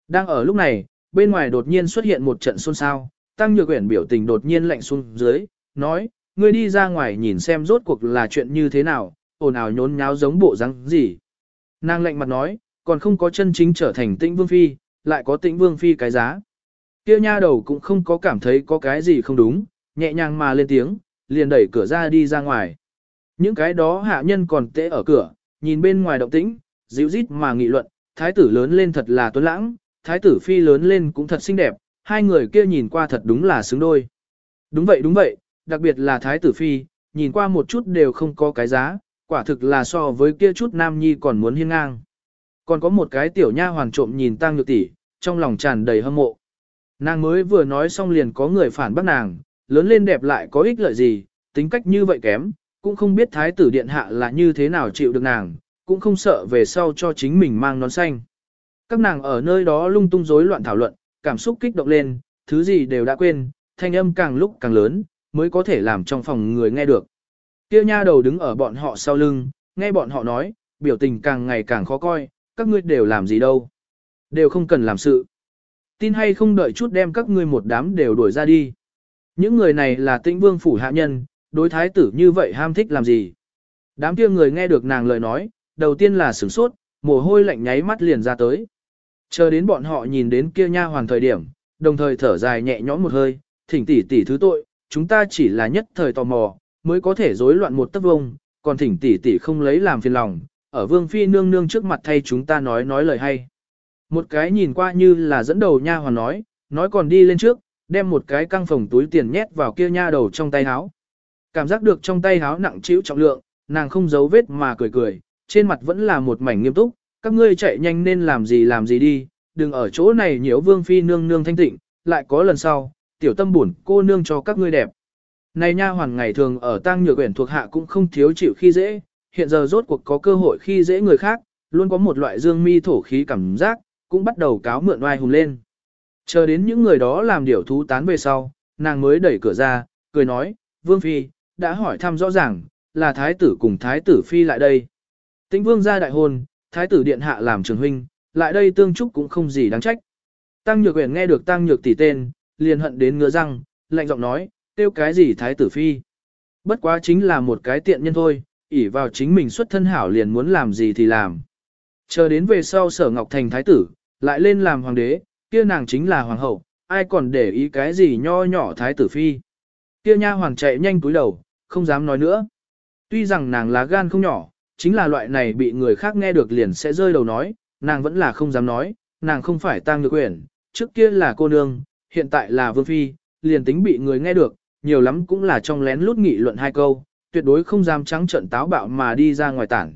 Đang ở lúc này, bên ngoài đột nhiên xuất hiện một trận xôn xao, tăng nhược quyển biểu tình đột nhiên lạnh xuống dưới, nói, ngươi đi ra ngoài nhìn xem rốt cuộc là chuyện như thế nào, ồn ào nhốn nháo giống bộ răng gì. Nàng lạnh mặt nói, còn không có chân chính trở thành tĩnh vương phi, lại có tĩnh vương phi cái giá. Kia nha đầu cũng không có cảm thấy có cái gì không đúng, nhẹ nhàng mà lên tiếng, liền đẩy cửa ra đi ra ngoài. Những cái đó hạ nhân còn tễ ở cửa, nhìn bên ngoài động tĩnh, dịu rít mà nghị luận, thái tử lớn lên thật là tuấn lãng, thái tử phi lớn lên cũng thật xinh đẹp, hai người kia nhìn qua thật đúng là xứng đôi. Đúng vậy đúng vậy, đặc biệt là thái tử phi, nhìn qua một chút đều không có cái giá, quả thực là so với kia chút nam nhi còn muốn hiên ngang. Còn có một cái tiểu nha hoàng trộm nhìn tăng nhược tỷ, trong lòng tràn đầy hâm mộ. Nàng mới vừa nói xong liền có người phản bác nàng, lớn lên đẹp lại có ích lợi gì, tính cách như vậy kém, cũng không biết thái tử điện hạ là như thế nào chịu được nàng, cũng không sợ về sau cho chính mình mang nón xanh. Các nàng ở nơi đó lung tung rối loạn thảo luận, cảm xúc kích động lên, thứ gì đều đã quên, thanh âm càng lúc càng lớn, mới có thể làm trong phòng người nghe được. Kia nha đầu đứng ở bọn họ sau lưng, nghe bọn họ nói, biểu tình càng ngày càng khó coi, các ngươi đều làm gì đâu. Đều không cần làm sự. Tin hay không đợi chút đem các ngươi một đám đều đuổi ra đi. Những người này là tĩnh vương phủ hạ nhân, đối thái tử như vậy ham thích làm gì. Đám kia người nghe được nàng lời nói, đầu tiên là sửng sốt, mồ hôi lạnh nháy mắt liền ra tới. Chờ đến bọn họ nhìn đến kia nha hoàn thời điểm, đồng thời thở dài nhẹ nhõm một hơi, thỉnh tỷ tỷ thứ tội, chúng ta chỉ là nhất thời tò mò, mới có thể rối loạn một tấc vông, còn thỉnh tỷ tỷ không lấy làm phiền lòng, ở vương phi nương nương trước mặt thay chúng ta nói nói lời hay. Một cái nhìn qua như là dẫn đầu nha hoàn nói, nói còn đi lên trước, đem một cái căng phòng túi tiền nhét vào kia nha đầu trong tay háo Cảm giác được trong tay háo nặng chịu trọng lượng, nàng không giấu vết mà cười cười, trên mặt vẫn là một mảnh nghiêm túc, các ngươi chạy nhanh nên làm gì làm gì đi, đừng ở chỗ này nhiễu vương phi nương nương thanh tịnh, lại có lần sau, tiểu tâm buồn cô nương cho các ngươi đẹp. Này nha hoàn ngày thường ở tang nhược quyển thuộc hạ cũng không thiếu chịu khi dễ, hiện giờ rốt cuộc có cơ hội khi dễ người khác, luôn có một loại dương mi thổ khí cảm giác, cũng bắt đầu cáo mượn oai hùng lên. Chờ đến những người đó làm điều thú tán về sau, nàng mới đẩy cửa ra, cười nói, Vương Phi, đã hỏi thăm rõ ràng, là Thái tử cùng Thái tử Phi lại đây. Tĩnh Vương ra đại hôn, Thái tử Điện Hạ làm trường huynh, lại đây tương trúc cũng không gì đáng trách. Tăng Nhược Uyển nghe được Tăng Nhược tỷ tên, liền hận đến ngứa răng, lạnh giọng nói, tiêu cái gì Thái tử Phi. Bất quá chính là một cái tiện nhân thôi, ỷ vào chính mình xuất thân hảo liền muốn làm gì thì làm. Chờ đến về sau sở Ngọc Thành Thái tử, lại lên làm hoàng đế, kia nàng chính là hoàng hậu, ai còn để ý cái gì nho nhỏ thái tử phi. Kia nha hoàng chạy nhanh cúi đầu, không dám nói nữa. Tuy rằng nàng lá gan không nhỏ, chính là loại này bị người khác nghe được liền sẽ rơi đầu nói, nàng vẫn là không dám nói, nàng không phải tang nhược quyển, trước kia là cô nương, hiện tại là vương phi, liền tính bị người nghe được, nhiều lắm cũng là trong lén lút nghị luận hai câu, tuyệt đối không dám trắng trận táo bạo mà đi ra ngoài tản.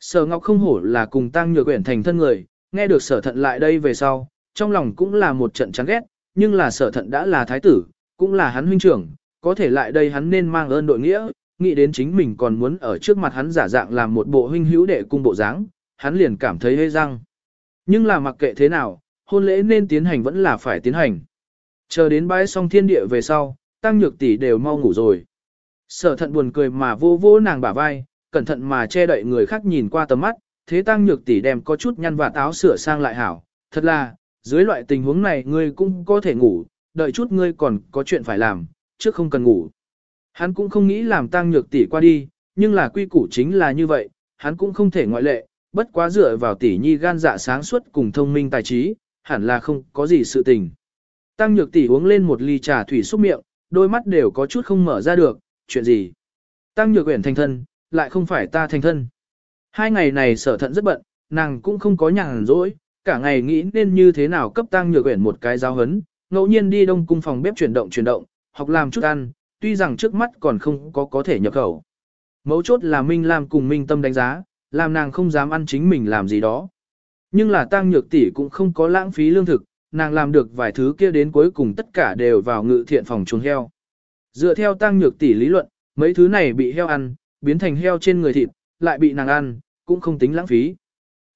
Sở Ngọc không hổ là cùng tăng nhược quyển thành thân người, nghe được sở thận lại đây về sau, trong lòng cũng là một trận chán ghét, nhưng là sở thận đã là thái tử, cũng là hắn huynh trưởng, có thể lại đây hắn nên mang ơn đội nghĩa, nghĩ đến chính mình còn muốn ở trước mặt hắn giả dạng làm một bộ huynh hữu đệ cung bộ dáng, hắn liền cảm thấy hơi răng. Nhưng là mặc kệ thế nào, hôn lễ nên tiến hành vẫn là phải tiến hành. Chờ đến bãi xong thiên địa về sau, tăng nhược tỷ đều mau ngủ rồi. Sở thận buồn cười mà vô vô nàng bả vai, cẩn thận mà che đậy người khác nhìn qua tầm mắt, thế tăng nhược tỷ đem có chút nhăn và táo sửa sang lại hảo. Thật là, dưới loại tình huống này ngươi cũng có thể ngủ, đợi chút ngươi còn có chuyện phải làm, trước không cần ngủ. Hắn cũng không nghĩ làm tăng nhược tỷ qua đi, nhưng là quy củ chính là như vậy, hắn cũng không thể ngoại lệ, bất quá dựa vào tỷ nhi gan dạ sáng suốt cùng thông minh tài trí, hẳn là không có gì sự tình. Tăng nhược tỷ uống lên một ly trà thủy xúc miệng, đôi mắt đều có chút không mở ra được, chuyện gì? Tăng nhược quyển thành thân, lại không phải ta thành thân. Hai ngày này sở thận rất bận, nàng cũng không có nhàn rỗi, cả ngày nghĩ nên như thế nào cấp tăng nhược quyển một cái giáo hấn, ngẫu nhiên đi đông cung phòng bếp chuyển động chuyển động, học làm chút ăn, tuy rằng trước mắt còn không có có thể nhập khẩu. Mấu chốt là Minh Lam cùng Minh Tâm đánh giá, làm nàng không dám ăn chính mình làm gì đó. Nhưng là tăng nhược tỷ cũng không có lãng phí lương thực, nàng làm được vài thứ kia đến cuối cùng tất cả đều vào ngự thiện phòng chuồng heo. Dựa theo tăng nhược tỷ lý luận, mấy thứ này bị heo ăn, biến thành heo trên người thịt, lại bị nàng ăn, cũng không tính lãng phí.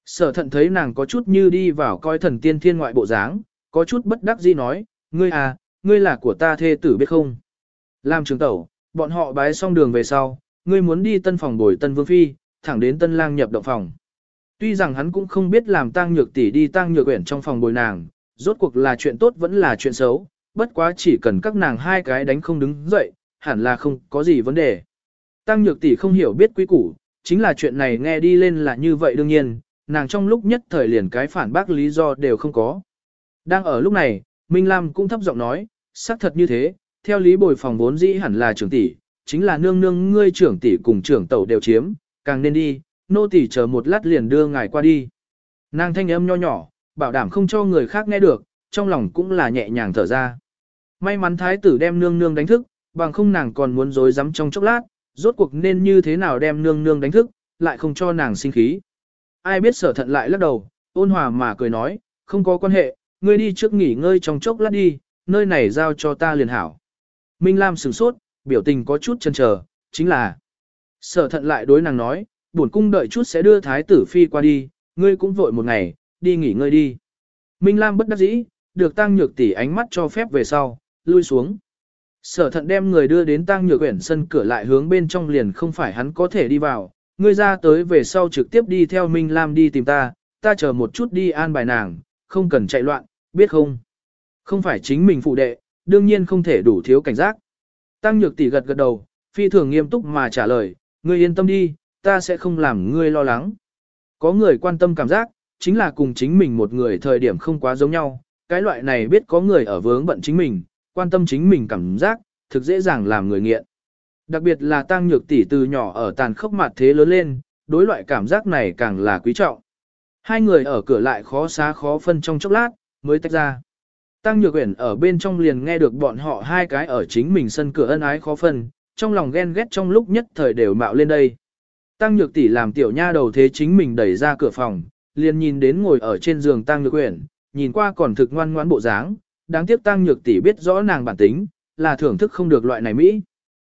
Sở thận thấy nàng có chút như đi vào coi thần tiên thiên ngoại bộ dáng, có chút bất đắc dĩ nói, ngươi à, ngươi là của ta thê tử biết không? Làm trường tẩu, bọn họ bái xong đường về sau, ngươi muốn đi tân phòng bồi tân vương phi, thẳng đến tân lang nhập động phòng. Tuy rằng hắn cũng không biết làm tăng nhược tỷ đi tăng nhược quyển trong phòng bồi nàng, rốt cuộc là chuyện tốt vẫn là chuyện xấu, bất quá chỉ cần các nàng hai cái đánh không đứng dậy, hẳn là không có gì vấn đề. Tăng nhược tỷ không hiểu biết quý củ, chính là chuyện này nghe đi lên là như vậy đương nhiên, nàng trong lúc nhất thời liền cái phản bác lý do đều không có. Đang ở lúc này, Minh Lam cũng thấp giọng nói, xác thật như thế, theo lý bồi phòng vốn dĩ hẳn là trưởng tỷ, chính là nương nương ngươi trưởng tỷ cùng trưởng tẩu đều chiếm, càng nên đi, nô tỷ chờ một lát liền đưa ngài qua đi. Nàng thanh âm nho nhỏ, bảo đảm không cho người khác nghe được, trong lòng cũng là nhẹ nhàng thở ra. May mắn thái tử đem nương nương đánh thức, bằng không nàng còn muốn dối rắm trong chốc lát, rốt cuộc nên như thế nào đem nương nương đánh thức, lại không cho nàng sinh khí ai biết sở thận lại lắc đầu, ôn hòa mà cười nói, không có quan hệ, ngươi đi trước nghỉ ngơi trong chốc lát đi, nơi này giao cho ta liền hảo. Minh Lam sửng sốt, biểu tình có chút chần chờ, chính là sở thận lại đối nàng nói, bổn cung đợi chút sẽ đưa thái tử phi qua đi, ngươi cũng vội một ngày, đi nghỉ ngơi đi. Minh Lam bất đắc dĩ, được tăng nhược tỷ ánh mắt cho phép về sau, lui xuống. Sở thận đem người đưa đến tăng nhược quyển sân cửa lại hướng bên trong liền không phải hắn có thể đi vào, ngươi ra tới về sau trực tiếp đi theo Minh Lam đi tìm ta, ta chờ một chút đi an bài nàng, không cần chạy loạn, biết không? Không phải chính mình phụ đệ, đương nhiên không thể đủ thiếu cảnh giác. Tăng nhược tỷ gật gật đầu, phi thường nghiêm túc mà trả lời, ngươi yên tâm đi, ta sẽ không làm ngươi lo lắng. Có người quan tâm cảm giác, chính là cùng chính mình một người thời điểm không quá giống nhau, cái loại này biết có người ở vướng bận chính mình, quan tâm chính mình cảm giác, thực dễ dàng làm người nghiện. Đặc biệt là tăng nhược tỷ từ nhỏ ở tàn khốc mặt thế lớn lên, đối loại cảm giác này càng là quý trọng. Hai người ở cửa lại khó xá khó phân trong chốc lát, mới tách ra. Tăng Nhược Uyển ở bên trong liền nghe được bọn họ hai cái ở chính mình sân cửa ân ái khó phân, trong lòng ghen ghét trong lúc nhất thời đều mạo lên đây. Tăng Nhược tỷ làm tiểu nha đầu thế chính mình đẩy ra cửa phòng, liền nhìn đến ngồi ở trên giường Tăng Nhược Uyển, nhìn qua còn thực ngoan ngoãn bộ dáng, đáng tiếc Tăng Nhược tỷ biết rõ nàng bản tính, là thưởng thức không được loại này mỹ.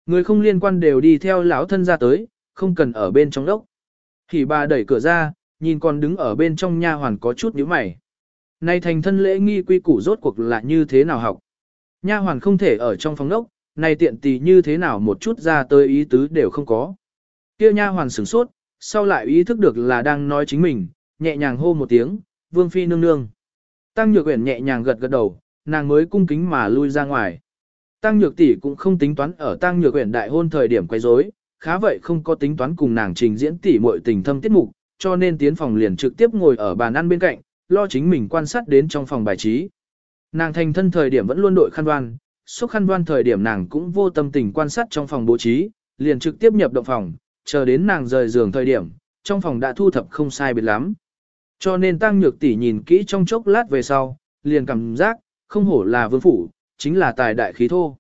Người không liên quan đều đi theo lão thân ra tới, không cần ở bên trong đốc. Thì bà đẩy cửa ra, nhìn còn đứng ở bên trong nha hoàn có chút nhíu mày. Này thành thân lễ nghi quy củ rốt cuộc là như thế nào học? Nha hoàn không thể ở trong phòng đốc, này tiện tỳ như thế nào một chút ra tới ý tứ đều không có. Kia nha hoàn sửng sốt, sau lại ý thức được là đang nói chính mình, nhẹ nhàng hô một tiếng, vương phi nương nương. Tăng nhược uyển nhẹ nhàng gật gật đầu, nàng mới cung kính mà lui ra ngoài. Tăng nhược tỷ cũng không tính toán ở tăng nhược uyển đại hôn thời điểm quay rối, khá vậy không có tính toán cùng nàng trình diễn tỷ muội tình thâm tiết mục, cho nên tiến phòng liền trực tiếp ngồi ở bàn ăn bên cạnh, lo chính mình quan sát đến trong phòng bài trí. Nàng thành thân thời điểm vẫn luôn đội khăn đoan, suốt khăn đoan thời điểm nàng cũng vô tâm tình quan sát trong phòng bố trí, liền trực tiếp nhập động phòng, chờ đến nàng rời giường thời điểm, trong phòng đã thu thập không sai biệt lắm. Cho nên tăng nhược tỷ nhìn kỹ trong chốc lát về sau, liền cảm giác, không hổ là vương phủ, chính là tài đại khí thô.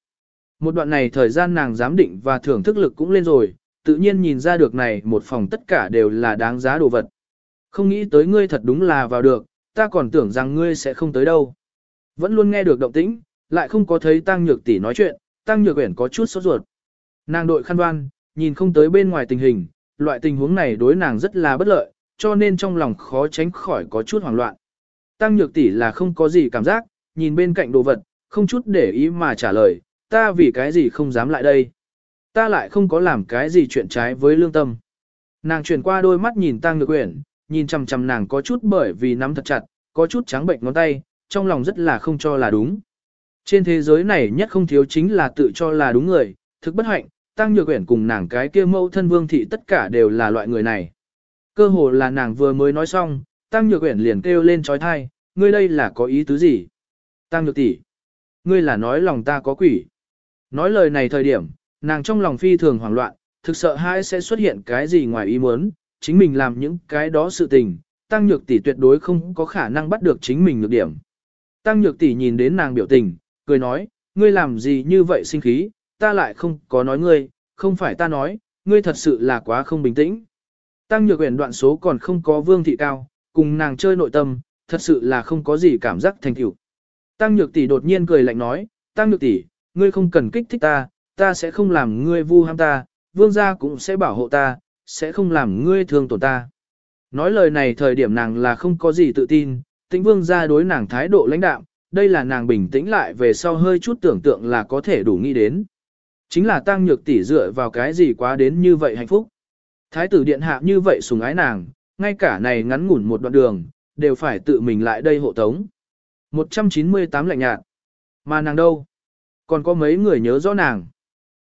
Một đoạn này thời gian nàng giám định và thưởng thức lực cũng lên rồi, tự nhiên nhìn ra được này một phòng tất cả đều là đáng giá đồ vật. Không nghĩ tới ngươi thật đúng là vào được, ta còn tưởng rằng ngươi sẽ không tới đâu. Vẫn luôn nghe được động tĩnh, lại không có thấy Tăng Nhược tỷ nói chuyện, Tăng Nhược Uyển có chút sốt ruột. Nàng đội khăn đoan, nhìn không tới bên ngoài tình hình, loại tình huống này đối nàng rất là bất lợi, cho nên trong lòng khó tránh khỏi có chút hoảng loạn. Tăng Nhược tỷ là không có gì cảm giác, nhìn bên cạnh đồ vật, không chút để ý mà trả lời, ta vì cái gì không dám lại đây. Ta lại không có làm cái gì chuyện trái với lương tâm. Nàng chuyển qua đôi mắt nhìn Tăng Nhược Uyển, nhìn chằm chằm nàng có chút bởi vì nắm thật chặt, có chút trắng bệnh ngón tay, trong lòng rất là không cho là đúng. Trên thế giới này nhất không thiếu chính là tự cho là đúng người, thực bất hạnh, Tăng Nhược Uyển cùng nàng cái kia mẫu thân Vương thị tất cả đều là loại người này. Cơ hồ là nàng vừa mới nói xong, Tăng Nhược Uyển liền kêu lên trói thai, ngươi đây là có ý tứ gì? Tăng Nhược tỷ, ngươi là nói lòng ta có quỷ. Nói lời này thời điểm, nàng trong lòng phi thường hoảng loạn, thực sợ hãi sẽ xuất hiện cái gì ngoài ý muốn, chính mình làm những cái đó sự tình, tăng nhược tỷ tuyệt đối không có khả năng bắt được chính mình nhược điểm. Tăng nhược tỷ nhìn đến nàng biểu tình, cười nói, ngươi làm gì như vậy sinh khí, ta lại không có nói ngươi, không phải ta nói, ngươi thật sự là quá không bình tĩnh. Tăng nhược quyển đoạn số còn không có vương thị cao, cùng nàng chơi nội tâm, thật sự là không có gì cảm giác thành tựu. Tăng nhược tỷ đột nhiên cười lạnh nói, Tăng nhược tỷ, ngươi không cần kích thích ta, ta sẽ không làm ngươi vu ham ta, vương gia cũng sẽ bảo hộ ta, sẽ không làm ngươi thương tổn ta. Nói lời này thời điểm nàng là không có gì tự tin, tĩnh vương gia đối nàng thái độ lãnh đạm, đây là nàng bình tĩnh lại về sau hơi chút tưởng tượng là có thể đủ nghĩ đến. Chính là tăng nhược tỷ dựa vào cái gì quá đến như vậy hạnh phúc. Thái tử điện hạ như vậy sùng ái nàng, ngay cả này ngắn ngủn một đoạn đường, đều phải tự mình lại đây hộ tống. 198 lạnh nhạt. Mà nàng đâu? Còn có mấy người nhớ rõ nàng.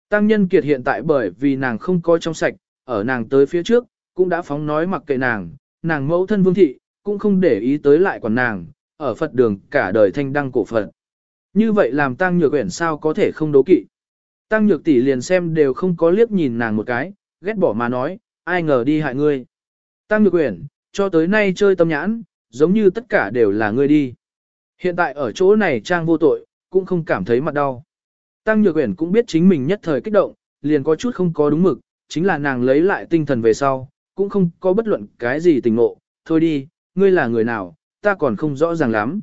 Tăng nhân kiệt hiện tại bởi vì nàng không coi trong sạch, ở nàng tới phía trước, cũng đã phóng nói mặc kệ nàng, nàng mẫu thân vương thị, cũng không để ý tới lại còn nàng, ở Phật đường cả đời thanh đăng cổ Phật. Như vậy làm tăng nhược quyển sao có thể không đố kỵ. Tăng nhược tỷ liền xem đều không có liếc nhìn nàng một cái, ghét bỏ mà nói, ai ngờ đi hại ngươi. Tăng nhược Uyển, cho tới nay chơi tâm nhãn, giống như tất cả đều là ngươi đi. Hiện tại ở chỗ này trang vô tội, cũng không cảm thấy mặt đau. Tăng nhược Uyển cũng biết chính mình nhất thời kích động, liền có chút không có đúng mực, chính là nàng lấy lại tinh thần về sau, cũng không có bất luận cái gì tình ngộ, thôi đi, ngươi là người nào, ta còn không rõ ràng lắm.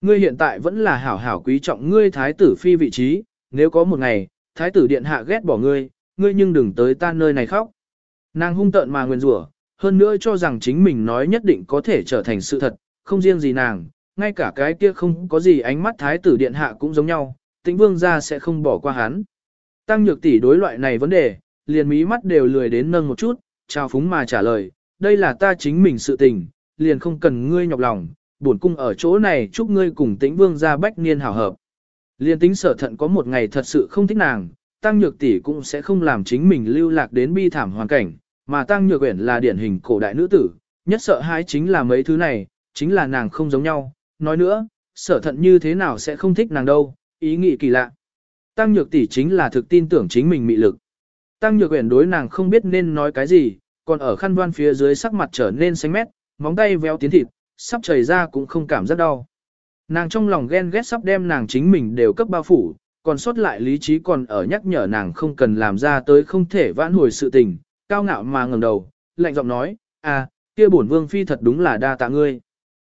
Ngươi hiện tại vẫn là hảo hảo quý trọng ngươi thái tử phi vị trí, nếu có một ngày, thái tử điện hạ ghét bỏ ngươi, ngươi nhưng đừng tới ta nơi này khóc. Nàng hung tợn mà nguyền rủa, hơn nữa cho rằng chính mình nói nhất định có thể trở thành sự thật, không riêng gì nàng, ngay cả cái kia không có gì ánh mắt thái tử điện hạ cũng giống nhau, tĩnh vương gia sẽ không bỏ qua hắn. Tăng nhược tỷ đối loại này vấn đề, liền mí mắt đều lười đến nâng một chút, trao phúng mà trả lời, đây là ta chính mình sự tình, liền không cần ngươi nhọc lòng, bổn cung ở chỗ này chúc ngươi cùng tĩnh vương gia bách niên hảo hợp. Liên tính sở thận có một ngày thật sự không thích nàng, tăng nhược tỷ cũng sẽ không làm chính mình lưu lạc đến bi thảm hoàn cảnh, mà tăng nhược uyển là điển hình cổ đại nữ tử, nhất sợ hãi chính là mấy thứ này, chính là nàng không giống nhau, nói nữa, sở thận như thế nào sẽ không thích nàng đâu, ý nghĩ kỳ lạ. Tăng nhược tỷ chính là thực tin tưởng chính mình mị lực. Tăng nhược uyển đối nàng không biết nên nói cái gì, còn ở khăn đoan phía dưới sắc mặt trở nên xanh mét, móng tay véo tiến thịt, sắp chảy ra cũng không cảm giác đau. Nàng trong lòng ghen ghét sắp đem nàng chính mình đều cấp bao phủ, còn sót lại lý trí còn ở nhắc nhở nàng không cần làm ra tới không thể vãn hồi sự tình, cao ngạo mà ngẩng đầu, lạnh giọng nói, à, kia bổn vương phi thật đúng là đa tạ ngươi.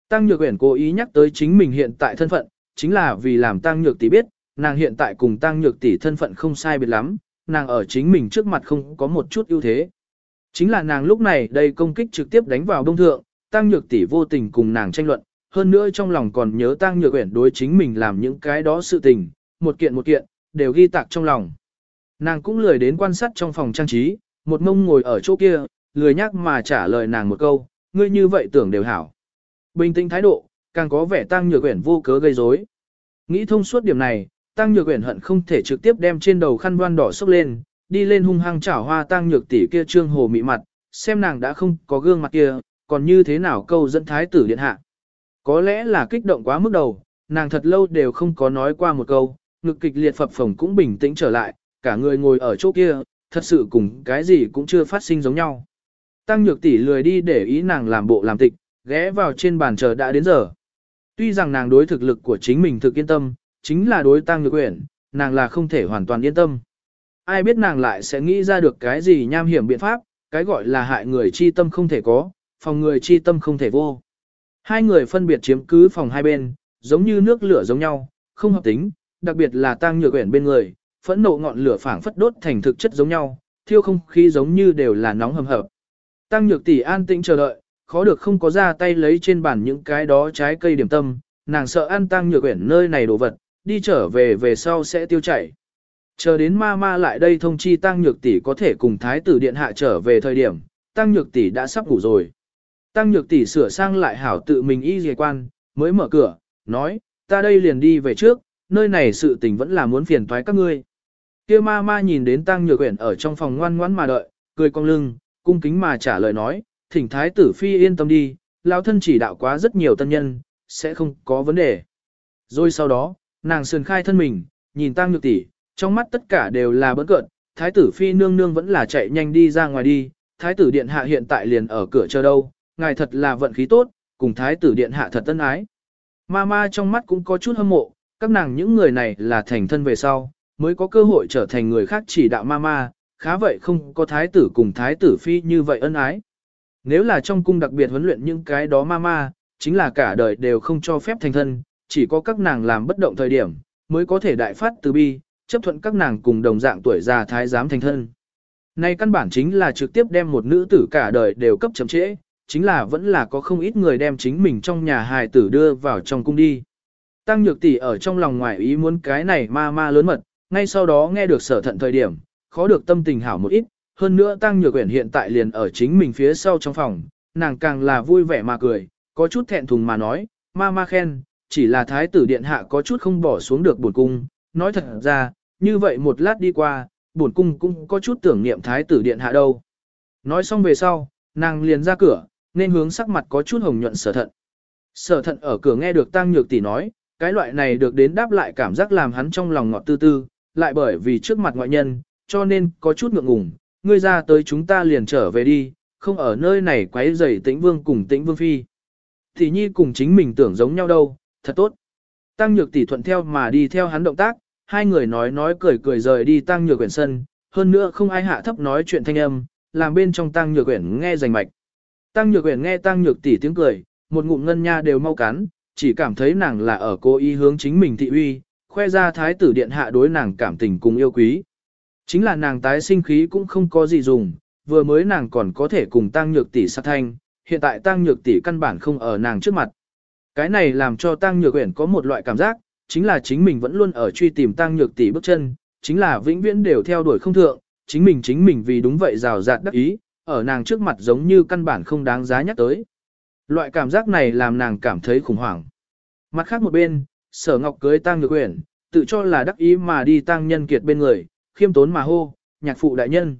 Tăng Nhược Uyển cố ý nhắc tới chính mình hiện tại thân phận, chính là vì làm Tăng Nhược tỷ biết, nàng hiện tại cùng Tăng Nhược tỷ thân phận không sai biệt lắm, nàng ở chính mình trước mặt không có một chút ưu thế. Chính là nàng lúc này đây công kích trực tiếp đánh vào đông thượng, Tăng Nhược tỷ vô tình cùng nàng tranh luận, hơn nữa trong lòng còn nhớ Tăng Nhược Uyển đối chính mình làm những cái đó sự tình, một kiện một kiện, đều ghi tạc trong lòng. Nàng cũng lười đến quan sát trong phòng trang trí, một mông ngồi ở chỗ kia, lười nhắc mà trả lời nàng một câu, ngươi như vậy tưởng đều hảo. Bình tĩnh thái độ, càng có vẻ tăng nhược quyển vô cớ gây rối. Nghĩ thông suốt điểm này, tăng nhược quyển hận không thể trực tiếp đem trên đầu khăn đoan đỏ xốc lên, đi lên hung hăng chảo hoa tăng nhược tỷ kia trương hồ mị mặt, xem nàng đã không có gương mặt kia, còn như thế nào câu dẫn thái tử điện hạ. Có lẽ là kích động quá mức đầu, nàng thật lâu đều không có nói qua một câu, ngực kịch liệt phập phồng cũng bình tĩnh trở lại, cả người ngồi ở chỗ kia, thật sự cùng cái gì cũng chưa phát sinh giống nhau. Tăng nhược tỷ lười đi để ý nàng làm bộ làm tịch, ghé vào trên bàn chờ đã đến giờ. Tuy rằng nàng đối thực lực của chính mình thực yên tâm, chính là đối tăng nhược quyển, nàng là không thể hoàn toàn yên tâm. Ai biết nàng lại sẽ nghĩ ra được cái gì nham hiểm biện pháp, cái gọi là hại người chi tâm không thể có, phòng người chi tâm không thể vô. Hai người phân biệt chiếm cứ phòng hai bên, giống như nước lửa giống nhau, không hợp tính, đặc biệt là tăng nhược quyển bên người, phẫn nộ ngọn lửa phảng phất đốt thành thực chất giống nhau, thiêu không khí giống như đều là nóng hầm hập. Tăng nhược tỷ an tĩnh chờ đợi, khó được không có ra tay lấy trên bàn những cái đó trái cây điểm tâm, nàng sợ ăn tăng nhược quyển nơi này đồ vật, đi trở về về sau sẽ tiêu chảy. Chờ đến ma ma lại đây thông chi tăng nhược tỷ có thể cùng thái tử điện hạ trở về thời điểm, tăng nhược tỷ đã sắp ngủ rồi. Tăng nhược tỷ sửa sang lại hảo tự mình y dề quan, mới mở cửa, nói, ta đây liền đi về trước, nơi này sự tình vẫn là muốn phiền toái các ngươi. Kia ma ma nhìn đến tăng nhược quyển ở trong phòng ngoan ngoãn mà đợi, cười cong lưng, cung kính mà trả lời nói, thỉnh thái tử phi yên tâm đi, lão thân chỉ đạo quá rất nhiều tân nhân, sẽ không có vấn đề. Rồi sau đó, nàng sườn khai thân mình, nhìn tăng nhược tỷ, trong mắt tất cả đều là bỡn cợt, thái tử phi nương nương vẫn là chạy nhanh đi ra ngoài đi, thái tử điện hạ hiện tại liền ở cửa chờ đâu, ngài thật là vận khí tốt, cùng thái tử điện hạ thật tân ái. Ma ma trong mắt cũng có chút hâm mộ, các nàng những người này là thành thân về sau, mới có cơ hội trở thành người khác chỉ đạo ma ma, khá vậy không có thái tử cùng thái tử phi như vậy ân ái. Nếu là trong cung đặc biệt huấn luyện những cái đó ma ma, chính là cả đời đều không cho phép thành thân, chỉ có các nàng làm bất động thời điểm, mới có thể đại phát từ bi, chấp thuận các nàng cùng đồng dạng tuổi già thái giám thành thân. Nay căn bản chính là trực tiếp đem một nữ tử cả đời đều cấp chậm trễ, chính là vẫn là có không ít người đem chính mình trong nhà hài tử đưa vào trong cung đi. Tăng nhược tỷ ở trong lòng ngoài ý muốn cái này ma ma lớn mật, ngay sau đó nghe được sở thận thời điểm, khó được tâm tình hảo một ít, hơn nữa Tăng Nhược quyển hiện tại liền ở chính mình phía sau trong phòng, nàng càng là vui vẻ mà cười, có chút thẹn thùng mà nói, ma ma khen, chỉ là thái tử điện hạ có chút không bỏ xuống được buồn cung, nói thật ra, như vậy một lát đi qua, buồn cung cũng có chút tưởng niệm thái tử điện hạ đâu. Nói xong về sau, nàng liền ra cửa, nên hướng sắc mặt có chút hồng nhuận sở thận. Sở thận ở cửa nghe được Tăng Nhược tỷ nói, cái loại này được đến đáp lại cảm giác làm hắn trong lòng ngọt tư tư, lại bởi vì trước mặt ngoại nhân, cho nên có chút ngượng ngùng, ngươi ra tới chúng ta liền trở về đi, không ở nơi này quấy rầy tĩnh vương cùng tĩnh vương phi. Thì nhi cùng chính mình tưởng giống nhau đâu, thật tốt. Tăng nhược tỷ thuận theo mà đi theo hắn động tác, hai người nói nói cười cười rời đi tăng nhược quyển sân, hơn nữa không ai hạ thấp nói chuyện thanh âm, làm bên trong tăng nhược quyển nghe rành mạch. Tăng nhược quyển nghe tăng nhược tỷ tiếng cười, một ngụm ngân nha đều mau cắn, chỉ cảm thấy nàng là ở cố ý hướng chính mình thị uy, khoe ra thái tử điện hạ đối nàng cảm tình cùng yêu quý. Chính là nàng tái sinh khí cũng không có gì dùng, vừa mới nàng còn có thể cùng tăng nhược tỷ sát thanh, hiện tại tăng nhược tỷ căn bản không ở nàng trước mặt. Cái này làm cho tăng nhược uyển có một loại cảm giác, chính là chính mình vẫn luôn ở truy tìm tăng nhược tỷ bước chân, chính là vĩnh viễn đều theo đuổi không thượng, chính mình chính mình vì đúng vậy rào rạt đắc ý, ở nàng trước mặt giống như căn bản không đáng giá nhắc tới. Loại cảm giác này làm nàng cảm thấy khủng hoảng. Mặt khác một bên, sở ngọc cưới Tang nhược uyển, tự cho là đắc ý mà đi tang nhân kiệt bên người, khiêm tốn mà hô, nhạc phụ đại nhân.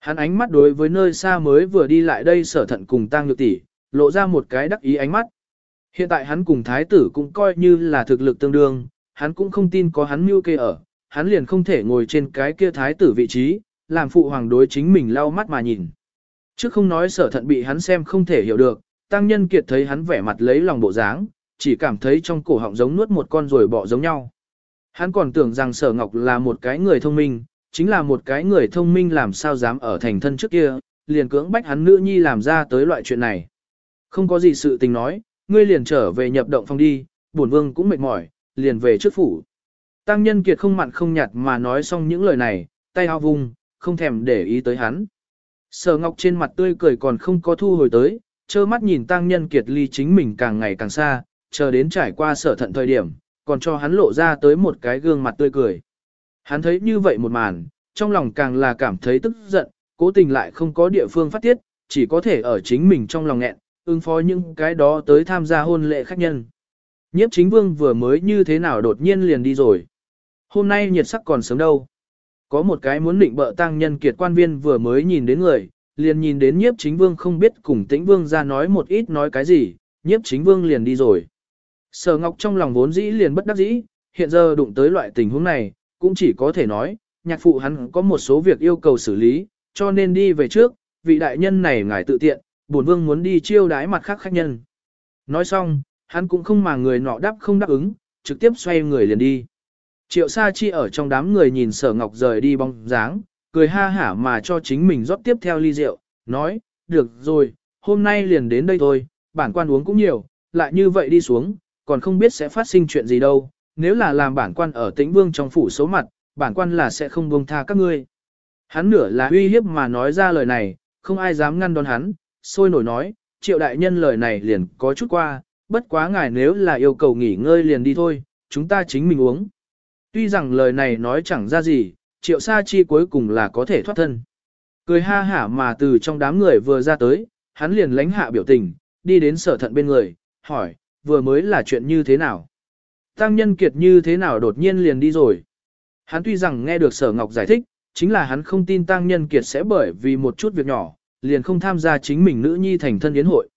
Hắn ánh mắt đối với nơi xa mới vừa đi lại đây sở thận cùng Tang nhược tỷ, lộ ra một cái đắc ý ánh mắt. Hiện tại hắn cùng thái tử cũng coi như là thực lực tương đương, hắn cũng không tin có hắn mưu kê ở, hắn liền không thể ngồi trên cái kia thái tử vị trí, làm phụ hoàng đối chính mình lau mắt mà nhìn. Trước không nói sở thận bị hắn xem không thể hiểu được, tăng nhân kiệt thấy hắn vẻ mặt lấy lòng bộ dáng, chỉ cảm thấy trong cổ họng giống nuốt một con rồi bỏ giống nhau. Hắn còn tưởng rằng sở ngọc là một cái người thông minh, chính là một cái người thông minh làm sao dám ở thành thân trước kia, liền cưỡng bách hắn nữ nhi làm ra tới loại chuyện này. Không có gì sự tình nói, ngươi liền trở về nhập động phòng đi, bổn vương cũng mệt mỏi, liền về trước phủ. Tăng nhân kiệt không mặn không nhạt mà nói xong những lời này, tay ao vung, không thèm để ý tới hắn. Sở Ngọc trên mặt tươi cười còn không có thu hồi tới, trơ mắt nhìn tăng nhân kiệt ly chính mình càng ngày càng xa, chờ đến trải qua sở thận thời điểm, còn cho hắn lộ ra tới một cái gương mặt tươi cười. Hắn thấy như vậy một màn, trong lòng càng là cảm thấy tức giận, cố tình lại không có địa phương phát tiết, chỉ có thể ở chính mình trong lòng nghẹn, ứng phó những cái đó tới tham gia hôn lễ khách nhân. Nhiếp chính vương vừa mới như thế nào đột nhiên liền đi rồi. Hôm nay nhiệt sắc còn sớm đâu. Có một cái muốn định bợ tăng nhân kiệt quan viên vừa mới nhìn đến người, liền nhìn đến nhiếp chính vương không biết cùng tĩnh vương ra nói một ít nói cái gì, nhiếp chính vương liền đi rồi. Sở Ngọc trong lòng vốn dĩ liền bất đắc dĩ, hiện giờ đụng tới loại tình huống này, cũng chỉ có thể nói, nhạc phụ hắn có một số việc yêu cầu xử lý, cho nên đi về trước, vị đại nhân này ngài tự tiện, bổn vương muốn đi chiêu đái mặt khác khách nhân. Nói xong, hắn cũng không mà người nọ đáp không đáp ứng, trực tiếp xoay người liền đi. Triệu Sa Chi ở trong đám người nhìn Sở Ngọc rời đi bóng dáng, cười ha hả mà cho chính mình rót tiếp theo ly rượu, nói, được rồi, hôm nay liền đến đây thôi, bản quan uống cũng nhiều, lại như vậy đi xuống, còn không biết sẽ phát sinh chuyện gì đâu, nếu là làm bản quan ở tĩnh vương trong phủ số mặt, bản quan là sẽ không buông tha các ngươi. Hắn nửa là uy hiếp mà nói ra lời này, không ai dám ngăn đón hắn, sôi nổi nói, triệu đại nhân lời này liền có chút qua, bất quá ngài nếu là yêu cầu nghỉ ngơi liền đi thôi, chúng ta chính mình uống. Tuy rằng lời này nói chẳng ra gì, triệu sa chi cuối cùng là có thể thoát thân. Cười ha hả mà từ trong đám người vừa ra tới, hắn liền lánh hạ biểu tình, đi đến sở thận bên người, hỏi, vừa mới là chuyện như thế nào? Tăng nhân kiệt như thế nào đột nhiên liền đi rồi? Hắn tuy rằng nghe được sở ngọc giải thích, chính là hắn không tin tăng nhân kiệt sẽ bởi vì một chút việc nhỏ, liền không tham gia chính mình nữ nhi thành thân yến hội.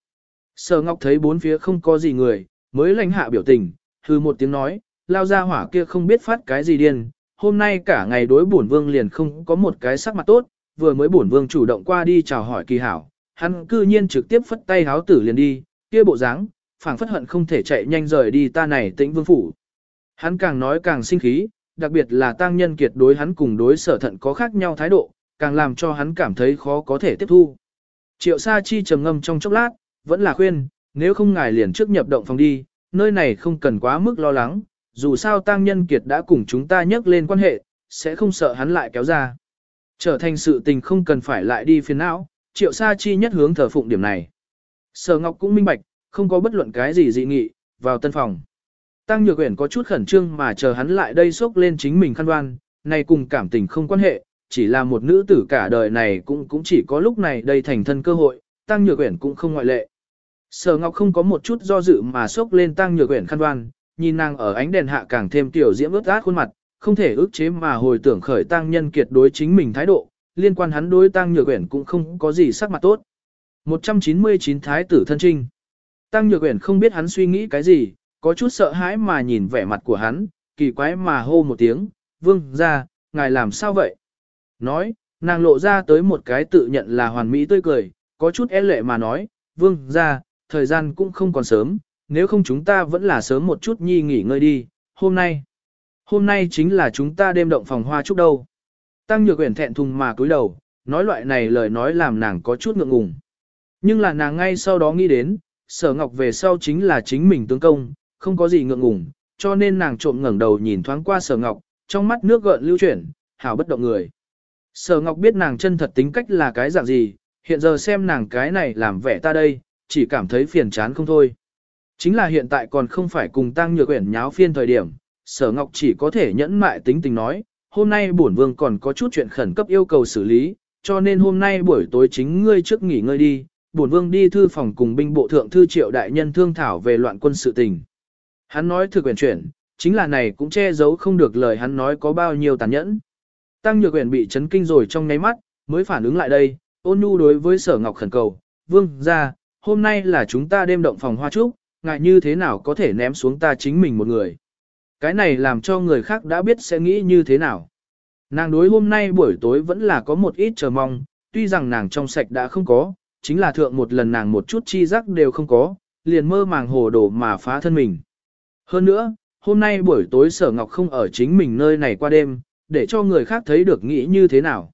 Sở ngọc thấy bốn phía không có gì người, mới lãnh hạ biểu tình, hư một tiếng nói, lao ra hỏa kia không biết phát cái gì điên, hôm nay cả ngày đối bổn vương liền không có một cái sắc mặt tốt, vừa mới bổn vương chủ động qua đi chào hỏi kỳ hảo, hắn cư nhiên trực tiếp phất tay háo tử liền đi, kia bộ dáng, phảng phất hận không thể chạy nhanh rời đi ta này tĩnh vương phủ. Hắn càng nói càng sinh khí, đặc biệt là tăng nhân kiệt đối hắn cùng đối sở thận có khác nhau thái độ, càng làm cho hắn cảm thấy khó có thể tiếp thu. Triệu Sa Chi trầm ngâm trong chốc lát, vẫn là khuyên, nếu không ngài liền trước nhập động phòng đi, nơi này không cần quá mức lo lắng, dù sao tăng nhân kiệt đã cùng chúng ta nhắc lên quan hệ, sẽ không sợ hắn lại kéo ra. Trở thành sự tình không cần phải lại đi phiền não, triệu sa chi nhất hướng thờ phụng điểm này. Sở Ngọc cũng minh bạch, không có bất luận cái gì dị nghị, vào tân phòng. Tăng Nhược Uyển có chút khẩn trương mà chờ hắn lại đây xốc lên chính mình khăn đoan, này cùng cảm tình không quan hệ, chỉ là một nữ tử cả đời này cũng cũng chỉ có lúc này đây thành thân cơ hội, Tăng Nhược Uyển cũng không ngoại lệ. Sở Ngọc không có một chút do dự mà xốc lên Tăng Nhược Uyển khăn đoan, nhìn nàng ở ánh đèn hạ càng thêm tiểu diễm ướt át khuôn mặt, không thể ức chế mà hồi tưởng khởi Tăng Nhân Kiệt đối chính mình thái độ, liên quan hắn đối Tăng Nhược Uyển cũng không có gì sắc mặt tốt. 199 Thái tử thân trinh Tăng Nhược Uyển không biết hắn suy nghĩ cái gì, có chút sợ hãi mà nhìn vẻ mặt của hắn, kỳ quái mà hô một tiếng, vương ra, ngài làm sao vậy? Nói, nàng lộ ra tới một cái tự nhận là hoàn mỹ tươi cười, có chút e lệ mà nói, vương ra, thời gian cũng không còn sớm, nếu không chúng ta vẫn là sớm một chút nhi nghỉ ngơi đi, hôm nay. Hôm nay chính là chúng ta đêm động phòng hoa chúc đâu. Tăng Nhược Uyển thẹn thùng mà cúi đầu, nói loại này lời nói làm nàng có chút ngượng ngùng. Nhưng là nàng ngay sau đó nghĩ đến, sở ngọc về sau chính là chính mình tướng công, không có gì ngượng ngùng, cho nên nàng trộm ngẩng đầu nhìn thoáng qua sở ngọc, trong mắt nước gợn lưu chuyển, hảo bất động người. Sở ngọc biết nàng chân thật tính cách là cái dạng gì, hiện giờ xem nàng cái này làm vẻ ta đây, chỉ cảm thấy phiền chán không thôi. Chính là hiện tại còn không phải cùng tăng nhược quyển nháo phiên thời điểm, sở ngọc chỉ có thể nhẫn mại tính tình nói, hôm nay bổn vương còn có chút chuyện khẩn cấp yêu cầu xử lý, cho nên hôm nay buổi tối chính ngươi trước nghỉ ngơi đi, bổn vương đi thư phòng cùng binh bộ thượng thư triệu đại nhân thương thảo về loạn quân sự tình. Hắn nói thực quyền chuyển, chính là này cũng che giấu không được lời hắn nói có bao nhiêu tàn nhẫn. Tăng nhược quyền bị chấn kinh rồi trong ngáy mắt, mới phản ứng lại đây, ôn nhu đối với sở ngọc khẩn cầu, vương ra, hôm nay là chúng ta đêm động phòng hoa trúc, ngại như thế nào có thể ném xuống ta chính mình một người. cái này làm cho người khác đã biết sẽ nghĩ như thế nào. Nàng đối hôm nay buổi tối vẫn là có một ít chờ mong, tuy rằng nàng trong sạch đã không có, chính là thượng một lần nàng một chút chi giác đều không có, liền mơ màng hồ đồ mà phá thân mình. Hơn nữa, hôm nay buổi tối sở ngọc không ở chính mình nơi này qua đêm, để cho người khác thấy được nghĩ như thế nào.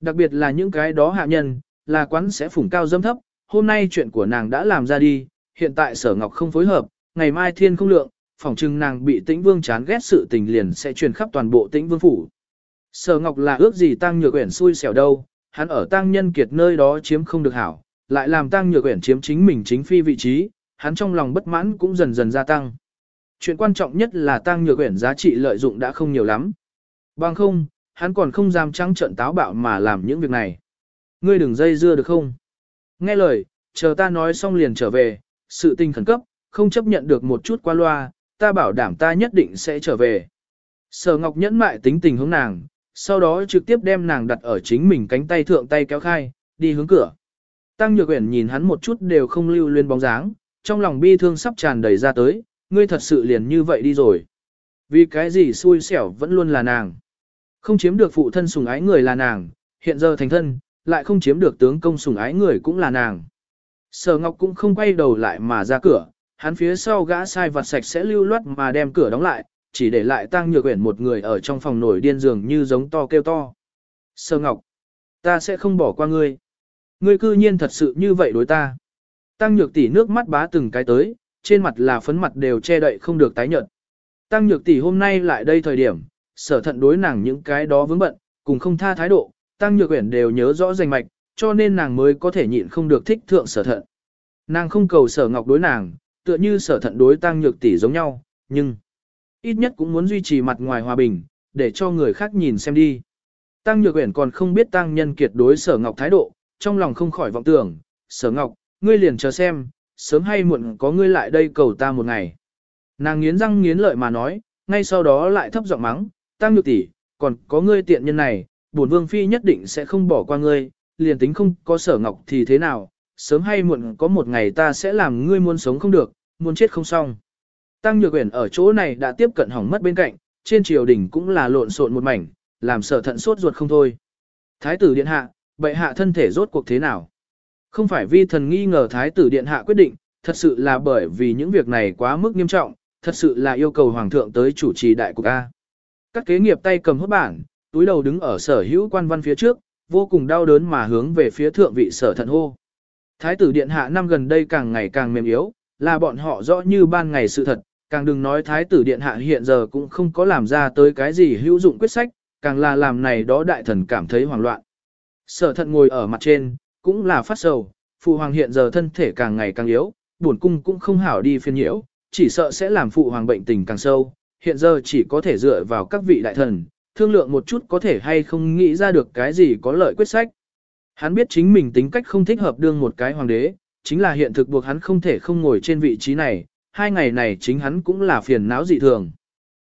Đặc biệt là những cái đó hạ nhân, là quán sẽ phủng cao dâm thấp, hôm nay chuyện của nàng đã làm ra đi, hiện tại sở ngọc không phối hợp, ngày mai thiên không lượng, phỏng chừng nàng bị tĩnh vương chán ghét sự tình liền sẽ truyền khắp toàn bộ tĩnh vương phủ. Sở ngọc là ước gì tăng nhược quyển xui xẻo đâu, hắn ở tăng nhân kiệt nơi đó chiếm không được hảo, lại làm tăng nhược quyển chiếm chính mình chính phi vị trí, hắn trong lòng bất mãn cũng dần dần gia tăng. Chuyện quan trọng nhất là tăng nhược quyển giá trị lợi dụng đã không nhiều lắm. Bằng không, hắn còn không dám trắng trận táo bạo mà làm những việc này. Ngươi đừng dây dưa được không? Nghe lời, chờ ta nói xong liền trở về, sự tình khẩn cấp, không chấp nhận được một chút qua loa, ta bảo đảm ta nhất định sẽ trở về. Sở Ngọc nhẫn mại tính tình hướng nàng, sau đó trực tiếp đem nàng đặt ở chính mình cánh tay thượng tay kéo khai, đi hướng cửa. Tăng Nhược Uyển nhìn hắn một chút đều không lưu luyến bóng dáng, trong lòng bi thương sắp tràn đầy ra tới, ngươi thật sự liền như vậy đi rồi. Vì cái gì xui xẻo vẫn luôn là nàng. Không chiếm được phụ thân sủng ái người là nàng, hiện giờ thành thân, lại không chiếm được tướng công sủng ái người cũng là nàng. Sở Ngọc cũng không quay đầu lại mà ra cửa, hắn phía sau gã sai vặt sạch sẽ lưu loát mà đem cửa đóng lại, chỉ để lại Tăng Nhược Uyển một người ở trong phòng nổi điên dường như giống to kêu to. Sở Ngọc, ta sẽ không bỏ qua ngươi. Ngươi cư nhiên thật sự như vậy đối ta. Tăng Nhược tỷ nước mắt bá từng cái tới, trên mặt là phấn mặt đều che đậy không được tái nhợt. Tăng Nhược tỷ hôm nay lại đây thời điểm, sở thận đối nàng những cái đó vướng bận, cùng không tha thái độ, Tăng Nhược Uyển đều nhớ rõ rành mạch, cho nên nàng mới có thể nhịn không được thích thượng sở thận. Nàng không cầu sở ngọc đối nàng, tựa như sở thận đối Tăng Nhược tỷ giống nhau, nhưng ít nhất cũng muốn duy trì mặt ngoài hòa bình, để cho người khác nhìn xem đi. Tăng Nhược Uyển còn không biết Tăng Nhân Kiệt đối Sở Ngọc thái độ, trong lòng không khỏi vọng tưởng, Sở Ngọc, ngươi liền chờ xem, sớm hay muộn có ngươi lại đây cầu ta một ngày. Nàng nghiến răng nghiến lợi mà nói, ngay sau đó lại thấp giọng mắng, Tăng Nhược tỷ, còn có ngươi tiện nhân này, bổn vương phi nhất định sẽ không bỏ qua ngươi, liền tính không có Sở Ngọc thì thế nào, sớm hay muộn có một ngày ta sẽ làm ngươi muốn sống không được, muốn chết không xong. Tăng Nhược Uyển ở chỗ này đã tiếp cận hỏng mất bên cạnh, trên triều đình cũng là lộn xộn một mảnh, làm sở thận sốt ruột không thôi. Thái tử điện hạ, bệ hạ thân thể rốt cuộc thế nào? Không phải vi thần nghi ngờ thái tử điện hạ quyết định, thật sự là bởi vì những việc này quá mức nghiêm trọng, thật sự là yêu cầu hoàng thượng tới chủ trì đại cục A. Các kế nghiệp tay cầm hốt bản, túi đầu đứng ở sở hữu quan văn phía trước, vô cùng đau đớn mà hướng về phía thượng vị sở thận hô. Thái tử điện hạ năm gần đây càng ngày càng mềm yếu, là bọn họ rõ như ban ngày sự thật, càng đừng nói thái tử điện hạ hiện giờ cũng không có làm ra tới cái gì hữu dụng quyết sách, càng là làm này đó đại thần cảm thấy hoảng loạn. Sở thận ngồi ở mặt trên, cũng là phát sầu, phụ hoàng hiện giờ thân thể càng ngày càng yếu, buồn cung cũng không hảo đi phiên nhiễu, chỉ sợ sẽ làm phụ hoàng bệnh tình càng sâu, hiện giờ chỉ có thể dựa vào các vị đại thần, thương lượng một chút có thể hay không nghĩ ra được cái gì có lợi quyết sách. Hắn biết chính mình tính cách không thích hợp đương một cái hoàng đế, chính là hiện thực buộc hắn không thể không ngồi trên vị trí này, hai ngày này chính hắn cũng là phiền não dị thường.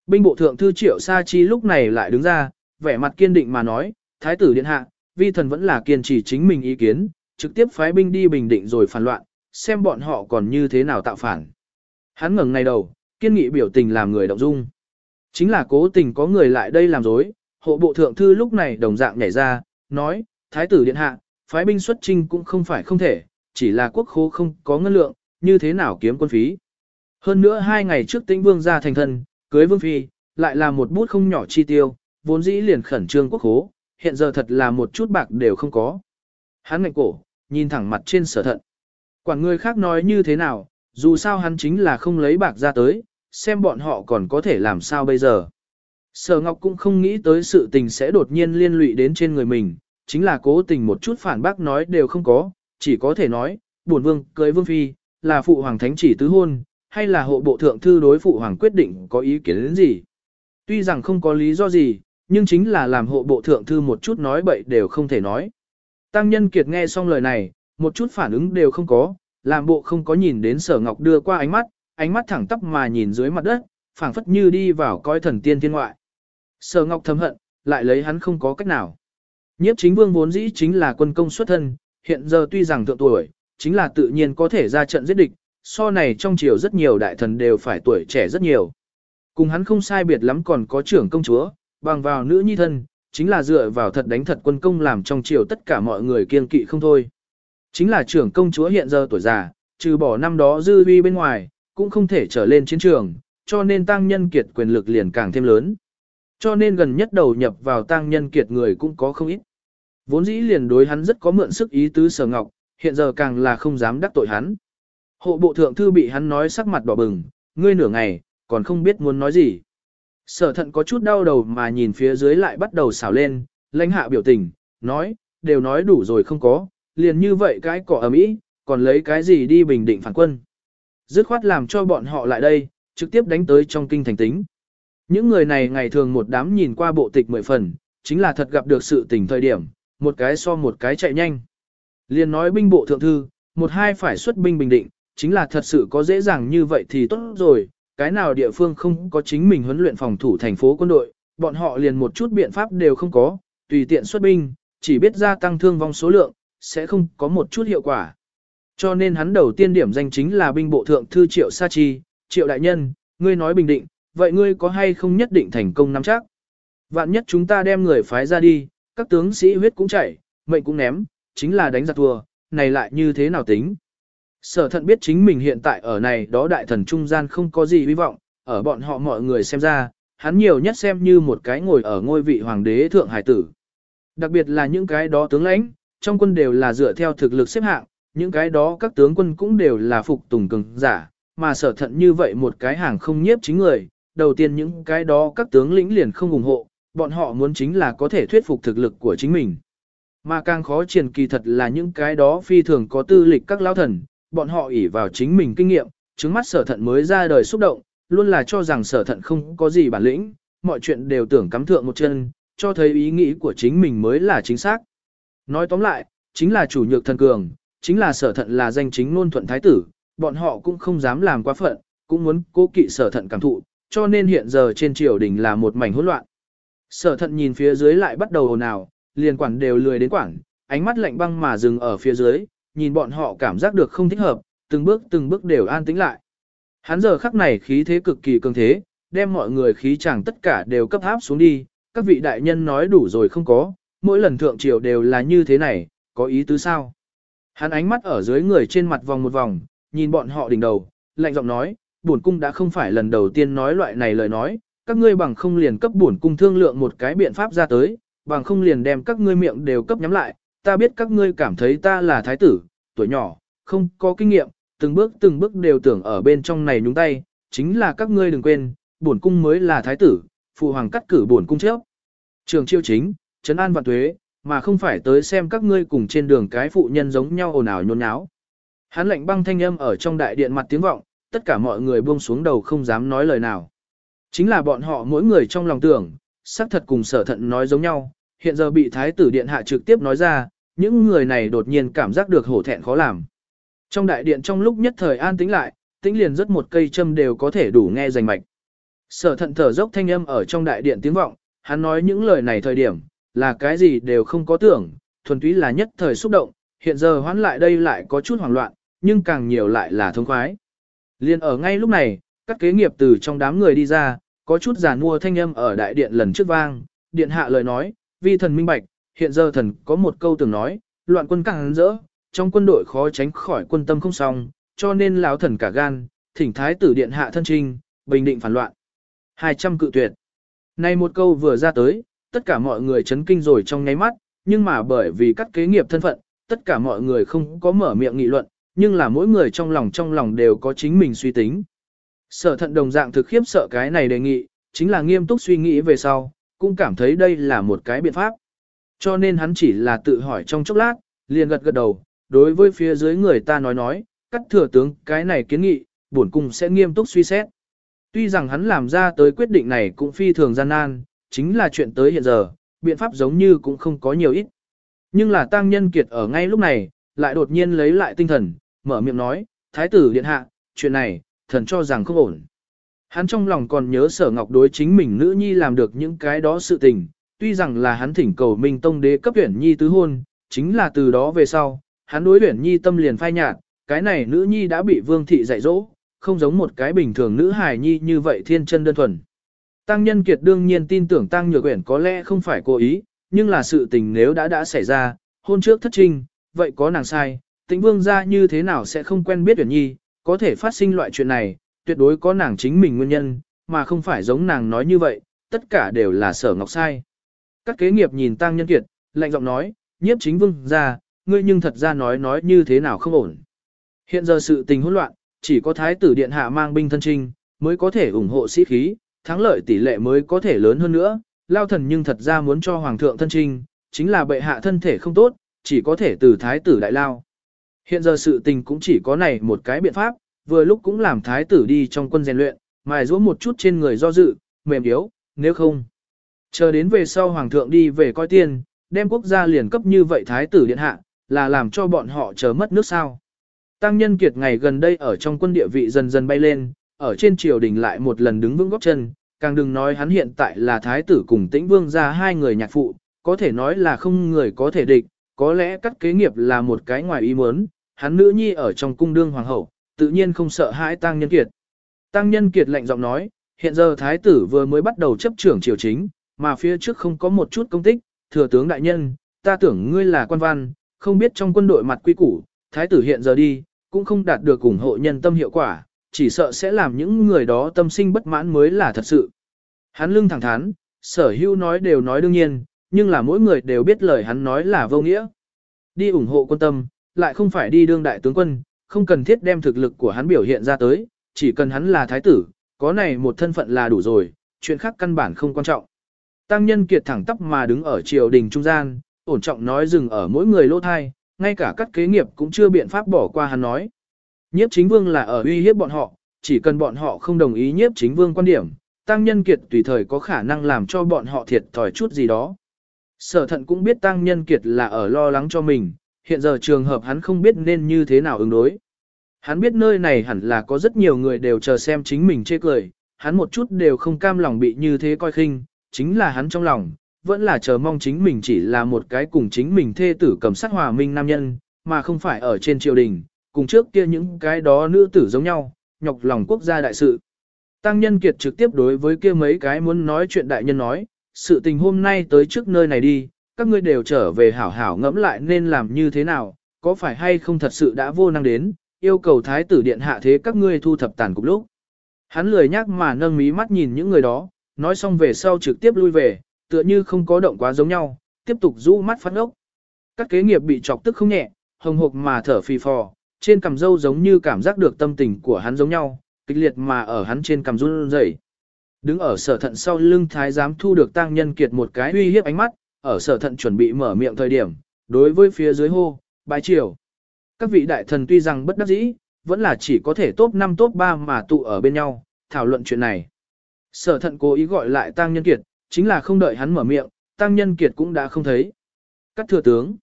Binh bộ thượng thư triệu Sa Chi lúc này lại đứng ra, vẻ mặt kiên định mà nói, Thái tử điện hạ, vi thần vẫn là kiên trì chính mình ý kiến, trực tiếp phái binh đi bình định rồi phản loạn, xem bọn họ còn như thế nào tạo phản. Hắn ngẩng ngay đầu, kiên nghị biểu tình làm người động dung. Chính là cố tình có người lại đây làm dối, hộ bộ thượng thư lúc này đồng dạng nhảy ra, nói, Thái tử điện hạ, phái binh xuất trinh cũng không phải không thể, chỉ là quốc khố không có ngân lượng, như thế nào kiếm quân phí. Hơn nữa hai ngày trước tĩnh vương ra thành thân, cưới vương phi, lại là một bút không nhỏ chi tiêu, vốn dĩ liền khẩn trương quốc khố, hiện giờ thật là một chút bạc đều không có. Hắn ngạnh cổ, nhìn thẳng mặt trên sở thận. Quản người khác nói như thế nào, dù sao hắn chính là không lấy bạc ra tới, xem bọn họ còn có thể làm sao bây giờ. Sở Ngọc cũng không nghĩ tới sự tình sẽ đột nhiên liên lụy đến trên người mình, chính là cố tình một chút phản bác nói đều không có, chỉ có thể nói, buồn vương cưới vương phi, là phụ hoàng thánh chỉ tứ hôn, hay là hộ bộ thượng thư đối phụ hoàng quyết định có ý kiến đến gì. Tuy rằng không có lý do gì, nhưng chính là làm hộ bộ thượng thư một chút nói bậy đều không thể nói. Tăng nhân kiệt nghe xong lời này, một chút phản ứng đều không có, làm bộ không có nhìn đến sở ngọc đưa qua ánh mắt, ánh mắt thẳng tắp mà nhìn dưới mặt đất, phảng phất như đi vào coi thần tiên thiên ngoại. Sở ngọc thầm hận, lại lấy hắn không có cách nào. Nhiếp chính vương vốn dĩ chính là quân công xuất thân, hiện giờ tuy rằng thượng tuổi, chính là tự nhiên có thể ra trận giết địch, so này trong triều rất nhiều đại thần đều phải tuổi trẻ rất nhiều. Cùng hắn không sai biệt lắm còn có trưởng công chúa, bằng vào nữ nhi thân, chính là dựa vào thật đánh thật quân công làm trong triều tất cả mọi người kiên kỵ không thôi. Chính là trưởng công chúa hiện giờ tuổi già, trừ bỏ năm đó dư uy bên ngoài, cũng không thể trở lên chiến trường, cho nên tăng nhân kiệt quyền lực liền càng thêm lớn. Cho nên gần nhất đầu nhập vào tăng nhân kiệt người cũng có không ít. Vốn dĩ liền đối hắn rất có mượn sức ý tứ sở ngọc, hiện giờ càng là không dám đắc tội hắn. Hộ bộ thượng thư bị hắn nói sắc mặt đỏ bừng, ngươi nửa ngày, còn không biết muốn nói gì. Sở thận có chút đau đầu mà nhìn phía dưới lại bắt đầu xảo lên, lãnh hạ biểu tình, nói, đều nói đủ rồi không có, liền như vậy cái cỏ ấm ý, còn lấy cái gì đi bình định phản quân. Dứt khoát làm cho bọn họ lại đây, trực tiếp đánh tới trong kinh thành tính. Những người này ngày thường một đám nhìn qua bộ tịch mười phần, chính là thật gặp được sự tình thời điểm, một cái so một cái chạy nhanh. Liền nói binh bộ thượng thư, một hai phải xuất binh bình định, chính là thật sự có dễ dàng như vậy thì tốt rồi, cái nào địa phương không có chính mình huấn luyện phòng thủ thành phố quân đội, bọn họ liền một chút biện pháp đều không có, tùy tiện xuất binh, chỉ biết gia tăng thương vong số lượng, sẽ không có một chút hiệu quả. Cho nên hắn đầu tiên điểm danh chính là binh bộ thượng thư Triệu Sa Chi, Triệu Đại Nhân, ngươi nói bình định, vậy ngươi có hay không nhất định thành công nắm chắc? Vạn nhất chúng ta đem người phái ra đi, các tướng sĩ huyết cũng chảy, mệnh cũng ném, chính là đánh giặc thua, này lại như thế nào tính? Sở thận biết chính mình hiện tại ở này đó đại thần trung gian không có gì hy vọng, ở bọn họ mọi người xem ra, hắn nhiều nhất xem như một cái ngồi ở ngôi vị hoàng đế thượng hải tử. Đặc biệt là những cái đó tướng lãnh, trong quân đều là dựa theo thực lực xếp hạng, những cái đó các tướng quân cũng đều là phục tùng cường giả, mà sở thận như vậy một cái hàng không nhiếp chính người, đầu tiên những cái đó các tướng lĩnh liền không ủng hộ, bọn họ muốn chính là có thể thuyết phục thực lực của chính mình. Mà càng khó triển kỳ thật là những cái đó phi thường có tư lịch các lao thần, bọn họ ỷ vào chính mình kinh nghiệm, chứng mắt sở thận mới ra đời xúc động, luôn là cho rằng sở thận không có gì bản lĩnh, mọi chuyện đều tưởng cắm thượng một chân, cho thấy ý nghĩ của chính mình mới là chính xác. Nói tóm lại, chính là chủ nhược thần cường, chính là sở thận là danh chính ngôn thuận thái tử, bọn họ cũng không dám làm quá phận, cũng muốn cố kỵ sở thận cảm thụ, cho nên hiện giờ trên triều đình là một mảnh hỗn loạn. Sở thận nhìn phía dưới lại bắt đầu ồn ào, liền quản đều lười đến quản, ánh mắt lạnh băng mà dừng ở phía dưới, nhìn bọn họ cảm giác được không thích hợp, từng bước từng bước đều an tĩnh lại. Hắn giờ khắc này khí thế cực kỳ cường thế, đem mọi người khí chẳng tất cả đều cấp áp xuống đi, các vị đại nhân nói đủ rồi không có, mỗi lần thượng triều đều là như thế này, có ý tứ sao? Hắn ánh mắt ở dưới người trên mặt vòng một vòng, nhìn bọn họ đỉnh đầu, lạnh giọng nói, bổn cung đã không phải lần đầu tiên nói loại này lời nói, các ngươi bằng không liền cấp bổn cung thương lượng một cái biện pháp ra tới, bằng không liền đem các ngươi miệng đều cấp nhắm lại, ta biết các ngươi cảm thấy ta là thái tử, tuổi nhỏ, không có kinh nghiệm, từng bước từng bước đều tưởng ở bên trong này nhúng tay, chính là các ngươi đừng quên, bổn cung mới là thái tử, phụ hoàng cắt cử bổn cung trước. Trường chiêu chính, trấn an vạn tuế, mà không phải tới xem các ngươi cùng trên đường cái phụ nhân giống nhau ồn ào nhôn nháo. Hắn lệnh băng thanh âm ở trong đại điện mặt tiếng vọng, tất cả mọi người buông xuống đầu không dám nói lời nào. Chính là bọn họ mỗi người trong lòng tưởng, xác thật cùng sở thận nói giống nhau, hiện giờ bị thái tử điện hạ trực tiếp nói ra, những người này đột nhiên cảm giác được hổ thẹn khó làm. Trong đại điện trong lúc nhất thời an tĩnh lại, tĩnh liền rất một cây châm đều có thể đủ nghe rành mạch. Sở thận thở dốc thanh âm ở trong đại điện tiếng vọng, hắn nói những lời này thời điểm, là cái gì đều không có tưởng, thuần túy là nhất thời xúc động, hiện giờ hoán lại đây lại có chút hoảng loạn, nhưng càng nhiều lại là thông khoái. Liên ở ngay lúc này, các kế nghiệp từ trong đám người đi ra, có chút giàn mua thanh âm ở đại điện lần trước vang, điện hạ lời nói, vi thần minh bạch, hiện giờ thần có một câu từng nói, loạn quân càng rỡ, trong quân đội khó tránh khỏi quân tâm không xong, cho nên lão thần cả gan, thỉnh thái tử điện hạ thân trinh, bình định phản loạn. 200 cự tuyệt. Này một câu vừa ra tới, tất cả mọi người chấn kinh rồi trong nháy mắt, nhưng mà bởi vì các kế nghiệp thân phận, tất cả mọi người không có mở miệng nghị luận, nhưng là mỗi người trong lòng trong lòng đều có chính mình suy tính. Sở thận đồng dạng thực khiếp sợ cái này đề nghị, chính là nghiêm túc suy nghĩ về sau, cũng cảm thấy đây là một cái biện pháp. Cho nên hắn chỉ là tự hỏi trong chốc lát, liền gật gật đầu, đối với phía dưới người ta nói nói, cắt thừa tướng cái này kiến nghị, bổn cung sẽ nghiêm túc suy xét. Tuy rằng hắn làm ra tới quyết định này cũng phi thường gian nan, chính là chuyện tới hiện giờ, biện pháp giống như cũng không có nhiều ít. Nhưng là tăng nhân kiệt ở ngay lúc này, lại đột nhiên lấy lại tinh thần, mở miệng nói, Thái tử điện hạ, chuyện này, thần cho rằng không ổn. Hắn trong lòng còn nhớ sở ngọc đối chính mình nữ nhi làm được những cái đó sự tình, tuy rằng là hắn thỉnh cầu Minh Tông đế cấp tuyển nhi tứ hôn, chính là từ đó về sau, hắn đối tuyển nhi tâm liền phai nhạt, cái này nữ nhi đã bị vương thị dạy dỗ, không giống một cái bình thường nữ hài nhi như vậy thiên chân đơn thuần. Tăng Nhân Kiệt đương nhiên tin tưởng Tăng Nhược Uyển có lẽ không phải cố ý, nhưng là sự tình nếu đã đã xảy ra, hôn trước thất trinh, vậy có nàng sai, Tĩnh Vương gia như thế nào sẽ không quen biết Uyển Nhi, có thể phát sinh loại chuyện này, tuyệt đối có nàng chính mình nguyên nhân, mà không phải giống nàng nói như vậy, tất cả đều là Sở Ngọc sai. Các kế nghiệp nhìn Tăng Nhân Kiệt, lạnh giọng nói, nhiếp chính vương gia, ngươi nhưng thật ra nói nói như thế nào không ổn. Hiện giờ sự tình hỗn loạn, chỉ có thái tử điện hạ mang binh thân trinh, mới có thể ủng hộ sĩ khí, thắng lợi tỷ lệ mới có thể lớn hơn nữa, lao thần nhưng thật ra muốn cho hoàng thượng thân trinh, chính là bệ hạ thân thể không tốt, chỉ có thể từ thái tử đại lao. Hiện giờ sự tình cũng chỉ có này một cái biện pháp, vừa lúc cũng làm thái tử đi trong quân rèn luyện, mài giũa một chút trên người do dự, mềm yếu, nếu không. Chờ đến về sau hoàng thượng đi về coi tiên, đem quốc gia liền cấp như vậy thái tử điện hạ, là làm cho bọn họ chờ mất nước sao. Tăng nhân kiệt ngày gần đây ở trong quân địa vị dần dần bay lên, ở trên triều đình lại một lần đứng vững góc chân, càng đừng nói hắn hiện tại là thái tử cùng tĩnh vương ra hai người nhạc phụ, có thể nói là không người có thể địch, có lẽ cắt kế nghiệp là một cái ngoài ý muốn, hắn nữ nhi ở trong cung đương hoàng hậu, tự nhiên không sợ hãi tăng nhân kiệt. Tăng nhân kiệt lạnh giọng nói, hiện giờ thái tử vừa mới bắt đầu chấp trưởng triều chính, mà phía trước không có một chút công tích, thừa tướng đại nhân, ta tưởng ngươi là quan văn, không biết trong quân đội mặt quy củ, thái tử hiện giờ đi, cũng không đạt được ủng hộ nhân tâm hiệu quả, chỉ sợ sẽ làm những người đó tâm sinh bất mãn mới là thật sự. Hắn lưng thẳng thắn, sở hữu nói đều nói đương nhiên, nhưng là mỗi người đều biết lời hắn nói là vô nghĩa. Đi ủng hộ quân tâm, lại không phải đi đương đại tướng quân, không cần thiết đem thực lực của hắn biểu hiện ra tới, chỉ cần hắn là thái tử, có này một thân phận là đủ rồi, chuyện khác căn bản không quan trọng. Tăng nhân kiệt thẳng tắp mà đứng ở triều đình trung gian, ổn trọng nói dừng ở mỗi người lỗ thai, ngay cả các kế nghiệp cũng chưa biện pháp bỏ qua hắn nói. Nhiếp chính vương là ở uy hiếp bọn họ, chỉ cần bọn họ không đồng ý nhiếp chính vương quan điểm, tăng nhân kiệt tùy thời có khả năng làm cho bọn họ thiệt thòi chút gì đó. Sở thận cũng biết tăng nhân kiệt là ở lo lắng cho mình, hiện giờ trường hợp hắn không biết nên như thế nào ứng đối. Hắn biết nơi này hẳn là có rất nhiều người đều chờ xem chính mình chê cười, hắn một chút đều không cam lòng bị như thế coi khinh, chính là hắn trong lòng, vẫn là chờ mong chính mình chỉ là một cái cùng chính mình thê tử cầm sát hòa minh nam nhân, mà không phải ở trên triều đình, cùng trước kia những cái đó nữ tử giống nhau, nhọc lòng quốc gia đại sự. Tăng nhân kiệt trực tiếp đối với kia mấy cái muốn nói chuyện đại nhân nói, sự tình hôm nay tới trước nơi này đi, các ngươi đều trở về hảo hảo ngẫm lại nên làm như thế nào, có phải hay không thật sự đã vô năng đến, yêu cầu thái tử điện hạ thế các ngươi thu thập tàn cục lúc. Hắn lười nhắc mà nâng mí mắt nhìn những người đó, nói xong về sau trực tiếp lui về, tựa như không có động quá giống nhau, tiếp tục rũ mắt phát ốc. Các kế nghiệp bị chọc tức không nhẹ, hồng hộc mà thở phì phò, trên cằm râu giống như cảm giác được tâm tình của hắn giống nhau, kịch liệt mà ở hắn trên cằm run rẩy. Đứng ở sở thận sau lưng thái giám thu được tăng nhân kiệt một cái uy hiếp ánh mắt, ở sở thận chuẩn bị mở miệng thời điểm, đối với phía dưới hô, bái triều. Các vị đại thần tuy rằng bất đắc dĩ, vẫn là chỉ có thể top 5 top 3 mà tụ ở bên nhau, thảo luận chuyện này. Sở thận cố ý gọi lại tăng nhân kiệt, chính là không đợi hắn mở miệng, tăng nhân kiệt cũng đã không thấy. Cắt thừa tướng.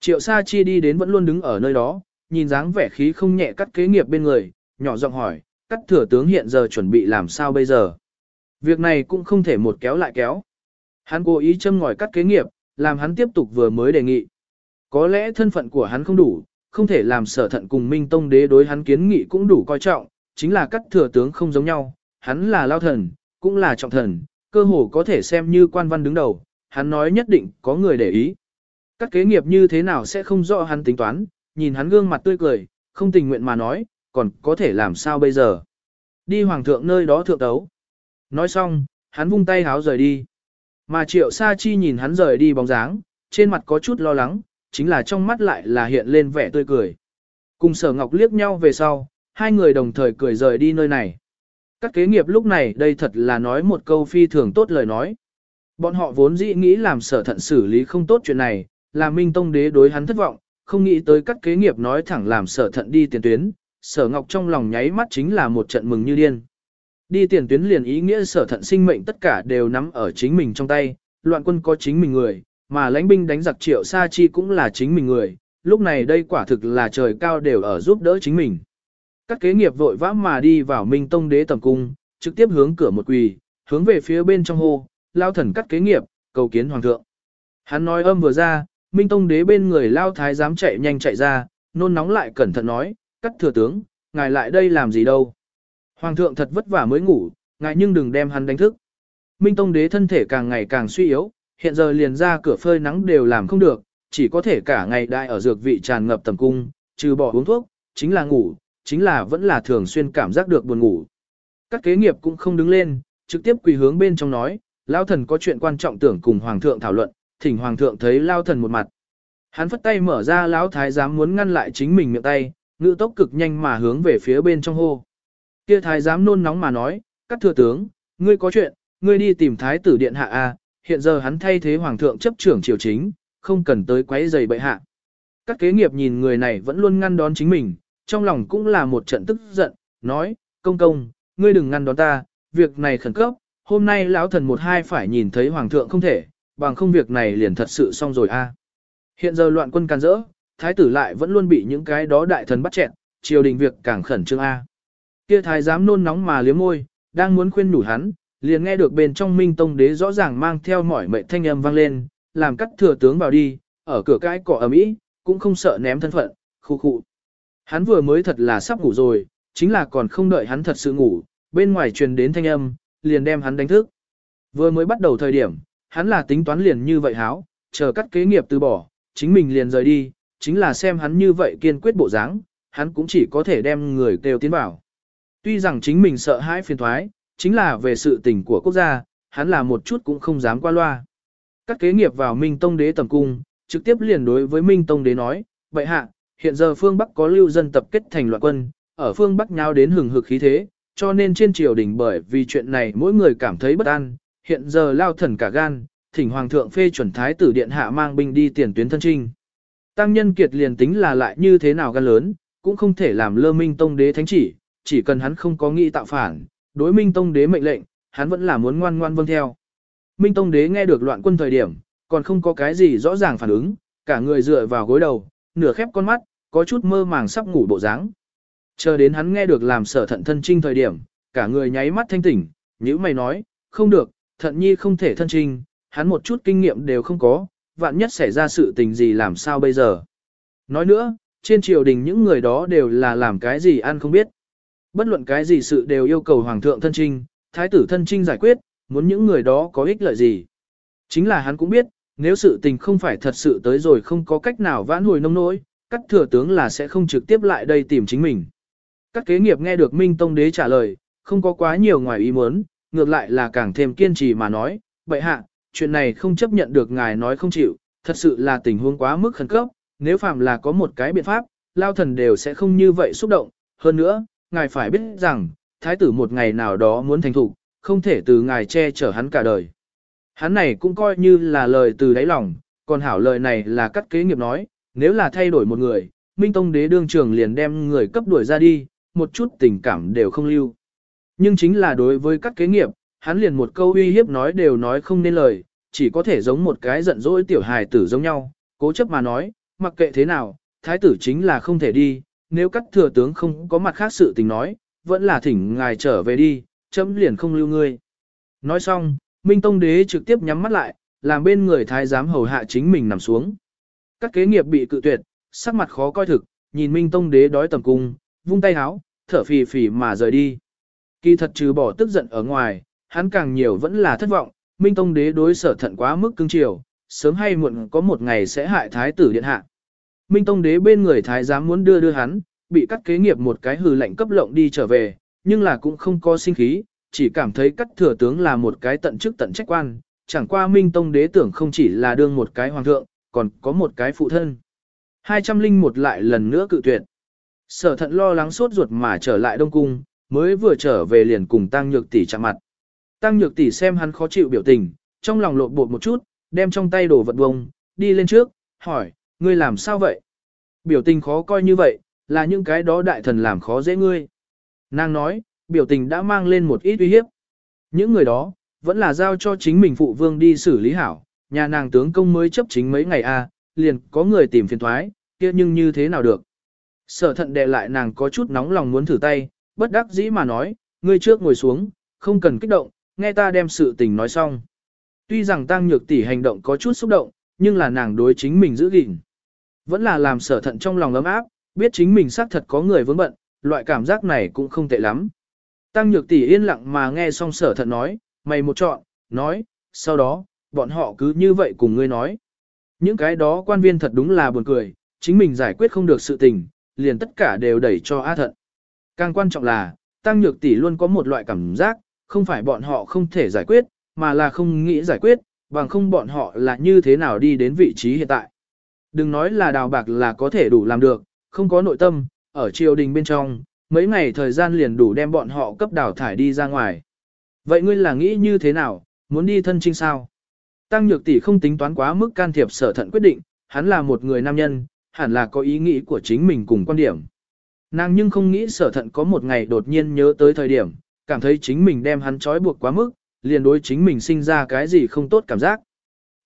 Triệu Sa Chi đi đến vẫn luôn đứng ở nơi đó, nhìn dáng vẻ khí không nhẹ cắt kế nghiệp bên người, nhỏ giọng hỏi, cắt thừa tướng hiện giờ chuẩn bị làm sao bây giờ. Việc này cũng không thể một kéo lại kéo. Hắn cố ý châm ngòi cắt kế nghiệp, làm hắn tiếp tục vừa mới đề nghị. Có lẽ thân phận của hắn không đủ, không thể làm sở thận cùng Minh Tông đế đối hắn kiến nghị cũng đủ coi trọng, chính là cắt thừa tướng không giống nhau, hắn là lao thần, cũng là trọng thần, cơ hồ có thể xem như quan văn đứng đầu, hắn nói nhất định có người để ý. Các kế nghiệp như thế nào sẽ không rõ hắn tính toán, nhìn hắn gương mặt tươi cười, không tình nguyện mà nói, còn có thể làm sao bây giờ. Đi hoàng thượng nơi đó thượng tấu. Nói xong, hắn vung tay háo rời đi. Mà triệu sa chi nhìn hắn rời đi bóng dáng, trên mặt có chút lo lắng, chính là trong mắt lại là hiện lên vẻ tươi cười. Cùng sở ngọc liếc nhau về sau, hai người đồng thời cười rời đi nơi này. Các kế nghiệp lúc này đây thật là nói một câu phi thường tốt lời nói. Bọn họ vốn dĩ nghĩ làm sở thận xử lý không tốt chuyện này, làm minh tông đế đối hắn thất vọng, không nghĩ tới các kế nghiệp nói thẳng làm sở thận đi tiền tuyến, sở ngọc trong lòng nháy mắt chính là một trận mừng như điên. Đi tiền tuyến liền ý nghĩa sở thận sinh mệnh tất cả đều nắm ở chính mình trong tay, loạn quân có chính mình người, mà lãnh binh đánh giặc triệu sa chi cũng là chính mình người, lúc này đây quả thực là trời cao đều ở giúp đỡ chính mình. Các kế nghiệp vội vã mà đi vào Minh Tông đế tầm cung, trực tiếp hướng cửa một quỳ, hướng về phía bên trong hô, lao thần cắt kế nghiệp, cầu kiến hoàng thượng. Hắn nói âm vừa ra, Minh Tông đế bên người lao thái dám chạy nhanh chạy ra, nôn nóng lại cẩn thận nói, cắt thừa tướng, ngài lại đây làm gì đâu. Hoàng thượng thật vất vả mới ngủ, ngại nhưng đừng đem hắn đánh thức. Minh Tông đế thân thể càng ngày càng suy yếu, hiện giờ liền ra cửa phơi nắng đều làm không được, chỉ có thể cả ngày đại ở dược vị tràn ngập tầm cung, trừ bỏ uống thuốc, chính là ngủ, chính là vẫn là thường xuyên cảm giác được buồn ngủ. Các kế nghiệp cũng không đứng lên, trực tiếp quỳ hướng bên trong nói, lao thần có chuyện quan trọng tưởng cùng hoàng thượng thảo luận, thỉnh hoàng thượng thấy lao thần một mặt. Hắn phất tay mở ra lão thái giám muốn ngăn lại chính mình miệng tay, ngữ tốc cực nhanh mà hướng về phía bên trong hô. Kia thái giám nôn nóng mà nói, các thừa tướng, ngươi có chuyện, ngươi đi tìm thái tử điện hạ a, hiện giờ hắn thay thế hoàng thượng chấp trưởng triều chính, không cần tới quấy rầy bệ hạ. Các kế nghiệp nhìn người này vẫn luôn ngăn đón chính mình, trong lòng cũng là một trận tức giận, nói, công công, ngươi đừng ngăn đón ta, việc này khẩn cấp, hôm nay lão thần một hai phải nhìn thấy hoàng thượng không thể, bằng không việc này liền thật sự xong rồi a. Hiện giờ loạn quân can rỡ, thái tử lại vẫn luôn bị những cái đó đại thần bắt chẹn, triều đình việc càng khẩn trương a. Kia thái giám nôn nóng mà liếm môi, đang muốn khuyên nhủ hắn, liền nghe được bên trong Minh Tông đế rõ ràng mang theo mỏi mệt thanh âm vang lên, làm cắt thừa tướng vào đi, ở cửa cái cỏ ầm ĩ, cũng không sợ ném thân phận, khu khu. Hắn vừa mới thật là sắp ngủ rồi, chính là còn không đợi hắn thật sự ngủ, bên ngoài truyền đến thanh âm, liền đem hắn đánh thức. Vừa mới bắt đầu thời điểm, hắn là tính toán liền như vậy háo, chờ cắt kế nghiệp từ bỏ, chính mình liền rời đi, chính là xem hắn như vậy kiên quyết bộ dáng, hắn cũng chỉ có thể đem người kêu tiến bảo. Tuy rằng chính mình sợ hãi phiền thoái, chính là về sự tình của quốc gia, hắn là một chút cũng không dám qua loa. Các kế nghiệp vào Minh Tông Đế tầm cung, trực tiếp liền đối với Minh Tông Đế nói, vậy hạ, hiện giờ phương Bắc có lưu dân tập kết thành loạn quân, ở phương Bắc nhau đến hừng hực khí thế, cho nên trên triều đình bởi vì chuyện này mỗi người cảm thấy bất an, hiện giờ lao thần cả gan, thỉnh hoàng thượng phê chuẩn thái tử điện hạ mang binh đi tiền tuyến thân trinh. Tăng nhân kiệt liền tính là lại như thế nào gan lớn, cũng không thể làm lơ minh tông đế thánh chỉ, chỉ cần hắn không có nghĩ tạo phản, đối minh tông đế mệnh lệnh, hắn vẫn là muốn ngoan ngoan vâng theo. Minh tông đế nghe được loạn quân thời điểm, còn không có cái gì rõ ràng phản ứng, cả người dựa vào gối đầu, nửa khép con mắt, có chút mơ màng sắp ngủ bộ dáng. Chờ đến hắn nghe được làm sở thận thân trinh thời điểm, cả người nháy mắt thanh tỉnh, như mày nói, không được, thận nhi không thể thân trinh, hắn một chút kinh nghiệm đều không có, vạn nhất xảy ra sự tình gì làm sao bây giờ. Nói nữa, trên triều đình những người đó đều là làm cái gì ăn không biết. Bất luận cái gì sự đều yêu cầu hoàng thượng thân trinh, thái tử thân trinh giải quyết, muốn những người đó có ích lợi gì. Chính là hắn cũng biết, nếu sự tình không phải thật sự tới rồi không có cách nào vãn hồi nông nỗi, các thừa tướng là sẽ không trực tiếp lại đây tìm chính mình. Các kế nghiệp nghe được Minh Tông Đế trả lời, không có quá nhiều ngoài ý muốn, ngược lại là càng thêm kiên trì mà nói, vậy hạ, chuyện này không chấp nhận được ngài nói không chịu, thật sự là tình huống quá mức khẩn cấp, nếu phạm là có một cái biện pháp, lao thần đều sẽ không như vậy xúc động, hơn nữa, ngài phải biết rằng, thái tử một ngày nào đó muốn thành thục, không thể từ ngài che chở hắn cả đời. Hắn này cũng coi như là lời từ đáy lòng, còn hảo lời này là cắt kế nghiệp nói, nếu là thay đổi một người, Minh Tông đế đương trường liền đem người cấp đuổi ra đi, một chút tình cảm đều không lưu. Nhưng chính là đối với các kế nghiệp, hắn liền một câu uy hiếp nói đều nói không nên lời, chỉ có thể giống một cái giận dỗi tiểu hài tử giống nhau, cố chấp mà nói, mặc kệ thế nào, thái tử chính là không thể đi, nếu các thừa tướng không có mặt khác sự tình nói, vẫn là thỉnh ngài trở về đi, chấm liền không lưu ngươi. Nói xong, Minh Tông đế trực tiếp nhắm mắt lại, làm bên người thái giám hầu hạ chính mình nằm xuống. Các kế nghiệp bị cự tuyệt, sắc mặt khó coi thực, nhìn Minh Tông đế đói tầm cung, vung tay háo, thở phì phì mà rời đi. Kỳ thật trừ bỏ tức giận ở ngoài, hắn càng nhiều vẫn là thất vọng, Minh Tông đế đối sở thận quá mức cưng chiều, sớm hay muộn có một ngày sẽ hại thái tử điện hạ. Minh Tông đế bên người thái giám muốn đưa đưa hắn, bị cắt kế nghiệp một cái hừ lệnh cấp lộng đi trở về, nhưng là cũng không có sinh khí, chỉ cảm thấy cắt thừa tướng là một cái tận chức tận trách quan, chẳng qua Minh Tông đế tưởng không chỉ là đương một cái hoàng thượng, còn có một cái phụ thân. 201 lại lần nữa cự tuyệt. Sở thận lo lắng sốt ruột mà trở lại Đông Cung, mới vừa trở về liền cùng Tăng Nhược Tỷ chạm mặt. Tăng Nhược Tỷ xem hắn khó chịu biểu tình, trong lòng lộn bột một chút, đem trong tay đồ vật bông, đi lên trước, hỏi, ngươi làm sao vậy? Biểu tình khó coi như vậy, là những cái đó đại thần làm khó dễ ngươi. Nàng nói, biểu tình đã mang lên một ít uy hiếp. Những người đó, vẫn là giao cho chính mình phụ vương đi xử lý hảo, nhà nàng tướng công mới chấp chính mấy ngày a, liền có người tìm phiền thoái, kia nhưng như thế nào được. Sở thận đệ lại nàng có chút nóng lòng muốn thử tay, bất đắc dĩ mà nói, ngươi trước ngồi xuống, không cần kích động, nghe ta đem sự tình nói xong. Tuy rằng tăng nhược tỷ hành động có chút xúc động, nhưng là nàng đối chính mình giữ gìn. Vẫn là làm sở thận trong lòng ấm áp, biết chính mình xác thật có người vướng bận, loại cảm giác này cũng không tệ lắm. Tăng nhược tỷ yên lặng mà nghe xong sở thận nói, mày một chọn, nói, sau đó, bọn họ cứ như vậy cùng ngươi nói. Những cái đó quan viên thật đúng là buồn cười, chính mình giải quyết không được sự tình, liền tất cả đều đẩy cho A thận. Càng quan trọng là, Tăng Nhược Tỷ luôn có một loại cảm giác, không phải bọn họ không thể giải quyết, mà là không nghĩ giải quyết, bằng không bọn họ là như thế nào đi đến vị trí hiện tại. Đừng nói là đào bạc là có thể đủ làm được, không có nội tâm, ở triều đình bên trong, mấy ngày thời gian liền đủ đem bọn họ cấp đào thải đi ra ngoài. Vậy ngươi là nghĩ như thế nào, muốn đi thân trinh sao? Tăng Nhược Tỷ không tính toán quá mức can thiệp sở thận quyết định, hắn là một người nam nhân, hẳn là có ý nghĩ của chính mình cùng quan điểm. Nàng nhưng không nghĩ sở thận có một ngày đột nhiên nhớ tới thời điểm, cảm thấy chính mình đem hắn trói buộc quá mức, liền đối chính mình sinh ra cái gì không tốt cảm giác.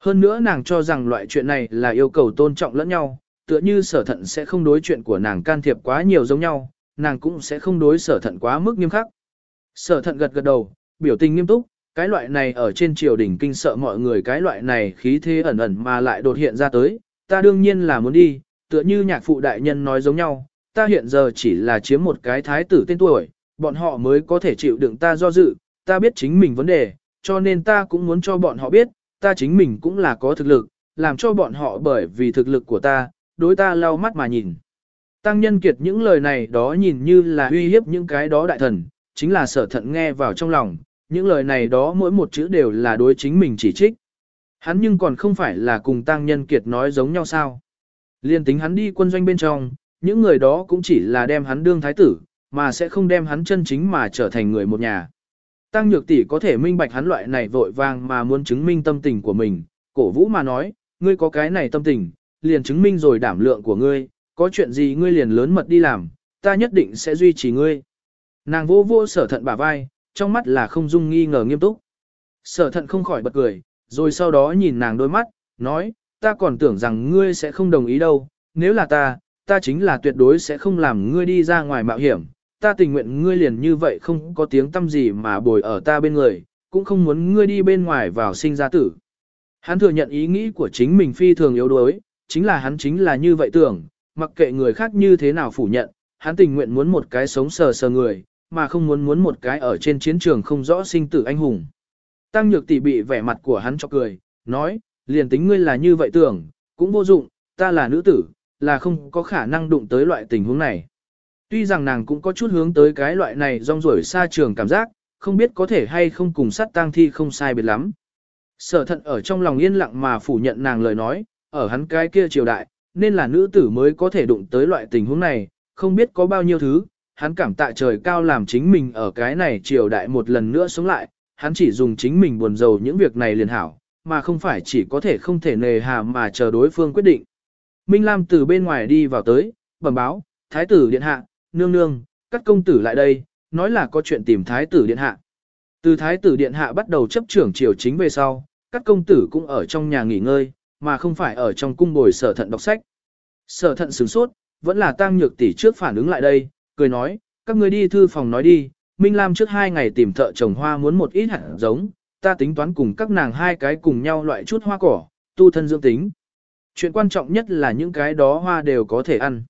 Hơn nữa nàng cho rằng loại chuyện này là yêu cầu tôn trọng lẫn nhau, tựa như sở thận sẽ không đối chuyện của nàng can thiệp quá nhiều giống nhau, nàng cũng sẽ không đối sở thận quá mức nghiêm khắc. Sở thận gật gật đầu, biểu tình nghiêm túc, cái loại này ở trên triều đình kinh sợ mọi người cái loại này khí thế ẩn ẩn mà lại đột hiện ra tới, ta đương nhiên là muốn đi, tựa như nhạc phụ đại nhân nói giống nhau, ta hiện giờ chỉ là chiếm một cái thái tử tên tuổi, bọn họ mới có thể chịu đựng ta do dự, ta biết chính mình vấn đề, cho nên ta cũng muốn cho bọn họ biết, ta chính mình cũng là có thực lực, làm cho bọn họ bởi vì thực lực của ta, đối ta lau mắt mà nhìn. Tăng nhân kiệt những lời này đó nhìn như là uy hiếp những cái đó đại thần, chính là sở thận nghe vào trong lòng, những lời này đó mỗi một chữ đều là đối chính mình chỉ trích. Hắn nhưng còn không phải là cùng tăng nhân kiệt nói giống nhau sao. Liên tính hắn đi quân doanh bên trong, những người đó cũng chỉ là đem hắn đương thái tử, mà sẽ không đem hắn chân chính mà trở thành người một nhà. Tăng nhược tỷ có thể minh bạch hắn loại này vội vàng mà muốn chứng minh tâm tình của mình, cổ vũ mà nói, ngươi có cái này tâm tình, liền chứng minh rồi đảm lượng của ngươi, có chuyện gì ngươi liền lớn mật đi làm, ta nhất định sẽ duy trì ngươi. Nàng vô vô sở thận bả vai, trong mắt là không dung nghi ngờ nghiêm túc. Sở thận không khỏi bật cười, rồi sau đó nhìn nàng đôi mắt, nói, ta còn tưởng rằng ngươi sẽ không đồng ý đâu, nếu là ta, ta chính là tuyệt đối sẽ không làm ngươi đi ra ngoài mạo hiểm, ta tình nguyện ngươi liền như vậy không có tiếng tâm gì mà bồi ở ta bên người, cũng không muốn ngươi đi bên ngoài vào sinh ra tử. Hắn thừa nhận ý nghĩ của chính mình phi thường yếu đuối, chính là hắn chính là như vậy tưởng, mặc kệ người khác như thế nào phủ nhận, hắn tình nguyện muốn một cái sống sờ sờ người, mà không muốn muốn một cái ở trên chiến trường không rõ sinh tử anh hùng. Tăng nhược tỷ bị vẻ mặt của hắn cho cười, nói, liền tính ngươi là như vậy tưởng, cũng vô dụng, ta là nữ tử, là không có khả năng đụng tới loại tình huống này. Tuy rằng nàng cũng có chút hướng tới cái loại này rong rổi xa trường cảm giác, không biết có thể hay không cùng sát tang thi không sai biệt lắm. Sở thận ở trong lòng yên lặng mà phủ nhận nàng lời nói, ở hắn cái kia triều đại, nên là nữ tử mới có thể đụng tới loại tình huống này, không biết có bao nhiêu thứ, hắn cảm tạ trời cao làm chính mình ở cái này triều đại một lần nữa sống lại, hắn chỉ dùng chính mình buồn rầu những việc này liền hảo, mà không phải chỉ có thể không thể nề hà mà chờ đối phương quyết định. Minh Lam từ bên ngoài đi vào tới, bẩm báo, thái tử điện hạ, nương nương, các công tử lại đây, nói là có chuyện tìm thái tử điện hạ. Từ thái tử điện hạ bắt đầu chấp trưởng triều chính về sau, các công tử cũng ở trong nhà nghỉ ngơi, mà không phải ở trong cung bồi sở thận đọc sách. Sở thận sửng sốt, vẫn là tăng nhược tỷ trước phản ứng lại đây, cười nói, các người đi thư phòng nói đi, Minh Lam trước hai ngày tìm thợ trồng hoa muốn một ít hạt giống, ta tính toán cùng các nàng hai cái cùng nhau loại chút hoa cỏ, tu thân dưỡng tính. Chuyện quan trọng nhất là những cái đó hoa đều có thể ăn.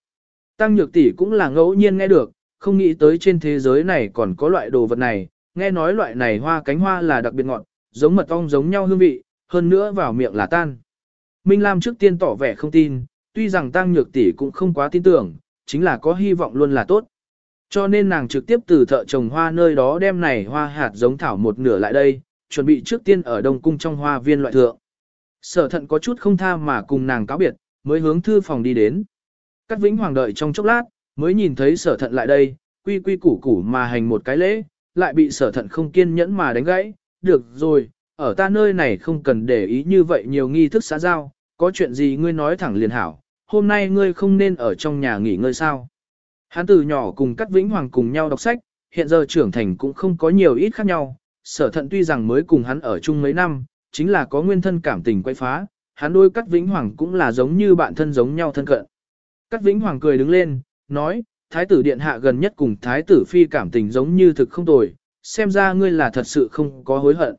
Tăng nhược tỷ cũng là ngẫu nhiên nghe được, không nghĩ tới trên thế giới này còn có loại đồ vật này, nghe nói loại này hoa cánh hoa là đặc biệt ngọt, giống mật ong giống nhau hương vị, hơn nữa vào miệng là tan. Minh Lam trước tiên tỏ vẻ không tin, tuy rằng Tăng nhược tỷ cũng không quá tin tưởng, chính là có hy vọng luôn là tốt. Cho nên nàng trực tiếp từ thợ trồng hoa nơi đó đem này hoa hạt giống thảo một nửa lại đây, chuẩn bị trước tiên ở Đông Cung trong hoa viên loại thượng. Sở thận có chút không tha mà cùng nàng cáo biệt, mới hướng thư phòng đi đến. Cát Vĩnh Hoàng đợi trong chốc lát, mới nhìn thấy sở thận lại đây, quy quy củ củ mà hành một cái lễ, lại bị sở thận không kiên nhẫn mà đánh gãy. Được rồi, ở ta nơi này không cần để ý như vậy nhiều nghi thức xã giao, có chuyện gì ngươi nói thẳng liền hảo, hôm nay ngươi không nên ở trong nhà nghỉ ngơi sao. Hắn từ nhỏ cùng Cát Vĩnh Hoàng cùng nhau đọc sách, hiện giờ trưởng thành cũng không có nhiều ít khác nhau, sở thận tuy rằng mới cùng hắn ở chung mấy năm, chính là có nguyên thân cảm tình quay phá, hắn đôi Cát Vĩnh Hoàng cũng là giống như bạn thân giống nhau thân cận. Cát Vĩnh Hoàng cười đứng lên, nói, Thái tử Điện Hạ gần nhất cùng Thái tử Phi cảm tình giống như thực không tồi, xem ra ngươi là thật sự không có hối hận.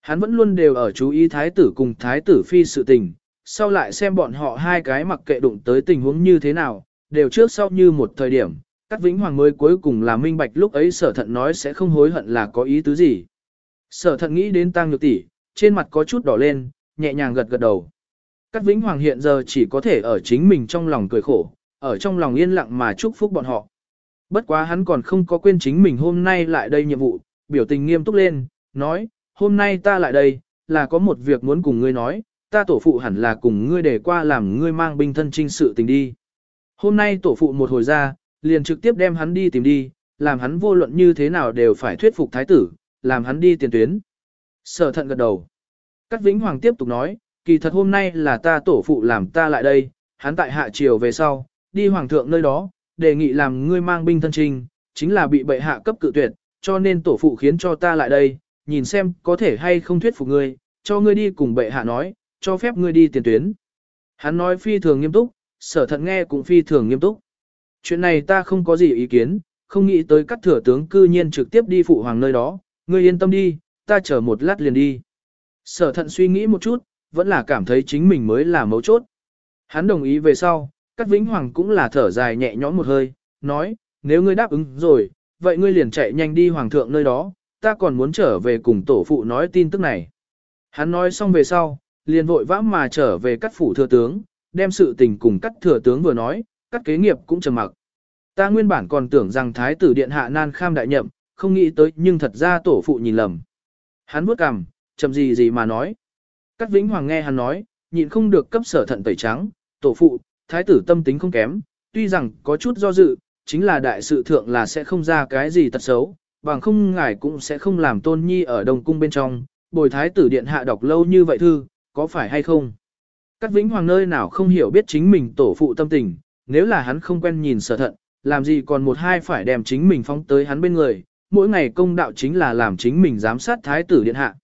Hắn vẫn luôn đều ở chú ý Thái tử cùng Thái tử Phi sự tình, sau lại xem bọn họ hai cái mặc kệ đụng tới tình huống như thế nào, đều trước sau như một thời điểm, Cát Vĩnh Hoàng mới cuối cùng là minh bạch lúc ấy sở thận nói sẽ không hối hận là có ý tứ gì. Sở thận nghĩ đến tăng nhược tỷ, trên mặt có chút đỏ lên, nhẹ nhàng gật gật đầu. Cát Vĩnh Hoàng hiện giờ chỉ có thể ở chính mình trong lòng cười khổ, ở trong lòng yên lặng mà chúc phúc bọn họ. Bất quá hắn còn không có quên chính mình hôm nay lại đây nhiệm vụ, biểu tình nghiêm túc lên, nói, hôm nay ta lại đây, là có một việc muốn cùng ngươi nói, ta tổ phụ hẳn là cùng ngươi để qua làm ngươi mang binh thân trinh sự tình đi. Hôm nay tổ phụ một hồi ra, liền trực tiếp đem hắn đi tìm đi, làm hắn vô luận như thế nào đều phải thuyết phục thái tử, làm hắn đi tiền tuyến. Sở thận gật đầu. Cát Vĩnh Hoàng tiếp tục nói, kỳ thật hôm nay là ta tổ phụ làm ta lại đây, hắn tại hạ triều về sau, đi hoàng thượng nơi đó, đề nghị làm ngươi mang binh thân trình, chính là bị bệ hạ cấp cự tuyệt, cho nên tổ phụ khiến cho ta lại đây, nhìn xem có thể hay không thuyết phục ngươi, cho ngươi đi cùng bệ hạ nói, cho phép ngươi đi tiền tuyến. Hắn nói phi thường nghiêm túc, sở thận nghe cũng phi thường nghiêm túc. Chuyện này ta không có gì ý kiến, không nghĩ tới các thừa tướng cư nhiên trực tiếp đi phụ hoàng nơi đó, ngươi yên tâm đi, ta chờ một lát liền đi. Sở thận suy nghĩ một chút, vẫn là cảm thấy chính mình mới là mấu chốt. Hắn đồng ý về sau, Cát vĩnh hoàng cũng là thở dài nhẹ nhõm một hơi, nói, nếu ngươi đáp ứng rồi, vậy ngươi liền chạy nhanh đi hoàng thượng nơi đó, ta còn muốn trở về cùng tổ phụ nói tin tức này. Hắn nói xong về sau, liền vội vã mà trở về cắt phủ thừa tướng, đem sự tình cùng cắt thừa tướng vừa nói, cắt kế nghiệp cũng trầm mặc. Ta nguyên bản còn tưởng rằng thái tử điện hạ nan kham đại nhậm, không nghĩ tới nhưng thật ra tổ phụ nhìn lầm. Hắn bước cằm, chậm gì gì mà nói. Cát vĩnh hoàng nghe hắn nói, nhịn không được cấp sở thận tẩy trắng, tổ phụ, thái tử tâm tính không kém, tuy rằng có chút do dự, chính là đại sự thượng là sẽ không ra cái gì tật xấu, bằng không ngài cũng sẽ không làm tôn nhi ở đồng cung bên trong, bồi thái tử điện hạ đọc lâu như vậy thư, có phải hay không? Cát Vĩnh Hoàng nơi nào không hiểu biết chính mình tổ phụ tâm tình, nếu là hắn không quen nhìn sở thận, làm gì còn một hai phải đem chính mình phóng tới hắn bên người, mỗi ngày công đạo chính là làm chính mình giám sát thái tử điện hạ.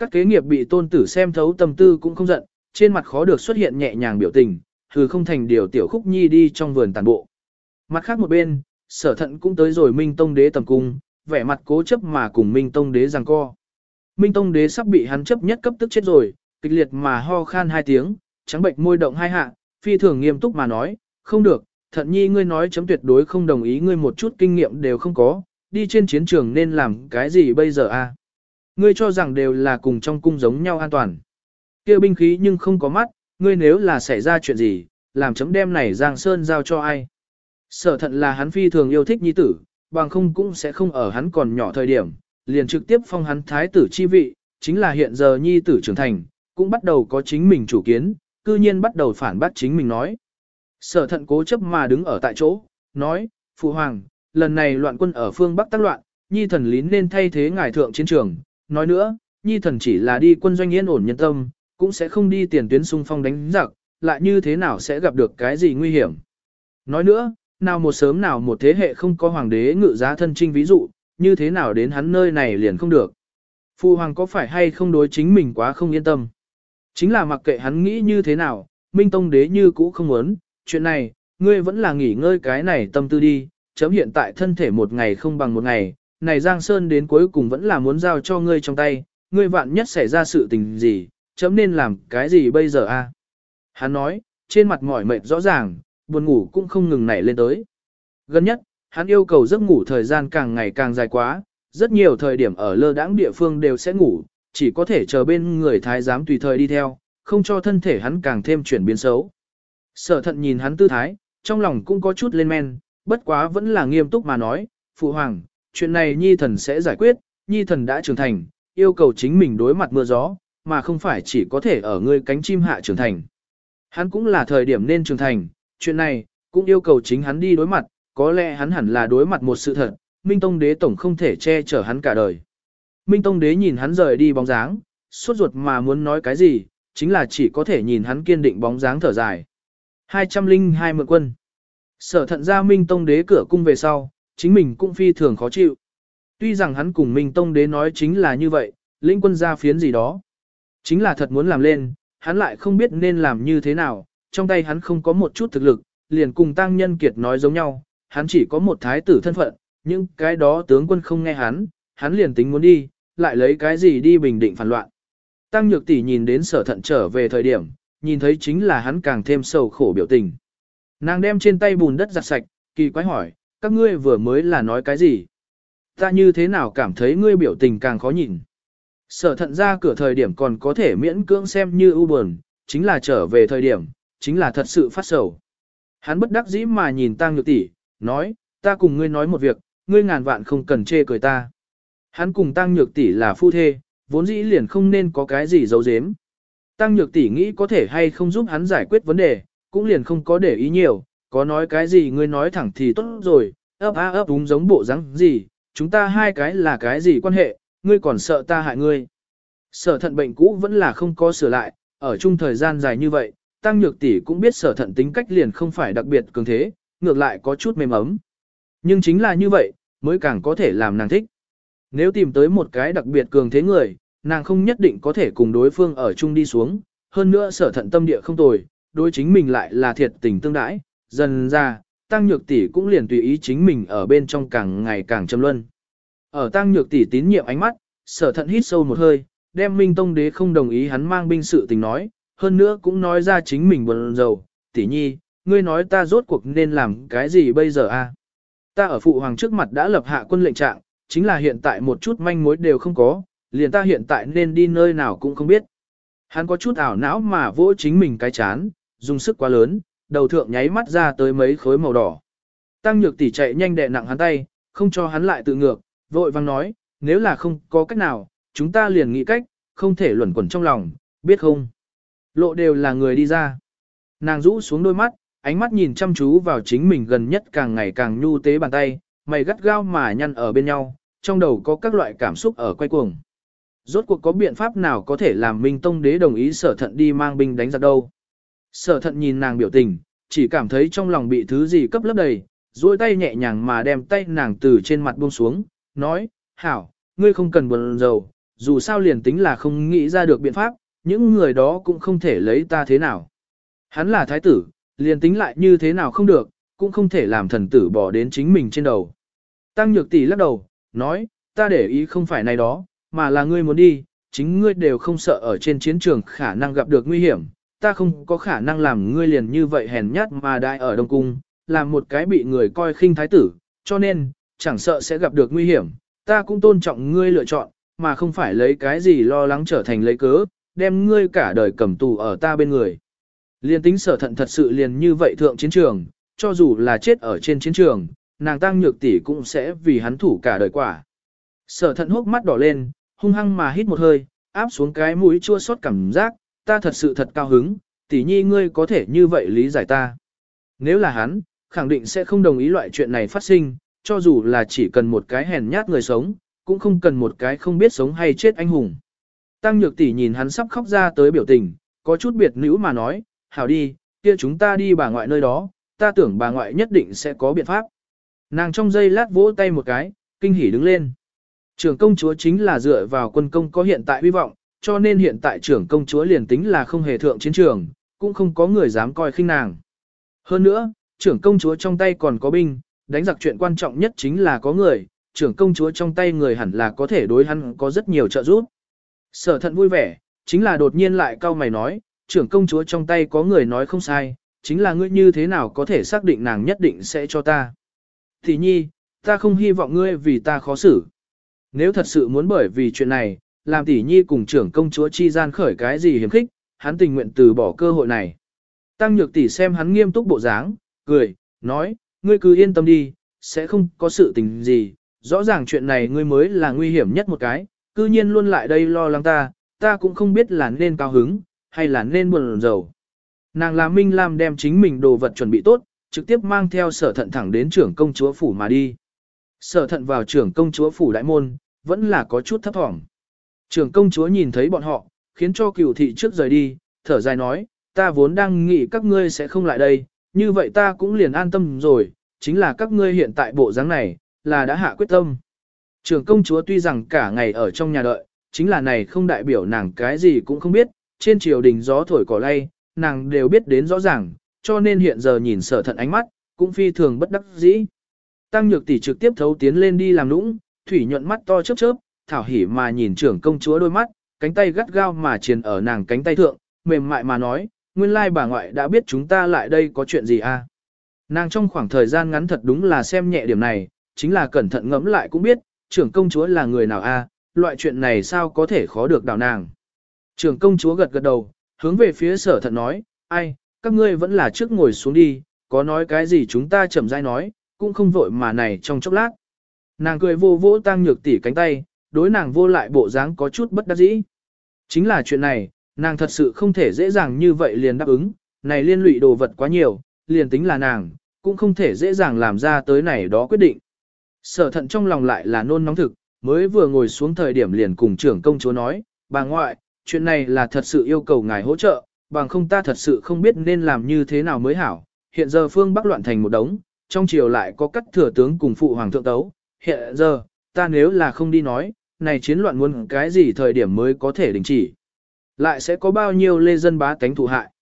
Các kế nghiệp bị tôn tử xem thấu tâm tư cũng không giận, trên mặt khó được xuất hiện nhẹ nhàng biểu tình, hừ không thành điều tiểu khúc nhi đi trong vườn tàn bộ. Mặt khác một bên, sở thận cũng tới rồi Minh Tông đế tầm cung, vẻ mặt cố chấp mà cùng Minh Tông đế giằng co. Minh Tông đế sắp bị hắn chấp nhất cấp tức chết rồi, kịch liệt mà ho khan hai tiếng, trắng bệnh môi động hai hạ, phi thường nghiêm túc mà nói, không được, thận nhi ngươi nói chấm tuyệt đối không đồng ý ngươi một chút kinh nghiệm đều không có, đi trên chiến trường nên làm cái gì bây giờ a? Ngươi cho rằng đều là cùng trong cung giống nhau an toàn. kia binh khí nhưng không có mắt, ngươi nếu là xảy ra chuyện gì, làm chấm đem này Giang Sơn giao cho ai. Sở thận là hắn phi thường yêu thích nhi tử, bằng không cũng sẽ không ở hắn còn nhỏ thời điểm, liền trực tiếp phong hắn thái tử chi vị, chính là hiện giờ nhi tử trưởng thành, cũng bắt đầu có chính mình chủ kiến, cư nhiên bắt đầu phản bác chính mình nói. Sở thận cố chấp mà đứng ở tại chỗ, nói, Phụ Hoàng, lần này loạn quân ở phương Bắc tác loạn, nhi thần lín nên thay thế ngài thượng chiến trường, nói nữa, nhi thần chỉ là đi quân doanh yên ổn nhân tâm, cũng sẽ không đi tiền tuyến xung phong đánh giặc, lại như thế nào sẽ gặp được cái gì nguy hiểm. Nói nữa, nào một sớm nào một thế hệ không có hoàng đế ngự giá thân trinh ví dụ, như thế nào đến hắn nơi này liền không được. Phu hoàng có phải hay không đối chính mình quá không yên tâm. Chính là mặc kệ hắn nghĩ như thế nào, Minh Tông đế như cũ không muốn, chuyện này, ngươi vẫn là nghỉ ngơi cái này tâm tư đi, chấm hiện tại thân thể một ngày không bằng một ngày, này Giang Sơn đến cuối cùng vẫn là muốn giao cho ngươi trong tay, ngươi vạn nhất xảy ra sự tình gì, chấm nên làm cái gì bây giờ a? Hắn nói, trên mặt mỏi mệt rõ ràng, buồn ngủ cũng không ngừng nảy lên tới. Gần nhất, hắn yêu cầu giấc ngủ thời gian càng ngày càng dài quá, rất nhiều thời điểm ở lơ đãng địa phương đều sẽ ngủ, chỉ có thể chờ bên người thái giám tùy thời đi theo, không cho thân thể hắn càng thêm chuyển biến xấu. Sở thận nhìn hắn tư thái, trong lòng cũng có chút lên men, bất quá vẫn là nghiêm túc mà nói, Phụ Hoàng, chuyện này Nhi thần sẽ giải quyết, Nhi thần đã trưởng thành, yêu cầu chính mình đối mặt mưa gió, mà không phải chỉ có thể ở ngươi cánh chim hạ trưởng thành. Hắn cũng là thời điểm nên trưởng thành, chuyện này, cũng yêu cầu chính hắn đi đối mặt, có lẽ hắn hẳn là đối mặt một sự thật, Minh Tông Đế Tổng không thể che chở hắn cả đời. Minh Tông Đế nhìn hắn rời đi bóng dáng, suốt ruột mà muốn nói cái gì, chính là chỉ có thể nhìn hắn kiên định bóng dáng thở dài. 202 mượn quân. Sở thận ra Minh Tông Đế cửa cung về sau, chính mình cũng phi thường khó chịu. Tuy rằng hắn cùng Minh Tông Đế nói chính là như vậy, lĩnh quân ra phiến gì đó. Chính là thật muốn làm lên, hắn lại không biết nên làm như thế nào, trong tay hắn không có một chút thực lực, liền cùng Tăng Nhân Kiệt nói giống nhau, hắn chỉ có một thái tử thân phận, nhưng cái đó tướng quân không nghe hắn, hắn liền tính muốn đi, lại lấy cái gì đi bình định phản loạn. Tăng Nhược Tỷ nhìn đến sở thận trở về thời điểm, nhìn thấy chính là hắn càng thêm sầu khổ biểu tình. Nàng đem trên tay bùn đất giặt sạch, kỳ quái hỏi, các ngươi vừa mới là nói cái gì? Ta như thế nào cảm thấy ngươi biểu tình càng khó nhìn? Sở thận ra cửa thời điểm còn có thể miễn cưỡng xem như ưu buồn, chính là trở về thời điểm, chính là thật sự phát sầu. Hắn bất đắc dĩ mà nhìn Tăng Nhược tỷ, nói, ta cùng ngươi nói một việc, ngươi ngàn vạn không cần chê cười ta. Hắn cùng Tăng Nhược tỷ là phu thê, vốn dĩ liền không nên có cái gì giấu giếm. Tăng Nhược tỷ nghĩ có thể hay không giúp hắn giải quyết vấn đề, cũng liền không có để ý nhiều, có nói cái gì ngươi nói thẳng thì tốt rồi, ấp á ấp đúng giống bộ dáng gì, chúng ta hai cái là cái gì quan hệ, ngươi còn sợ ta hại ngươi. Sở thận bệnh cũ vẫn là không có sửa lại, ở chung thời gian dài như vậy, Tăng Nhược tỷ cũng biết sở thận tính cách liền không phải đặc biệt cường thế, ngược lại có chút mềm ấm. Nhưng chính là như vậy, mới càng có thể làm nàng thích. Nếu tìm tới một cái đặc biệt cường thế người, nàng không nhất định có thể cùng đối phương ở chung đi xuống, hơn nữa sở thận tâm địa không tồi, đối chính mình lại là thiệt tình tương đãi, dần ra, tăng nhược tỷ cũng liền tùy ý chính mình ở bên trong càng ngày càng châm luân. Ở tăng nhược tỷ tín nhiệm ánh mắt, sở thận hít sâu một hơi, đem minh tông đế không đồng ý hắn mang binh sự tình nói, hơn nữa cũng nói ra chính mình buồn rầu, tỷ nhi, ngươi nói ta rốt cuộc nên làm cái gì bây giờ a? Ta ở phụ hoàng trước mặt đã lập hạ quân lệnh trạng, chính là hiện tại một chút manh mối đều không có, liền ta hiện tại nên đi nơi nào cũng không biết. Hắn có chút ảo não mà vỗ chính mình cái chán, dùng sức quá lớn, đầu thượng nháy mắt ra tới mấy khối màu đỏ. Tăng nhược tỷ chạy nhanh đè nặng hắn tay, không cho hắn lại tự ngược, vội vang nói, nếu là không có cách nào, chúng ta liền nghĩ cách, không thể luẩn quẩn trong lòng, biết không? Lộ đều là người đi ra. Nàng rũ xuống đôi mắt, ánh mắt nhìn chăm chú vào chính mình gần nhất càng ngày càng nhu tế bàn tay, mày gắt gao mà nhăn ở bên nhau, trong đầu có các loại cảm xúc ở quay cuồng. Rốt cuộc có biện pháp nào có thể làm Minh Tông đế đồng ý sở thận đi mang binh đánh giặc đâu. Sở thận nhìn nàng biểu tình, chỉ cảm thấy trong lòng bị thứ gì cấp lấp đầy, duỗi tay nhẹ nhàng mà đem tay nàng từ trên mặt buông xuống, nói, hảo, ngươi không cần buồn rầu, dù sao liền tính là không nghĩ ra được biện pháp, những người đó cũng không thể lấy ta thế nào. Hắn là thái tử, liền tính lại như thế nào không được, cũng không thể làm thần tử bỏ đến chính mình trên đầu. Tăng nhược tỷ lắc đầu, nói, ta để ý không phải này đó, mà là ngươi muốn đi, chính ngươi đều không sợ ở trên chiến trường khả năng gặp được nguy hiểm, ta không có khả năng làm ngươi liền như vậy hèn nhát mà đại ở Đông Cung, làm một cái bị người coi khinh thái tử, cho nên, chẳng sợ sẽ gặp được nguy hiểm, ta cũng tôn trọng ngươi lựa chọn, mà không phải lấy cái gì lo lắng trở thành lấy cớ, đem ngươi cả đời cầm tù ở ta bên người. Liên tính sở thận thật sự liền như vậy thượng chiến trường, cho dù là chết ở trên chiến trường, nàng tăng nhược tỷ cũng sẽ vì hắn thủ cả đời quả. Sở thận hốc mắt đỏ lên, hung hăng mà hít một hơi, áp xuống cái mũi chua xót cảm giác, ta thật sự thật cao hứng, tỷ nhi ngươi có thể như vậy lý giải ta. Nếu là hắn, khẳng định sẽ không đồng ý loại chuyện này phát sinh, cho dù là chỉ cần một cái hèn nhát người sống, cũng không cần một cái không biết sống hay chết anh hùng. Tăng nhược tỷ nhìn hắn sắp khóc ra tới biểu tình, có chút biệt nữ mà nói, hảo đi, kia chúng ta đi bà ngoại nơi đó, ta tưởng bà ngoại nhất định sẽ có biện pháp. Nàng trong giây lát vỗ tay một cái, kinh hỉ đứng lên. Trưởng công chúa chính là dựa vào quân công có hiện tại hy vọng, cho nên hiện tại trưởng công chúa liền tính là không hề thượng chiến trường, cũng không có người dám coi khinh nàng. Hơn nữa, trưởng công chúa trong tay còn có binh, đánh giặc chuyện quan trọng nhất chính là có người, trưởng công chúa trong tay người hẳn là có thể đối hắn có rất nhiều trợ giúp. Sở thận vui vẻ, chính là đột nhiên lại cau mày nói, trưởng công chúa trong tay có người nói không sai, chính là ngươi như thế nào có thể xác định nàng nhất định sẽ cho ta. Thì nhi, ta không hy vọng ngươi vì ta khó xử. Nếu thật sự muốn bởi vì chuyện này, làm tỷ nhi cùng trưởng công chúa chi gian khởi cái gì hiếm khích, hắn tình nguyện từ bỏ cơ hội này. Tăng nhược tỷ xem hắn nghiêm túc bộ dáng, cười, nói, ngươi cứ yên tâm đi, sẽ không có sự tình gì, rõ ràng chuyện này ngươi mới là nguy hiểm nhất một cái, cư nhiên luôn lại đây lo lắng ta, ta cũng không biết là nên cao hứng, hay là nên buồn rầu. Nàng là Minh Lam đem chính mình đồ vật chuẩn bị tốt, trực tiếp mang theo sở thận thẳng đến trưởng công chúa phủ mà đi. Sở thận vào trưởng công chúa phủ đại môn, vẫn là có chút thấp thỏm. Trưởng công chúa nhìn thấy bọn họ, khiến cho cửu thị trước rời đi, thở dài nói, ta vốn đang nghĩ các ngươi sẽ không lại đây, như vậy ta cũng liền an tâm rồi, chính là các ngươi hiện tại bộ dáng này, là đã hạ quyết tâm. Trưởng công chúa tuy rằng cả ngày ở trong nhà đợi, chính là này không đại biểu nàng cái gì cũng không biết, trên triều đình gió thổi cỏ lay, nàng đều biết đến rõ ràng, cho nên hiện giờ nhìn sở thận ánh mắt, cũng phi thường bất đắc dĩ. Tăng nhược tỷ trực tiếp thấu tiến lên đi làm nũng, thủy nhuận mắt to chớp chớp, thảo hỉ mà nhìn trưởng công chúa đôi mắt, cánh tay gắt gao mà triền ở nàng cánh tay thượng, mềm mại mà nói, nguyên lai bà ngoại đã biết chúng ta lại đây có chuyện gì à. Nàng trong khoảng thời gian ngắn thật đúng là xem nhẹ điểm này, chính là cẩn thận ngẫm lại cũng biết, trưởng công chúa là người nào a, loại chuyện này sao có thể khó được đào nàng. Trưởng công chúa gật gật đầu, hướng về phía sở thận nói, ai, các ngươi vẫn là trước ngồi xuống đi, có nói cái gì chúng ta chậm rãi nói, cũng không vội mà này trong chốc lát. Nàng cười vô vỗ tăng nhược tỷ cánh tay, đối nàng vô lại bộ dáng có chút bất đắc dĩ. Chính là chuyện này, nàng thật sự không thể dễ dàng như vậy liền đáp ứng, này liên lụy đồ vật quá nhiều, liền tính là nàng, cũng không thể dễ dàng làm ra tới này đó quyết định. Sở thận trong lòng lại là nôn nóng thực, mới vừa ngồi xuống thời điểm liền cùng trưởng công chúa nói, bà ngoại, chuyện này là thật sự yêu cầu ngài hỗ trợ, bằng không ta thật sự không biết nên làm như thế nào mới hảo. Hiện giờ phương Bắc loạn thành một đống, trong triều lại có cắt thừa tướng cùng phụ hoàng thượng tấu. Hiện giờ, ta nếu là không đi nói, này chiến loạn muốn cái gì thời điểm mới có thể đình chỉ. Lại sẽ có bao nhiêu lê dân bá tánh thụ hại.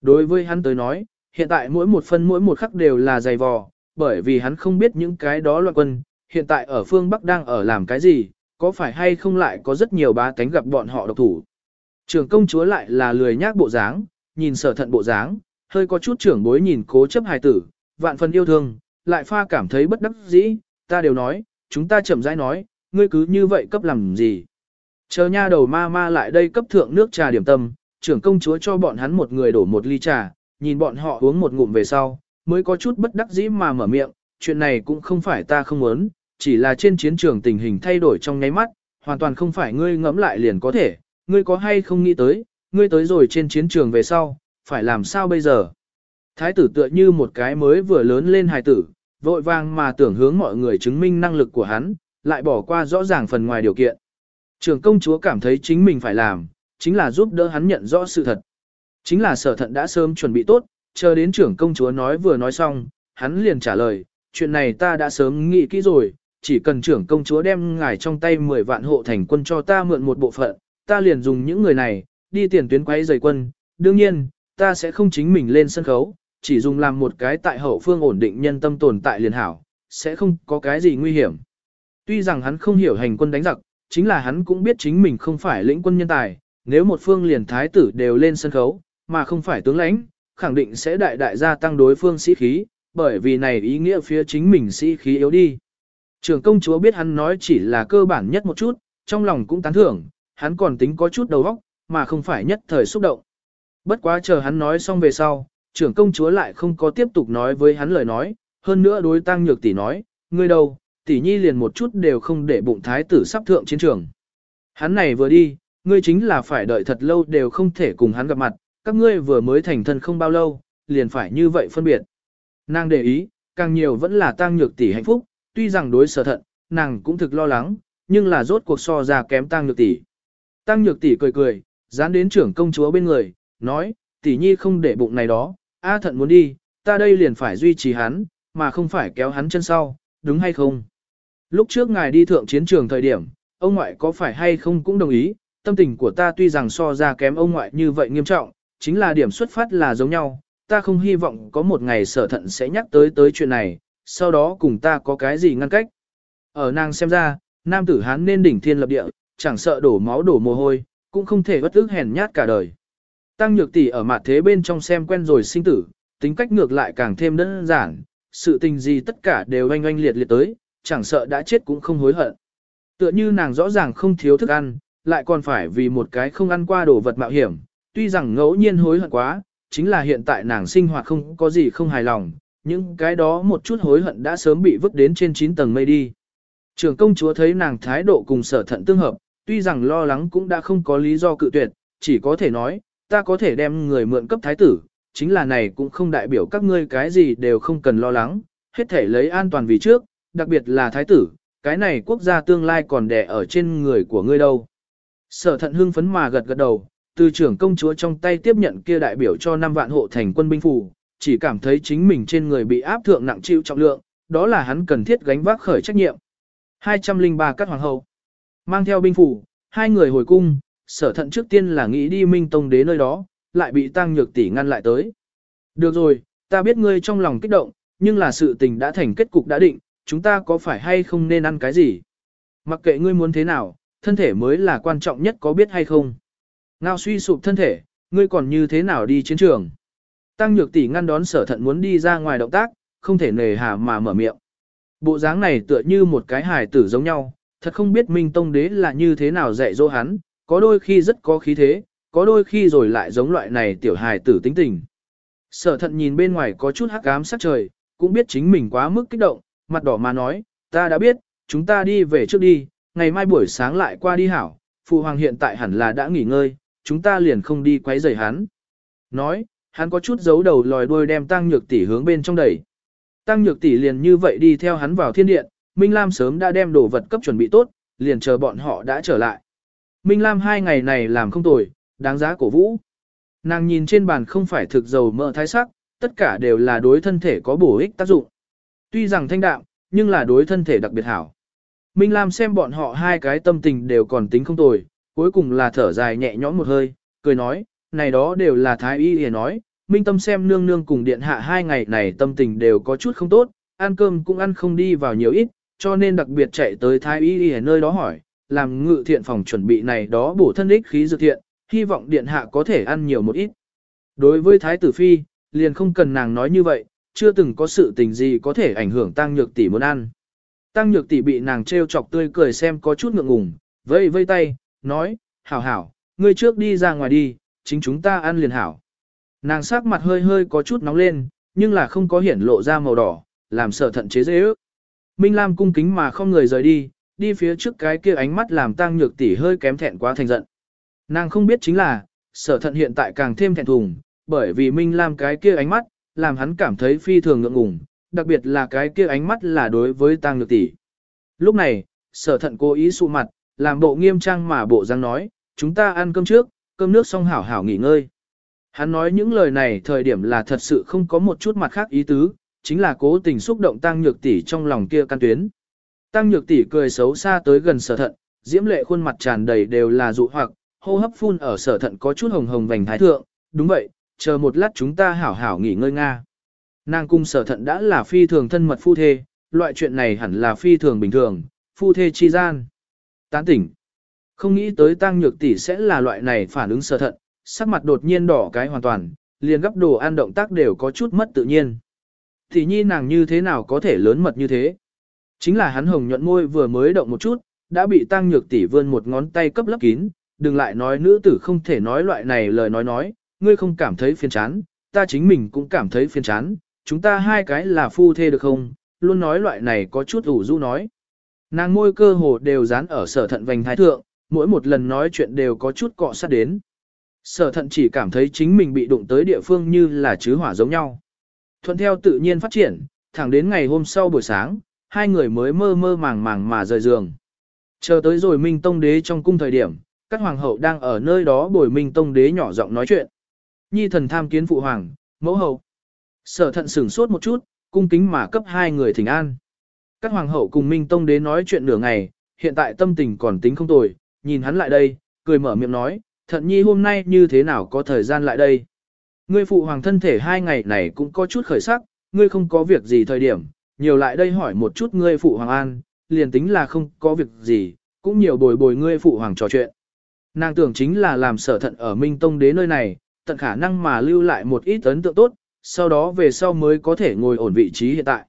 Đối với hắn tới nói, hiện tại mỗi một phân mỗi một khắc đều là dày vò, bởi vì hắn không biết những cái đó loạn quân, hiện tại ở phương Bắc đang ở làm cái gì, có phải hay không lại có rất nhiều bá tánh gặp bọn họ độc thủ. Trưởng công chúa lại là lười nhác bộ dáng, nhìn sở thận bộ dáng, hơi có chút trưởng bối nhìn cố chấp hài tử, vạn phần yêu thương, lại pha cảm thấy bất đắc dĩ, ta đều nói, chúng ta chậm rãi nói, ngươi cứ như vậy cấp làm gì. Chờ nha đầu ma ma lại đây cấp thượng nước trà điểm tâm, trưởng công chúa cho bọn hắn một người đổ một ly trà, nhìn bọn họ uống một ngụm về sau, mới có chút bất đắc dĩ mà mở miệng, chuyện này cũng không phải ta không muốn, chỉ là trên chiến trường tình hình thay đổi trong nháy mắt, hoàn toàn không phải ngươi ngẫm lại liền có thể, ngươi có hay không nghĩ tới, ngươi tới rồi trên chiến trường về sau, phải làm sao bây giờ? Thái tử tựa như một cái mới vừa lớn lên hài tử, vội vàng mà tưởng hướng mọi người chứng minh năng lực của hắn, lại bỏ qua rõ ràng phần ngoài điều kiện. Trường công chúa cảm thấy chính mình phải làm, chính là giúp đỡ hắn nhận rõ sự thật. Chính là sở thận đã sớm chuẩn bị tốt, chờ đến trưởng công chúa nói vừa nói xong, hắn liền trả lời, chuyện này ta đã sớm nghĩ kỹ rồi, chỉ cần trưởng công chúa đem ngài trong tay 10 vạn hộ thành quân cho ta mượn một bộ phận, ta liền dùng những người này, đi tiền tuyến quay rời quân, đương nhiên, ta sẽ không chính mình lên sân khấu, chỉ dùng làm một cái tại hậu phương ổn định nhân tâm tồn tại liền hảo, sẽ không có cái gì nguy hiểm. Tuy rằng hắn không hiểu hành quân đánh giặc, chính là hắn cũng biết chính mình không phải lĩnh quân nhân tài, nếu một phương liền thái tử đều lên sân khấu, mà không phải tướng lãnh, khẳng định sẽ đại đại gia tăng đối phương sĩ khí, bởi vì này ý nghĩa phía chính mình sĩ khí yếu đi. Trường công chúa biết hắn nói chỉ là cơ bản nhất một chút, trong lòng cũng tán thưởng, hắn còn tính có chút đầu óc, mà không phải nhất thời xúc động. Bất quá chờ hắn nói xong về sau, trưởng công chúa lại không có tiếp tục nói với hắn lời nói, hơn nữa đối tăng nhược tỷ nói, ngươi đâu, tỷ nhi liền một chút đều không để bụng thái tử sắp thượng chiến trường. Hắn này vừa đi, ngươi chính là phải đợi thật lâu đều không thể cùng hắn gặp mặt, các ngươi vừa mới thành thân không bao lâu, liền phải như vậy phân biệt. Nàng để ý, càng nhiều vẫn là tăng nhược tỷ hạnh phúc, tuy rằng đối sở thận, nàng cũng thực lo lắng, nhưng là rốt cuộc so ra kém tăng nhược tỷ. Tăng nhược tỷ cười cười, dán đến trưởng công chúa bên người, nói, tỷ nhi không để bụng này đó, A thận muốn đi, ta đây liền phải duy trì hắn, mà không phải kéo hắn chân sau, đúng hay không? Lúc trước ngài đi thượng chiến trường thời điểm, ông ngoại có phải hay không cũng đồng ý, tâm tình của ta tuy rằng so ra kém ông ngoại như vậy nghiêm trọng, chính là điểm xuất phát là giống nhau, ta không hy vọng có một ngày sở thận sẽ nhắc tới tới chuyện này, sau đó cùng ta có cái gì ngăn cách. Ở nàng xem ra, nam tử hán nên đỉnh thiên lập địa, chẳng sợ đổ máu đổ mồ hôi, cũng không thể bất ức hèn nhát cả đời. Tăng nhược tỷ ở mặt thế bên trong xem quen rồi sinh tử, tính cách ngược lại càng thêm đơn giản, sự tình gì tất cả đều oanh oanh liệt liệt tới, chẳng sợ đã chết cũng không hối hận. Tựa như nàng rõ ràng không thiếu thức ăn, lại còn phải vì một cái không ăn qua đồ vật mạo hiểm, tuy rằng ngẫu nhiên hối hận quá, chính là hiện tại nàng sinh hoạt không có gì không hài lòng, những cái đó một chút hối hận đã sớm bị vứt đến trên 9 tầng mây đi. Trường công chúa thấy nàng thái độ cùng sở thận tương hợp, tuy rằng lo lắng cũng đã không có lý do cự tuyệt, chỉ có thể nói, ta có thể đem người mượn cấp thái tử, chính là này cũng không đại biểu các ngươi cái gì đều không cần lo lắng, hết thể lấy an toàn vì trước, đặc biệt là thái tử, cái này quốc gia tương lai còn đẻ ở trên người của ngươi đâu. Sở thận hưng phấn mà gật gật đầu, từ trưởng công chúa trong tay tiếp nhận kia đại biểu cho 5 vạn hộ thành quân binh phủ, chỉ cảm thấy chính mình trên người bị áp thượng nặng chịu trọng lượng, đó là hắn cần thiết gánh vác khởi trách nhiệm. 203 các hoàng hậu. Mang theo binh phủ, hai người hồi cung, sở thận trước tiên là nghĩ đi minh tông đế nơi đó, lại bị tăng nhược tỷ ngăn lại tới. Được rồi, ta biết ngươi trong lòng kích động, nhưng là sự tình đã thành kết cục đã định, chúng ta có phải hay không nên ăn cái gì? Mặc kệ ngươi muốn thế nào, thân thể mới là quan trọng nhất có biết hay không? Ngao suy sụp thân thể, ngươi còn như thế nào đi chiến trường? Tăng nhược tỷ ngăn đón sở thận muốn đi ra ngoài động tác, không thể nề hà mà mở miệng. Bộ dáng này tựa như một cái hài tử giống nhau, thật không biết Minh Tông Đế là như thế nào dạy dỗ hắn, có đôi khi rất có khí thế, có đôi khi rồi lại giống loại này tiểu hài tử tính tình. Sở thận nhìn bên ngoài có chút hắc ám sắc trời, cũng biết chính mình quá mức kích động, mặt đỏ mà nói, ta đã biết, chúng ta đi về trước đi, ngày mai buổi sáng lại qua đi hảo, phụ hoàng hiện tại hẳn là đã nghỉ ngơi, chúng ta liền không đi quấy rầy hắn. Nói, hắn có chút giấu đầu lòi đuôi đem tăng nhược tỷ hướng bên trong đẩy. Tăng nhược tỷ liền như vậy đi theo hắn vào thiên điện, Minh Lam sớm đã đem đồ vật cấp chuẩn bị tốt, liền chờ bọn họ đã trở lại. Minh Lam hai ngày này làm không tồi, đáng giá cổ vũ. Nàng nhìn trên bàn không phải thực dầu mỡ thái sắc, tất cả đều là đối thân thể có bổ ích tác dụng. Tuy rằng thanh đạm, nhưng là đối thân thể đặc biệt hảo. Minh Lam xem bọn họ hai cái tâm tình đều còn tính không tồi, cuối cùng là thở dài nhẹ nhõm một hơi, cười nói, này đó đều là thái y hề nói, Minh Tâm xem nương nương cùng điện hạ hai ngày này tâm tình đều có chút không tốt, ăn cơm cũng ăn không đi vào nhiều ít, cho nên đặc biệt chạy tới thái y hề nơi đó hỏi, làm ngự thiện phòng chuẩn bị này đó bổ thân ích khí dược thiện, hy vọng điện hạ có thể ăn nhiều một ít. Đối với thái tử phi, liền không cần nàng nói như vậy, chưa từng có sự tình gì có thể ảnh hưởng tăng nhược tỷ muốn ăn. Tăng nhược tỷ bị nàng trêu chọc tươi cười xem có chút ngượng ngùng, vây vây tay, nói, hảo hảo, ngươi trước đi ra ngoài đi, chính chúng ta ăn liền hảo. Nàng sắc mặt hơi hơi có chút nóng lên, nhưng là không có hiển lộ ra màu đỏ, làm sợ thận chế dễ ước. Minh Lam cung kính mà không người rời đi, đi phía trước cái kia ánh mắt làm tăng nhược tỷ hơi kém thẹn quá thành giận. Nàng không biết chính là, sở thận hiện tại càng thêm thẹn thùng, bởi vì Minh Lam cái kia ánh mắt, làm hắn cảm thấy phi thường ngượng ngùng, đặc biệt là cái kia ánh mắt là đối với tăng nhược tỷ. Lúc này, sở thận cố ý sụ mặt, làm bộ nghiêm trang mà bộ răng nói, chúng ta ăn cơm trước, cơm nước xong hảo hảo nghỉ ngơi. Hắn nói những lời này thời điểm là thật sự không có một chút mặt khác ý tứ, chính là cố tình xúc động tăng nhược tỷ trong lòng kia căn tuyến. Tăng nhược tỷ cười xấu xa tới gần sở thận, diễm lệ khuôn mặt tràn đầy đều là dụ hoặc, hô hấp phun ở sở thận có chút hồng hồng vành thái thượng, đúng vậy, chờ một lát chúng ta hảo hảo nghỉ ngơi nga. Nàng cung sở thận đã là phi thường thân mật phu thê, loại chuyện này hẳn là phi thường bình thường, phu thê chi gian. Tán tỉnh. Không nghĩ tới tăng nhược tỷ sẽ là loại này phản ứng sở thận, sắc mặt đột nhiên đỏ cái hoàn toàn, liền gấp đồ ăn động tác đều có chút mất tự nhiên. Thì nhi nàng như thế nào có thể lớn mật như thế? Chính là hắn hồng nhuận môi vừa mới động một chút, đã bị tăng nhược tỷ vươn một ngón tay cấp lấp kín, đừng lại nói nữ tử không thể nói loại này lời nói nói, ngươi không cảm thấy phiền chán, ta chính mình cũng cảm thấy phiền chán, chúng ta hai cái là phu thê được không, luôn nói loại này có chút ủ rũ nói. Nàng môi cơ hồ đều dán ở sở thận vành thái thượng, mỗi một lần nói chuyện đều có chút cọ sát đến. Sở thận chỉ cảm thấy chính mình bị đụng tới địa phương như là chứ hỏa giống nhau. Thuận theo tự nhiên phát triển, thẳng đến ngày hôm sau buổi sáng, hai người mới mơ mơ màng màng mà rời giường. Chờ tới rồi Minh Tông Đế trong cung thời điểm, các hoàng hậu đang ở nơi đó bồi Minh Tông Đế nhỏ giọng nói chuyện. Nhi thần tham kiến phụ hoàng, mẫu hậu. Sở thận sửng sốt một chút, cung kính mà cấp hai người thỉnh an. Các hoàng hậu cùng Minh Tông Đế nói chuyện nửa ngày, hiện tại tâm tình còn tính không tồi, nhìn hắn lại đây, cười mở miệng nói, thận nhi hôm nay như thế nào có thời gian lại đây. Ngươi phụ hoàng thân thể hai ngày này cũng có chút khởi sắc, ngươi không có việc gì thời điểm, nhiều lại đây hỏi một chút ngươi phụ hoàng an, liền tính là không có việc gì, cũng nhiều bồi bồi ngươi phụ hoàng trò chuyện. Nàng tưởng chính là làm sở thận ở Minh Tông đế nơi này, tận khả năng mà lưu lại một ít ấn tượng tốt, sau đó về sau mới có thể ngồi ổn vị trí hiện tại.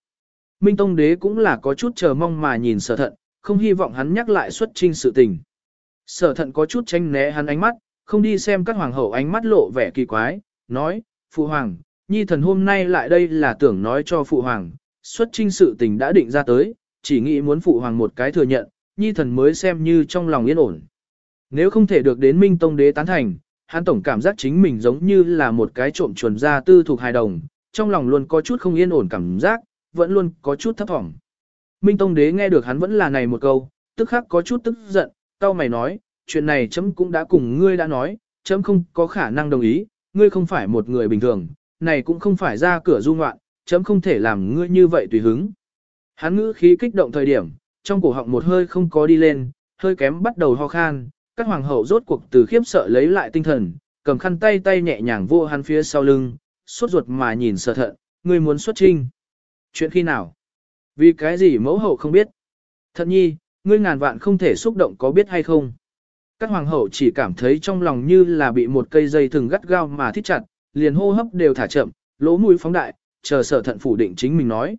Minh Tông đế cũng là có chút chờ mong mà nhìn sở thận, không hy vọng hắn nhắc lại xuất trinh sự tình. Sở thận có chút tranh né hắn ánh mắt, không đi xem các hoàng hậu ánh mắt lộ vẻ kỳ quái, nói, Phụ Hoàng, Nhi thần hôm nay lại đây là tưởng nói cho Phụ Hoàng, xuất trinh sự tình đã định ra tới, chỉ nghĩ muốn Phụ Hoàng một cái thừa nhận, Nhi thần mới xem như trong lòng yên ổn. Nếu không thể được đến Minh Tông Đế tán thành, hắn tổng cảm giác chính mình giống như là một cái trộm chuồn ra tư thuộc hài đồng, trong lòng luôn có chút không yên ổn cảm giác, vẫn luôn có chút thấp thỏm. Minh Tông Đế nghe được hắn vẫn là này một câu, tức khắc có chút tức giận, tao mày nói, chuyện này chấm cũng đã cùng ngươi đã nói, chấm không có khả năng đồng ý, ngươi không phải một người bình thường, này cũng không phải ra cửa du ngoạn, chấm không thể làm ngươi như vậy tùy hứng. Hắn ngữ khí kích động thời điểm, trong cổ họng một hơi không có đi lên, hơi kém bắt đầu ho khan, các hoàng hậu rốt cuộc từ khiếp sợ lấy lại tinh thần, cầm khăn tay tay nhẹ nhàng vô hắn phía sau lưng, suốt ruột mà nhìn sợ thận, ngươi muốn xuất trinh. Chuyện khi nào? Vì cái gì mẫu hậu không biết? Thận nhi, ngươi ngàn vạn không thể xúc động có biết hay không? Các hoàng hậu chỉ cảm thấy trong lòng như là bị một cây dây thừng gắt gao mà thít chặt, liền hô hấp đều thả chậm, lỗ mũi phóng đại, chờ sở thận phủ định chính mình nói.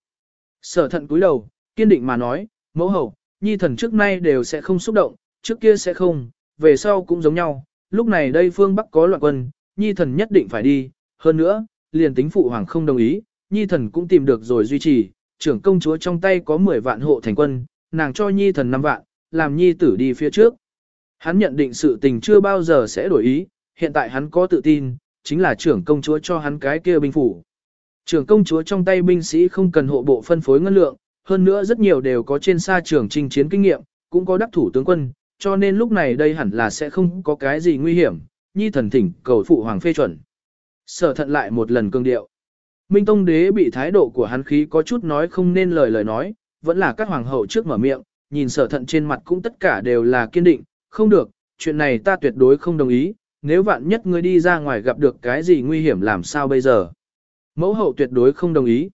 Sở thận cúi đầu, kiên định mà nói, mẫu hậu, nhi thần trước nay đều sẽ không xúc động, trước kia sẽ không, về sau cũng giống nhau, lúc này đây phương Bắc có loạn quân, nhi thần nhất định phải đi, hơn nữa, liền tính phụ hoàng không đồng ý, nhi thần cũng tìm được rồi duy trì, trưởng công chúa trong tay có 10 vạn hộ thành quân, nàng cho nhi thần 5 vạn, làm nhi tử đi phía trước. Hắn nhận định sự tình chưa bao giờ sẽ đổi ý, hiện tại hắn có tự tin, chính là trưởng công chúa cho hắn cái kia binh phủ. Trưởng công chúa trong tay binh sĩ không cần hộ bộ phân phối ngân lượng, hơn nữa rất nhiều đều có trên xa trường trình chiến kinh nghiệm, cũng có đắc thủ tướng quân, cho nên lúc này đây hẳn là sẽ không có cái gì nguy hiểm, nhi thần thỉnh cầu phụ hoàng phê chuẩn. Sở thận lại một lần cương điệu. Minh Tông đế bị thái độ của hắn khí có chút nói không nên lời lời nói, vẫn là các hoàng hậu trước mở miệng, nhìn sở thận trên mặt cũng tất cả đều là kiên định, không được, chuyện này ta tuyệt đối không đồng ý, nếu vạn nhất ngươi đi ra ngoài gặp được cái gì nguy hiểm làm sao bây giờ. Mẫu hậu tuyệt đối không đồng ý.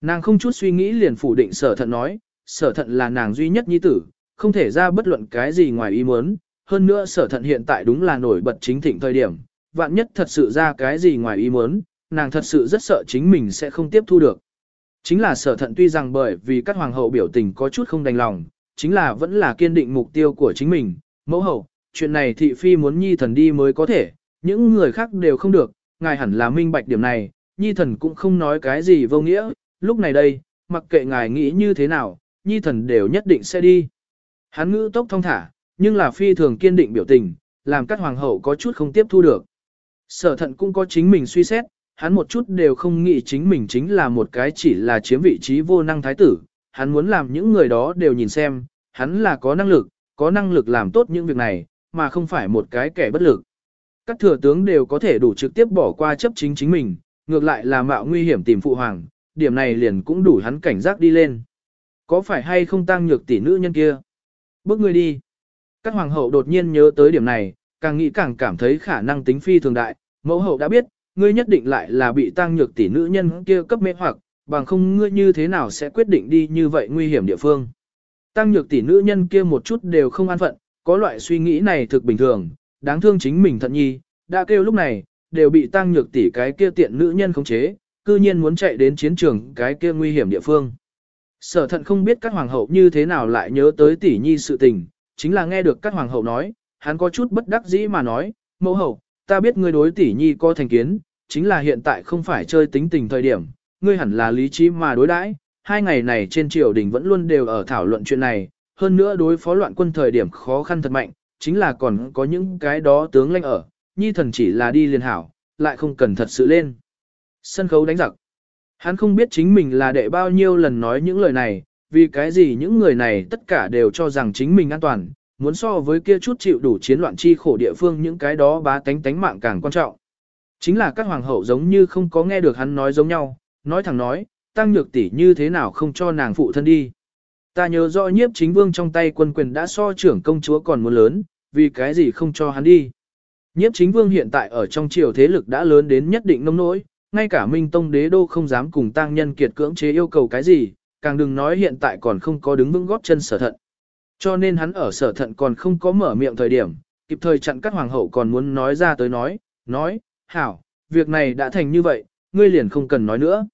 Nàng không chút suy nghĩ liền phủ định sở thận nói, sở thận là nàng duy nhất nhi tử, không thể ra bất luận cái gì ngoài ý muốn. Hơn nữa sở thận hiện tại đúng là nổi bật chính thịnh thời điểm, vạn nhất thật sự ra cái gì ngoài ý muốn, nàng thật sự rất sợ chính mình sẽ không tiếp thu được. Chính là sở thận tuy rằng bởi vì các hoàng hậu biểu tình có chút không đành lòng, chính là vẫn là kiên định mục tiêu của chính mình, mẫu hậu, chuyện này thị phi muốn nhi thần đi mới có thể, những người khác đều không được, ngài hẳn là minh bạch điểm này, nhi thần cũng không nói cái gì vô nghĩa, lúc này đây, mặc kệ ngài nghĩ như thế nào, nhi thần đều nhất định sẽ đi. Hắn ngữ tốc thông thả, nhưng là phi thường kiên định biểu tình, làm các hoàng hậu có chút không tiếp thu được. Sở thận cũng có chính mình suy xét, hắn một chút đều không nghĩ chính mình chính là một cái chỉ là chiếm vị trí vô năng thái tử, hắn muốn làm những người đó đều nhìn xem, hắn là có năng lực, có năng lực làm tốt những việc này, mà không phải một cái kẻ bất lực. Các thừa tướng đều có thể đủ trực tiếp bỏ qua chấp chính chính mình, ngược lại là mạo nguy hiểm tìm phụ hoàng, điểm này liền cũng đủ hắn cảnh giác đi lên. Có phải hay không tăng nhược tỷ nữ nhân kia? Bước ngươi đi. Các hoàng hậu đột nhiên nhớ tới điểm này, càng nghĩ càng cảm thấy khả năng tính phi thường đại, mẫu hậu đã biết, ngươi nhất định lại là bị tăng nhược tỷ nữ nhân kia cấp mê hoặc, bằng không ngươi như thế nào sẽ quyết định đi như vậy nguy hiểm địa phương. Tăng nhược tỷ nữ nhân kia một chút đều không an phận, có loại suy nghĩ này thực bình thường, đáng thương chính mình thận nhi, đã kêu lúc này, đều bị tăng nhược tỷ cái kia tiện nữ nhân khống chế, cư nhiên muốn chạy đến chiến trường cái kia nguy hiểm địa phương. Sở thận không biết các hoàng hậu như thế nào lại nhớ tới tỷ nhi sự tình, chính là nghe được các hoàng hậu nói, hắn có chút bất đắc dĩ mà nói, mẫu hậu, ta biết ngươi đối tỷ nhi có thành kiến, chính là hiện tại không phải chơi tính tình thời điểm, ngươi hẳn là lý trí mà đối đãi. Hai ngày này trên triều đình vẫn luôn đều ở thảo luận chuyện này, hơn nữa đối phó loạn quân thời điểm khó khăn thật mạnh, chính là còn có những cái đó tướng lãnh ở, nhi thần chỉ là đi liền hảo, lại không cần thật sự lên. Sân khấu đánh giặc. Hắn không biết chính mình là đệ bao nhiêu lần nói những lời này, vì cái gì những người này tất cả đều cho rằng chính mình an toàn, muốn so với kia chút chịu đủ chiến loạn chi khổ địa phương những cái đó bá tánh tánh mạng càng quan trọng. Chính là các hoàng hậu giống như không có nghe được hắn nói giống nhau, nói thẳng nói, tăng nhược tỷ như thế nào không cho nàng phụ thân đi. Ta nhớ rõ nhiếp chính vương trong tay quân quyền đã so trưởng công chúa còn muốn lớn, vì cái gì không cho hắn đi. Nhiếp chính vương hiện tại ở trong triều thế lực đã lớn đến nhất định nông nỗi, ngay cả Minh Tông đế đô không dám cùng tăng nhân kiệt cưỡng chế yêu cầu cái gì, càng đừng nói hiện tại còn không có đứng vững góp chân sở thận. Cho nên hắn ở sở thận còn không có mở miệng thời điểm, kịp thời chặn các hoàng hậu còn muốn nói ra tới nói, nói, hảo, việc này đã thành như vậy, ngươi liền không cần nói nữa.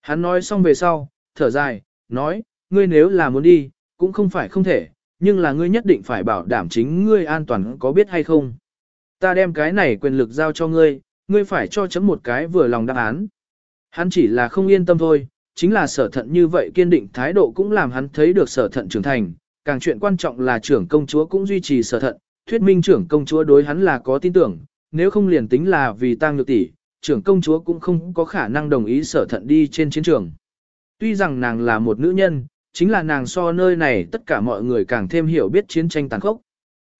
Hắn nói xong về sau, thở dài, nói, ngươi nếu là muốn đi, cũng không phải không thể, nhưng là ngươi nhất định phải bảo đảm chính ngươi an toàn có biết hay không. Ta đem cái này quyền lực giao cho ngươi, ngươi phải cho chấm một cái vừa lòng đáp án. Hắn chỉ là không yên tâm thôi, chính là sở thận như vậy kiên định thái độ cũng làm hắn thấy được sở thận trưởng thành, càng chuyện quan trọng là trưởng công chúa cũng duy trì sở thận, thuyết minh trưởng công chúa đối hắn là có tin tưởng, nếu không liền tính là vì tăng nhược tỷ, trưởng công chúa cũng không có khả năng đồng ý sở thận đi trên chiến trường. Tuy rằng nàng là một nữ nhân, chính là nàng so nơi này tất cả mọi người càng thêm hiểu biết chiến tranh tàn khốc.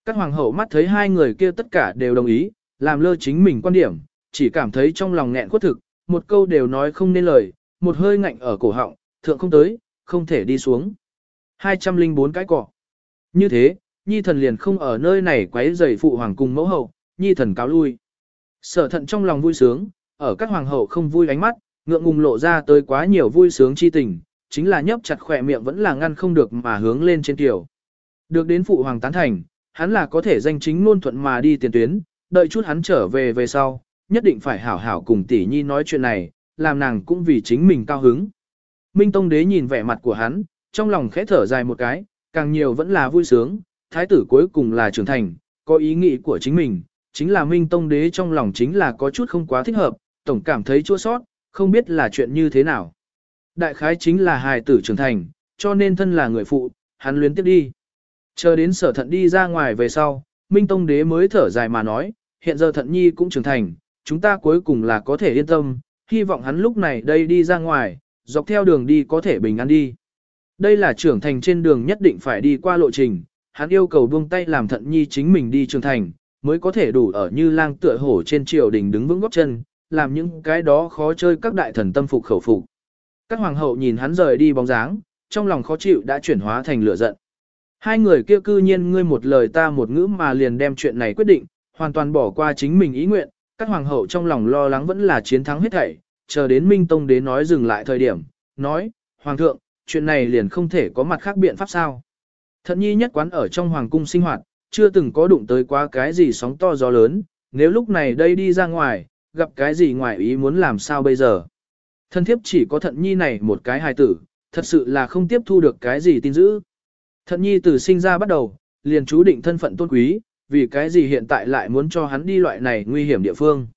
Các hoàng hậu mắt thấy hai người kia tất cả đều đồng ý, làm lơ chính mình quan điểm, chỉ cảm thấy trong lòng nghẹn khuất thực, một câu đều nói không nên lời, một hơi ngạnh ở cổ họng, thượng không tới, không thể đi xuống. 204 cái cỏ. Như thế, nhi thần liền không ở nơi này quấy rầy phụ hoàng cùng mẫu hậu, nhi thần cáo lui. Sở thận trong lòng vui sướng, ở các hoàng hậu không vui ánh mắt, ngượng ngùng lộ ra tới quá nhiều vui sướng chi tình, chính là nhấp chặt khỏe miệng vẫn là ngăn không được mà hướng lên trên tiểu. Được đến phụ hoàng tán thành, hắn là có thể danh chính luôn thuận mà đi tiền tuyến, đợi chút hắn trở về về sau, nhất định phải hảo hảo cùng tỷ nhi nói chuyện này, làm nàng cũng vì chính mình cao hứng. Minh Tông đế nhìn vẻ mặt của hắn, trong lòng khẽ thở dài một cái, càng nhiều vẫn là vui sướng, thái tử cuối cùng là trưởng thành, có ý nghĩ của chính mình, chính là Minh Tông đế trong lòng chính là có chút không quá thích hợp, tổng cảm thấy chua sót, không biết là chuyện như thế nào. Đại khái chính là hài tử trưởng thành, cho nên thân là người phụ, hắn luyến tiếp đi. Chờ đến sở thận đi ra ngoài về sau, Minh Tông đế mới thở dài mà nói, hiện giờ thận nhi cũng trưởng thành, chúng ta cuối cùng là có thể yên tâm, hy vọng hắn lúc này đây đi ra ngoài, dọc theo đường đi có thể bình an đi. Đây là trưởng thành trên đường nhất định phải đi qua lộ trình, hắn yêu cầu buông tay làm thận nhi chính mình đi trưởng thành, mới có thể đủ ở như lang tựa hổ trên triều đình đứng vững góc chân, làm những cái đó khó chơi các đại thần tâm phục khẩu phục. Các hoàng hậu nhìn hắn rời đi bóng dáng, trong lòng khó chịu đã chuyển hóa thành lửa giận. Hai người kia cư nhiên ngươi một lời ta một ngữ mà liền đem chuyện này quyết định, hoàn toàn bỏ qua chính mình ý nguyện, các hoàng hậu trong lòng lo lắng vẫn là chiến thắng hết thảy, chờ đến Minh Tông đế nói dừng lại thời điểm, nói, Hoàng thượng, chuyện này liền không thể có mặt khác biện pháp sao. Thận nhi nhất quán ở trong hoàng cung sinh hoạt, chưa từng có đụng tới quá cái gì sóng to gió lớn, nếu lúc này đây đi ra ngoài, gặp cái gì ngoài ý muốn làm sao bây giờ. Thân thiếp chỉ có thận nhi này một cái hài tử, thật sự là không tiếp thu được cái gì tin dữ. Thận nhi từ sinh ra bắt đầu, liền chú định thân phận tôn quý, vì cái gì hiện tại lại muốn cho hắn đi loại này nguy hiểm địa phương.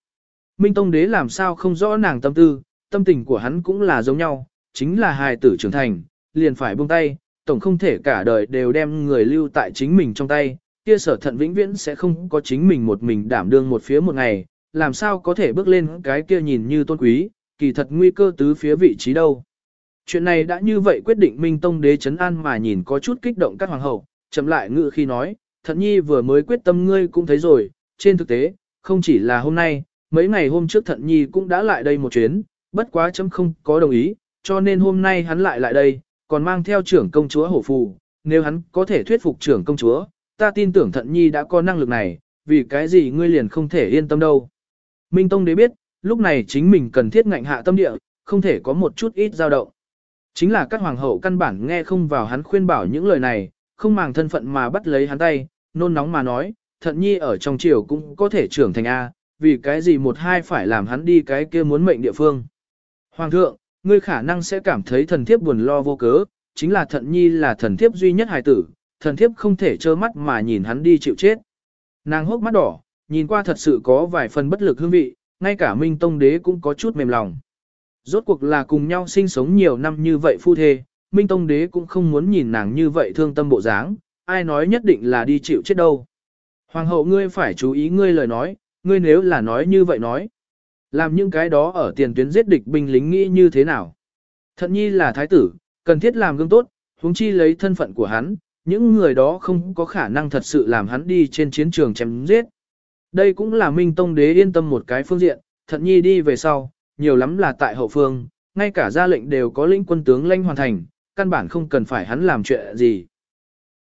Minh Tông Đế làm sao không rõ nàng tâm tư, tâm tình của hắn cũng là giống nhau, chính là hài tử trưởng thành, liền phải buông tay, tổng không thể cả đời đều đem người lưu tại chính mình trong tay, kia sở thận vĩnh viễn sẽ không có chính mình một mình đảm đương một phía một ngày, làm sao có thể bước lên cái kia nhìn như tôn quý, kỳ thật nguy cơ tứ phía vị trí đâu. Chuyện này đã như vậy quyết định Minh Tông đế chấn an mà nhìn có chút kích động các hoàng hậu, chậm lại ngự khi nói, thận nhi vừa mới quyết tâm ngươi cũng thấy rồi, trên thực tế, không chỉ là hôm nay, mấy ngày hôm trước thận nhi cũng đã lại đây một chuyến, bất quá chấm không có đồng ý, cho nên hôm nay hắn lại lại đây, còn mang theo trưởng công chúa hổ phù, nếu hắn có thể thuyết phục trưởng công chúa, ta tin tưởng thận nhi đã có năng lực này, vì cái gì ngươi liền không thể yên tâm đâu. Minh Tông đế biết, lúc này chính mình cần thiết ngạnh hạ tâm địa, không thể có một chút ít dao động. Chính là các hoàng hậu căn bản nghe không vào hắn khuyên bảo những lời này, không màng thân phận mà bắt lấy hắn tay, nôn nóng mà nói, thận nhi ở trong triều cũng có thể trưởng thành A, vì cái gì một hai phải làm hắn đi cái kia muốn mệnh địa phương. Hoàng thượng, ngươi khả năng sẽ cảm thấy thần thiếp buồn lo vô cớ, chính là thận nhi là thần thiếp duy nhất hài tử, thần thiếp không thể trơ mắt mà nhìn hắn đi chịu chết. Nàng hốc mắt đỏ, nhìn qua thật sự có vài phần bất lực hương vị, ngay cả Minh Tông Đế cũng có chút mềm lòng. Rốt cuộc là cùng nhau sinh sống nhiều năm như vậy phu thê, Minh Tông Đế cũng không muốn nhìn nàng như vậy thương tâm bộ dáng, ai nói nhất định là đi chịu chết đâu. Hoàng hậu ngươi phải chú ý ngươi lời nói, ngươi nếu là nói như vậy nói. Làm những cái đó ở tiền tuyến giết địch binh lính nghĩ như thế nào. Thận nhi là thái tử, cần thiết làm gương tốt, huống chi lấy thân phận của hắn, những người đó không có khả năng thật sự làm hắn đi trên chiến trường chém giết. Đây cũng là Minh Tông Đế yên tâm một cái phương diện, thận nhi đi về sau, nhiều lắm là tại hậu phương, ngay cả ra lệnh đều có lĩnh quân tướng lãnh hoàn thành, căn bản không cần phải hắn làm chuyện gì.